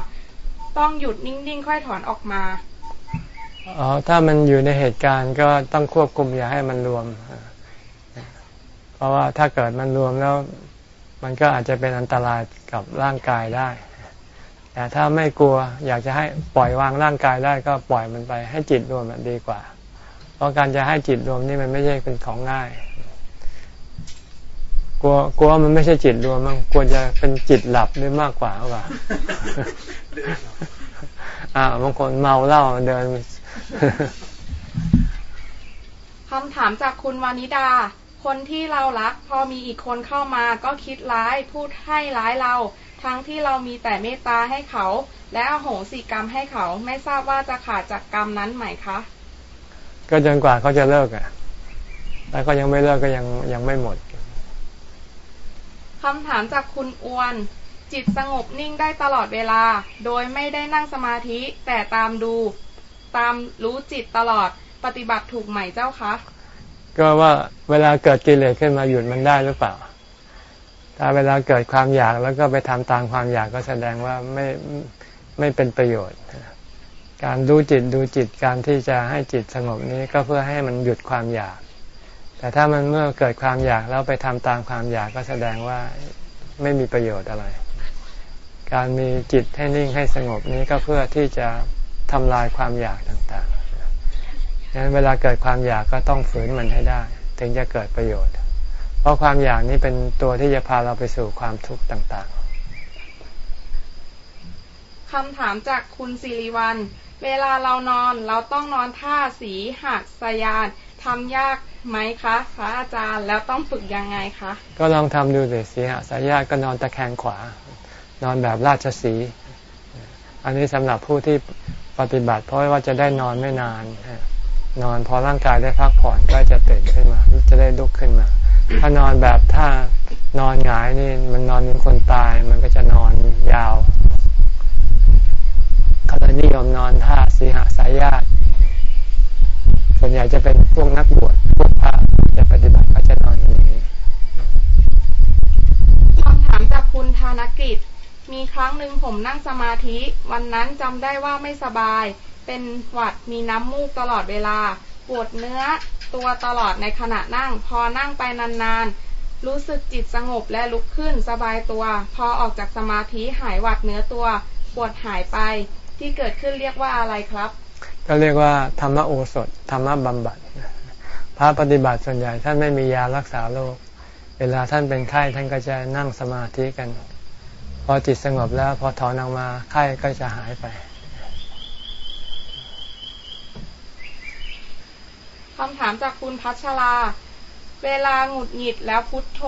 ต้องหยุดนิ่งๆ ค่อยถอนออกมาอ๋อถ้ามันอยู่ในเหตุการณ์ก็ต้องควบคุมอย่าให้มันรวม เพราะว่าถ้าเกิดมันรวมแล้วมันก็อาจจะเป็นอันตรายกับร่างกายได้ แต่ถ้าไม่กลัวอยากจะให้ปล่อยวางร่างกายได้ก็ปล่อยมันไปให้จิตรวมมันดีกว่า เพราะการจะให้จิตรวมนี่มันไม่ใช่เป็นของง่าย กลัวกลัวมันไม่ใช่จิตรวมมันควรจะเป็นจิตหลับด้วยมากกว่าหรือเปล่าอ่าบางคนเมาเหล้าเดินคำถามจากคุณวานิดา คนที่เรารัก พอมีอีกคนเข้ามาก็คิดร้ายพูดให้ร้ายเรา ทั้งที่เรามีแต่เมตตาให้เขา และอโหสิกรรมให้เขาไม่ทราบว่าจะขาดจากกรรมนั้นไหมคะ ก็จนกว่าเขาจะเลิกอะแต่ก็ยังไม่เลิกก็ยังยังไม่หมดคำถามจากคุณอวน จิตสงบนิ่งได้ตลอดเวลา โดยไม่ได้นั่งสมาธิแต่ตามดู ตามรู้จิตตลอดปฏิบัติถูกไหมเจ้าคะ ก็ว่าเวลาเกิดกิเลสขึ้นมาหยุดมันได้หรือเปล่า ถ้าเวลาเกิดความอยากแล้วก็ไปทำตามความอยากก็แสดงว่าไม่ไม่เป็นประโยชน์ การดูจิตดูจิตการที่จะให้จิตสงบนี้ก็เพื่อให้มันหยุดความอยาก แต่ถ้ามันเมื่อเกิดความอยากแล้วไปทำตามความอยากก็แสดงว่าไม่มีประโยชน์อะไร การมีจิตให้นิ่งให้สงบนี้ก็เพื่อที่จะทำลายความอยากต่างๆ ดังนั้นเวลาเกิดความอยากก็ต้องฝืนมันให้ได้ ถึงจะเกิดประโยชน์ เพราะความอยากนี้เป็นตัวที่จะพาเราไปสู่ความทุกข์ต่างๆคำถามจากคุณสิริวัลเวลาเรานอนเราต้องนอนท่าสีหักสยานทำยากไหมคะพระอาจารย์แล้วต้องฝึกยังไงคะ ก็ลองทำดูสิสีหสายญาติก็นอนตะแคงขวา นอนแบบราชสีอันนี้สำหรับผู้ที่ปฏิบัติเพราะว่าจะได้นอนไม่นาน นอนพอร่างกายได้พักผ่อนก็จะตื่นขึ้นมา จะได้ลุกขึ้นมา ถ้านอนแบบถ้านอนหงายนี่มันนอนเป็นคนตาย มันก็จะนอนยาวเขาเลยนิยมนอนท่าสีหาสายญาติส่วนใหญ่จะเป็นพวกนักบวชพวกพระจะปฏิบัติก็จะนอนอย่างนี้คำถามจากคุณธานกิจ มีครั้งหนึ่งผมนั่งสมาธิ วันนั้นจำได้ว่าไม่สบาย เป็นหวัดมีน้ำมูกตลอดเวลา ปวดเนื้อตัวตลอดในขณะนั่ง พอนั่งไปนานๆ รู้สึกจิตสงบและลุกขึ้นสบายตัว พอออกจากสมาธิหายหวัดเนื้อตัว ปวดหายไปที่เกิดขึ้นเรียกว่าอะไรครับ ก็เรียกว่าธรรมโอสถธรรมบำบัดพระปฏิบัติส่วนใหญ่ท่านไม่มียารักษาโรคเวลาท่านเป็นไข้ท่านก็จะนั่งสมาธิกัน พอจิตสงบแล้วพอถอนออกมาไข้ก็จะหายไป คำถามจากคุณพัชรา เวลาหงุดหงิดแล้วพุทโธ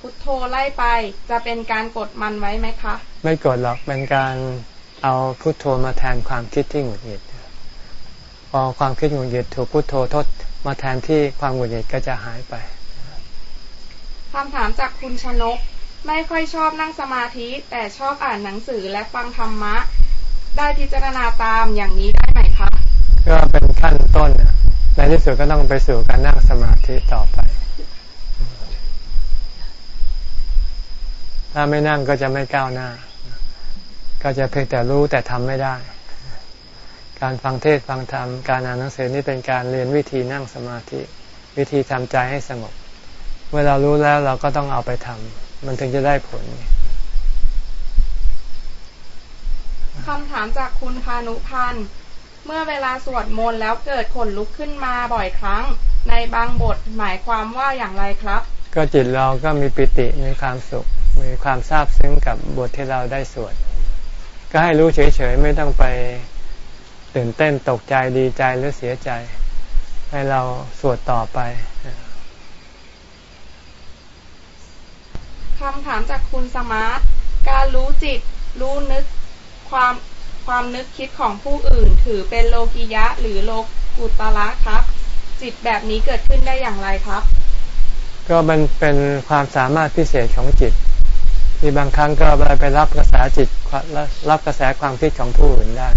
พุทโธไล่ไป จะเป็นการกดมันไว้ไหมคะ ไม่กดหรอกเป็นการเอาพุทโธมาแทนความคิดที่หงุดหงิดพอความคิดหงุดหงิดถูกพุโทโธทดมาแทนที่ความหงุดหงิดก็จะหายไปคำถามจากคุณชนก ไม่ค่อยชอบนั่งสมาธิ แต่ชอบอ่านหนังสือและฟังธรรมะ ได้พิจารณาตามอย่างนี้ได้ไหมคะ ก็เป็นขั้นต้นในที่สุดก็ต้องไปสู่การนั่งสมาธิต่อไป ถ้าไม่นั่งก็จะไม่ก้าวหน้า ก็จะเพียงแต่รู้แต่ทำไม่ได้ การฟังเทศฟังธรรม การอ่านหนังสือนี่เป็นการเรียนวิธีนั่งสมาธิ วิธีทำใจให้สงบ เมื่อเรารู้แล้วเราก็ต้องเอาไปทำมันถึงจะได้ผลคำถามจากคุณพานุพันธ์ เมื่อเวลาสวดมนต์แล้วเกิดขนลุกขึ้นมาบ่อยครั้ง ในบางบทหมายความว่าอย่างไรครับ ก็จิตเราก็มีปิติมีความสุข มีความซาบซึ้งกับบทที่เราได้สวด ก็ให้รู้เฉยๆไม่ต้องไปตื่นเต้นตกใจดีใจหรือเสียใจ ให้เราสวดต่อไปคำถามจากคุณสมาร์ท การรู้จิต รู้นึก ความ ความนึกคิดของผู้อื่น ถือเป็นโลกิยะ หรือโลกุตละครับ จิตแบบนี้เกิดขึ้นได้อย่างไรครับ ก็มันเป็นความสามารถพิเศษของจิต ที่บางครั้งก็ไปรับกระแสจิตรับกระแสความคิดของผู้อื่นได้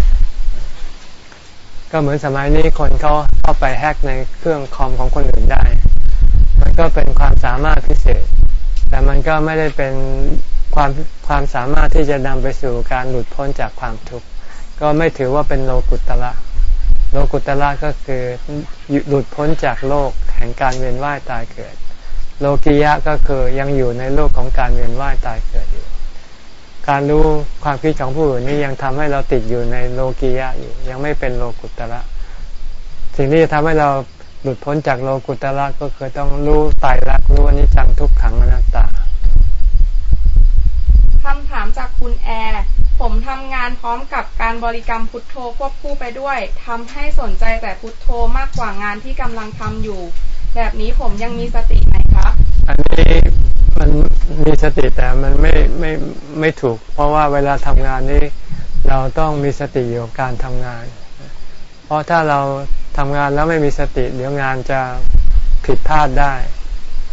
ก็เหมือนสมัยนี้คนเขาเข้าไปแฮกในเครื่องคอมของคนอื่นได้ มันก็เป็นความสามารถพิเศษ แต่มันก็ไม่ได้เป็นความความสามารถที่จะนำไปสู่การหลุดพ้นจากความทุกข์ ก็ไม่ถือว่าเป็นโลกุตละ โลกุตละก็คือหลุดพ้นจากโลกแห่งการเวียนว่ายตายเกิด โลกิยะก็คือยังอยู่ในโลกของการเวียนว่ายตายเกิดอยู่ การรู้ความคิดของผู้อื่นนี่ยังทำให้เราติดอยู่ในโลกียะอยู่ ยังไม่เป็นโลกุตระสิ่งที่จะทำให้เราหลุดพ้นจากโลกุตระก็คือต้องรู้ตายรักรู้อนิจจังทุกขังอนัตตาคำถามจากคุณแอร์ ผมทำงานพร้อมกับการบริกรรมพุทโธควบคู่ไปด้วยทำให้สนใจแต่พุทโธมากกว่างานที่กำลังทำอยู่ แบบนี้ผมยังมีสติไหมครับ อันนี้มันมีสติแต่มันไม่ไม่ไม่ถูก เพราะว่าเวลาทำงานนี้เราต้องมีสติอยู่กับการทำงาน เพราะถ้าเราทำงานแล้วไม่มีสติเดี๋ยวงานจะผิดพลาดได้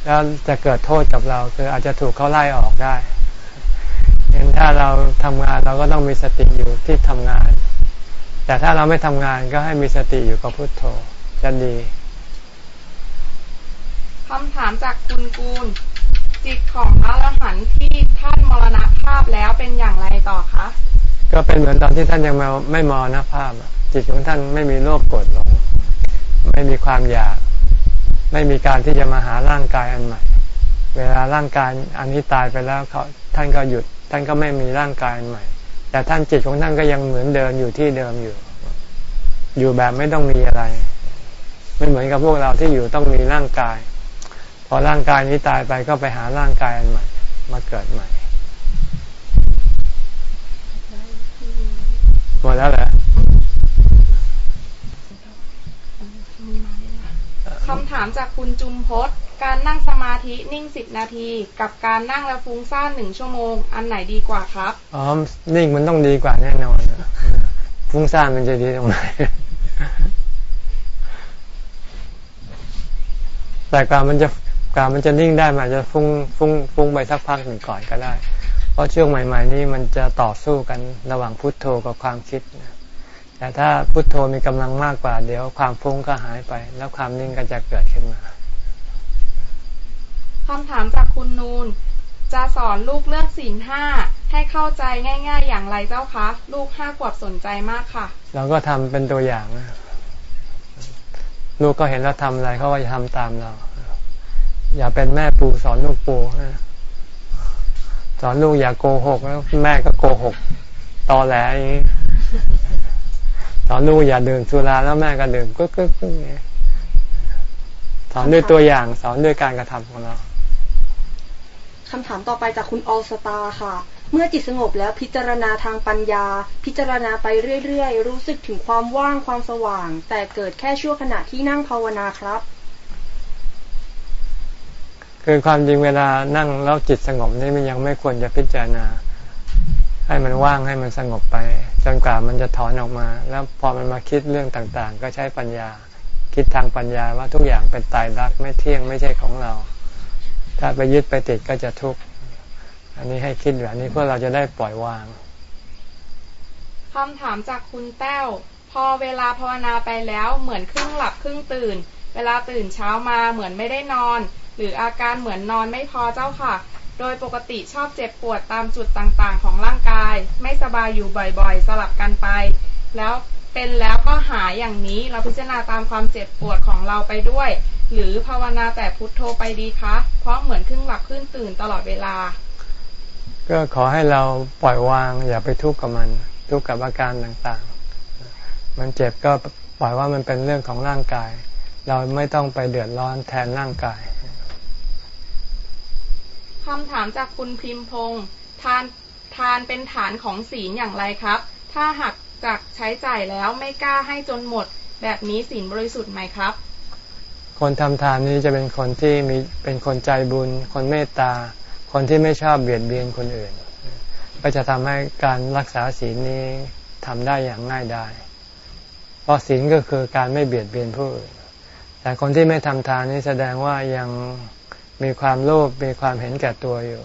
แล้วจะเกิดโทษกับเราคืออาจจะถูกเขาไล่ออกได้ เห็นถ้าเราทำงานเราก็ต้องมีสติอยู่ที่ทำงาน แต่ถ้าเราไม่ทำงานก็ให้มีสติอยู่กับพุทโธจะดีคำถามจากคุณกูล จิตของพระอรหันต์ที่ท่านมรณภาพแล้วเป็นอย่างไรต่อคะ ก็เป็นเหมือนตอนที่ท่านยังไม่มรณภาพจิตของท่านไม่มีโลภโกรธหลงไม่มีความอยาก ไม่มีการที่จะมาหาร่างกายอันใหม่ เวลาร่างกายอันนี้ตายไปแล้วเขาท่านก็หยุด ท่านก็ไม่มีร่างกายใหม่ แต่ท่านจิตของท่านก็ยังเหมือนเดิมอยู่ที่เดิมอยู่ อยู่แบบไม่ต้องมีอะไร ไม่เหมือนกับพวกเราที่อยู่ต้องมีร่างกาย พอร่างกายนี้ตายไปก็ไปหาร่างกายอันใหม่ มาเกิดใหม่หมดแล้วแหละคำถามจากคุณจุมพศ การนั่งสมาธินิ่งสิบนาที กับการนั่งแล้วฟุ้งซ่านหนึ่งชั่วโมง อันไหนดีกว่าครับอ๋อนิ่งมันต้องดีกว่าแน่นอนฟุ้งซ่านมันจะดีตรงไหนแต่กามันจะกามันจะนิ่งได้มันจะฟุ้งฟุ้งฟุ้งไปสักพักหนึ่งก่อนก็ได้ เพราะช่วงใหม่ ๆ นี้มันจะต่อสู้กันระหว่างพุทโธกับความคิดแต่ถ้าพุทโธมีกำลังมากกว่า เดี๋ยวความฟุ้งก็หายไป แล้วความนิ่งก็จะเกิดขึ้นมา คำถามจากคุณนูน จะสอนลูกเรื่องศีลห้าให้เข้าใจง่าย ๆ อย่างไรเจ้าคะ ลูกห้าขวบสนใจมากค่ะ เราก็ทำเป็นตัวอย่าง ลูกก็เห็นเราทำอะไรเขาก็จะทำตามเรา อย่าเป็นแม่ปูสอนลูกปูสอนลูกอย่าโกหกแล้วแม่ก็โกหกตอแหลอย่างนี้สอนลูกอย่าดื่มสุราแล้วแม่ก็ดื่มก็ก็ก็สอนด้วยตัวอย่างสอนด้วยการกระทำของเรา คำถามต่อไปจากคุณออลสตาค่ะ เมื่อจิตสงบแล้วพิจารณาทางปัญญา พิจารณาไปเรื่อยๆ รู้สึกถึงความว่างความสว่าง แต่เกิดแค่ชั่วขณะที่นั่งภาวนาครับคือความจริงเวลานั่งแล้วจิตสงบนี่มันยังไม่ควรจะพิจารณา ให้มันว่างให้มันสงบไป จนกว่ามันจะถอนออกมา แล้วพอมันมาคิดเรื่องต่างๆ ก็ใช้ปัญญา คิดทางปัญญาว่าทุกอย่างเป็นตายรักไม่เที่ยงไม่ใช่ของเรา ถ้าไปยึดไปติดก็จะทุกข์ อันนี้ให้คิดแบบนี้เพื่อเราจะได้ปล่อยวางคำถามจากคุณแต้ว พอเวลาภาวนาไปแล้วเหมือนครึ่งหลับครึ่งตื่น เวลาตื่นเช้ามาเหมือนไม่ได้นอน หรืออาการเหมือนนอนไม่พอเจ้าค่ะ โดยปกติชอบเจ็บปวดตามจุดต่างๆ ของร่างกาย ไม่สบายอยู่บ่อยๆ สลับกันไป แล้วเป็นแล้วก็หายอย่างนี้เราพิจารณาตามความเจ็บปวดของเราไปด้วย หรือภาวนาแต่พุทโธไปดีคะ เพราะเหมือนครึ่งหลับครึ่งตื่นตลอดเวลา ก็ขอให้เราปล่อยวาง อย่าไปทุกข์กับมัน ทุกข์กับอาการต่างๆ มันเจ็บก็ปล่อยว่ามันเป็นเรื่องของร่างกาย เราไม่ต้องไปเดือดร้อนแทนร่างกายคำถามจากคุณพิมพงศ์ทานทานเป็นฐานของศีลอย่างไรครับ ถ้าหักจากใช้จ่ายแล้วไม่กล้าให้จนหมด แบบนี้ศีลบริสุทธิ์ไหมครับ คนทำทานนี้จะเป็นคนที่มีเป็นคนใจบุญ คนเมตตา คนที่ไม่ชอบเบียดเบียนคนอื่น ก็จะทำให้การรักษาศีลนี้ทำได้อย่างง่ายได้เพราะศีลก็คือการไม่เบียดเบียนผู้อื่น แต่คนที่ไม่ทำทานนี้แสดงว่ายังมีความโลภมีความเห็นแก่ตัวอยู่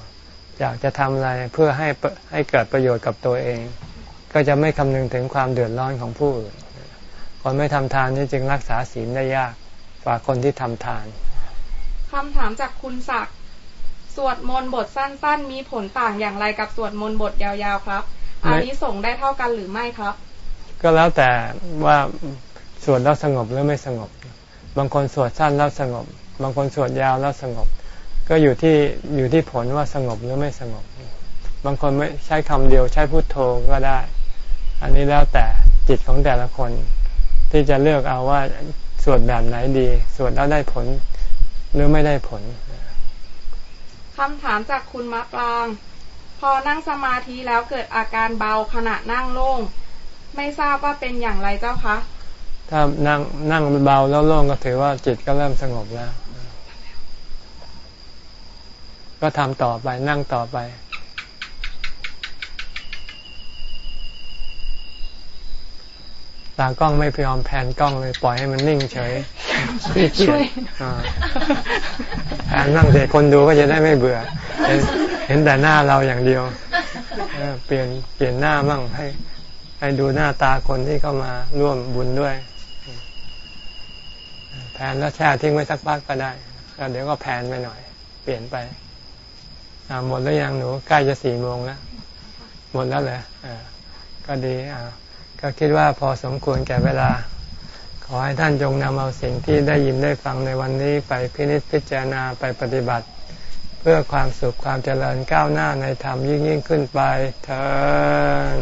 อยากจะทำอะไรเพื่อให้ให้เกิดประโยชน์กับตัวเอง ก็จะไม่คำนึงถึงความเดือดร้อนของผู้อื่นคนไม่ทำทานนี่จึงรักษาศีลได้ยาก กว่าคนที่ทำทานคำถามจากคุณศักดิ์สวดมนต์บทสั้น ๆ มีผลต่างอย่างไรกับสวดมนต์บทยาวๆครับอันนี้ส่งได้เท่ากันหรือไม่ครับ ก็แล้วแต่ว่าสวดแล้วสงบหรือไม่สงบ บางคนสวดสั้นแล้วสงบ บางคนสวดยาวแล้วสงบ ก็อยู่ที่อยู่ที่ผลว่าสงบหรือไม่สงบ บางคนไม่ใช้คำเดียวใช้พุโทโธก็ได้ อันนี้แล้วแต่จิตของแต่ละคน ที่จะเลือกเอาว่า สวดแบบไหนดี สวดแล้วได้ผลหรือไม่ได้ผลคำถามจากคุณมะปราง พอนั่งสมาธิแล้วเกิดอาการเบาขณะนั่งโล่ง ไม่ทราบว่าเป็นอย่างไรเจ้าคะ ถ้านั่งนั่งเบาแล้วโล่งก็ถือว่าจิตก็เริ่มสงบแล้ว ก็ทำต่อไปนั่งต่อไป ตากล้องไม่พยอมแผนกล้องเลย ปล่อยให้มันนิ่งเฉยช่วยแผนนั่งเด็กคนดูก็จะได้ไม่เบื่อเห็นเห็นแต่หน้าเราอย่างเดียวเปลี่ยนเปลี่ยนหน้าบ้างให้ให้ดูหน้าตาคนที่เข้ามาร่วมบุญด้วยแผนแล้วแช่ทิ้งไว้สักพักก็ได้แล้วเดี๋ยวก็แผนไปหน่อย เปลี่ยนไปหมดแล้วยังหนูใกล้จะสี่โมงแล้วหมดแล้วเหรอก็ดีอ่า ก็คิดว่าพอสมควรแก่เวลา ขอให้ท่านจงนำเอาสิ่งที่ได้ยินได้ฟังในวันนี้ไปพินิจพิจารณาไปปฏิบัติ เพื่อความสุขความเจริญก้าวหน้าในธรรมยิ่งยิ่งขึ้นไปเถิด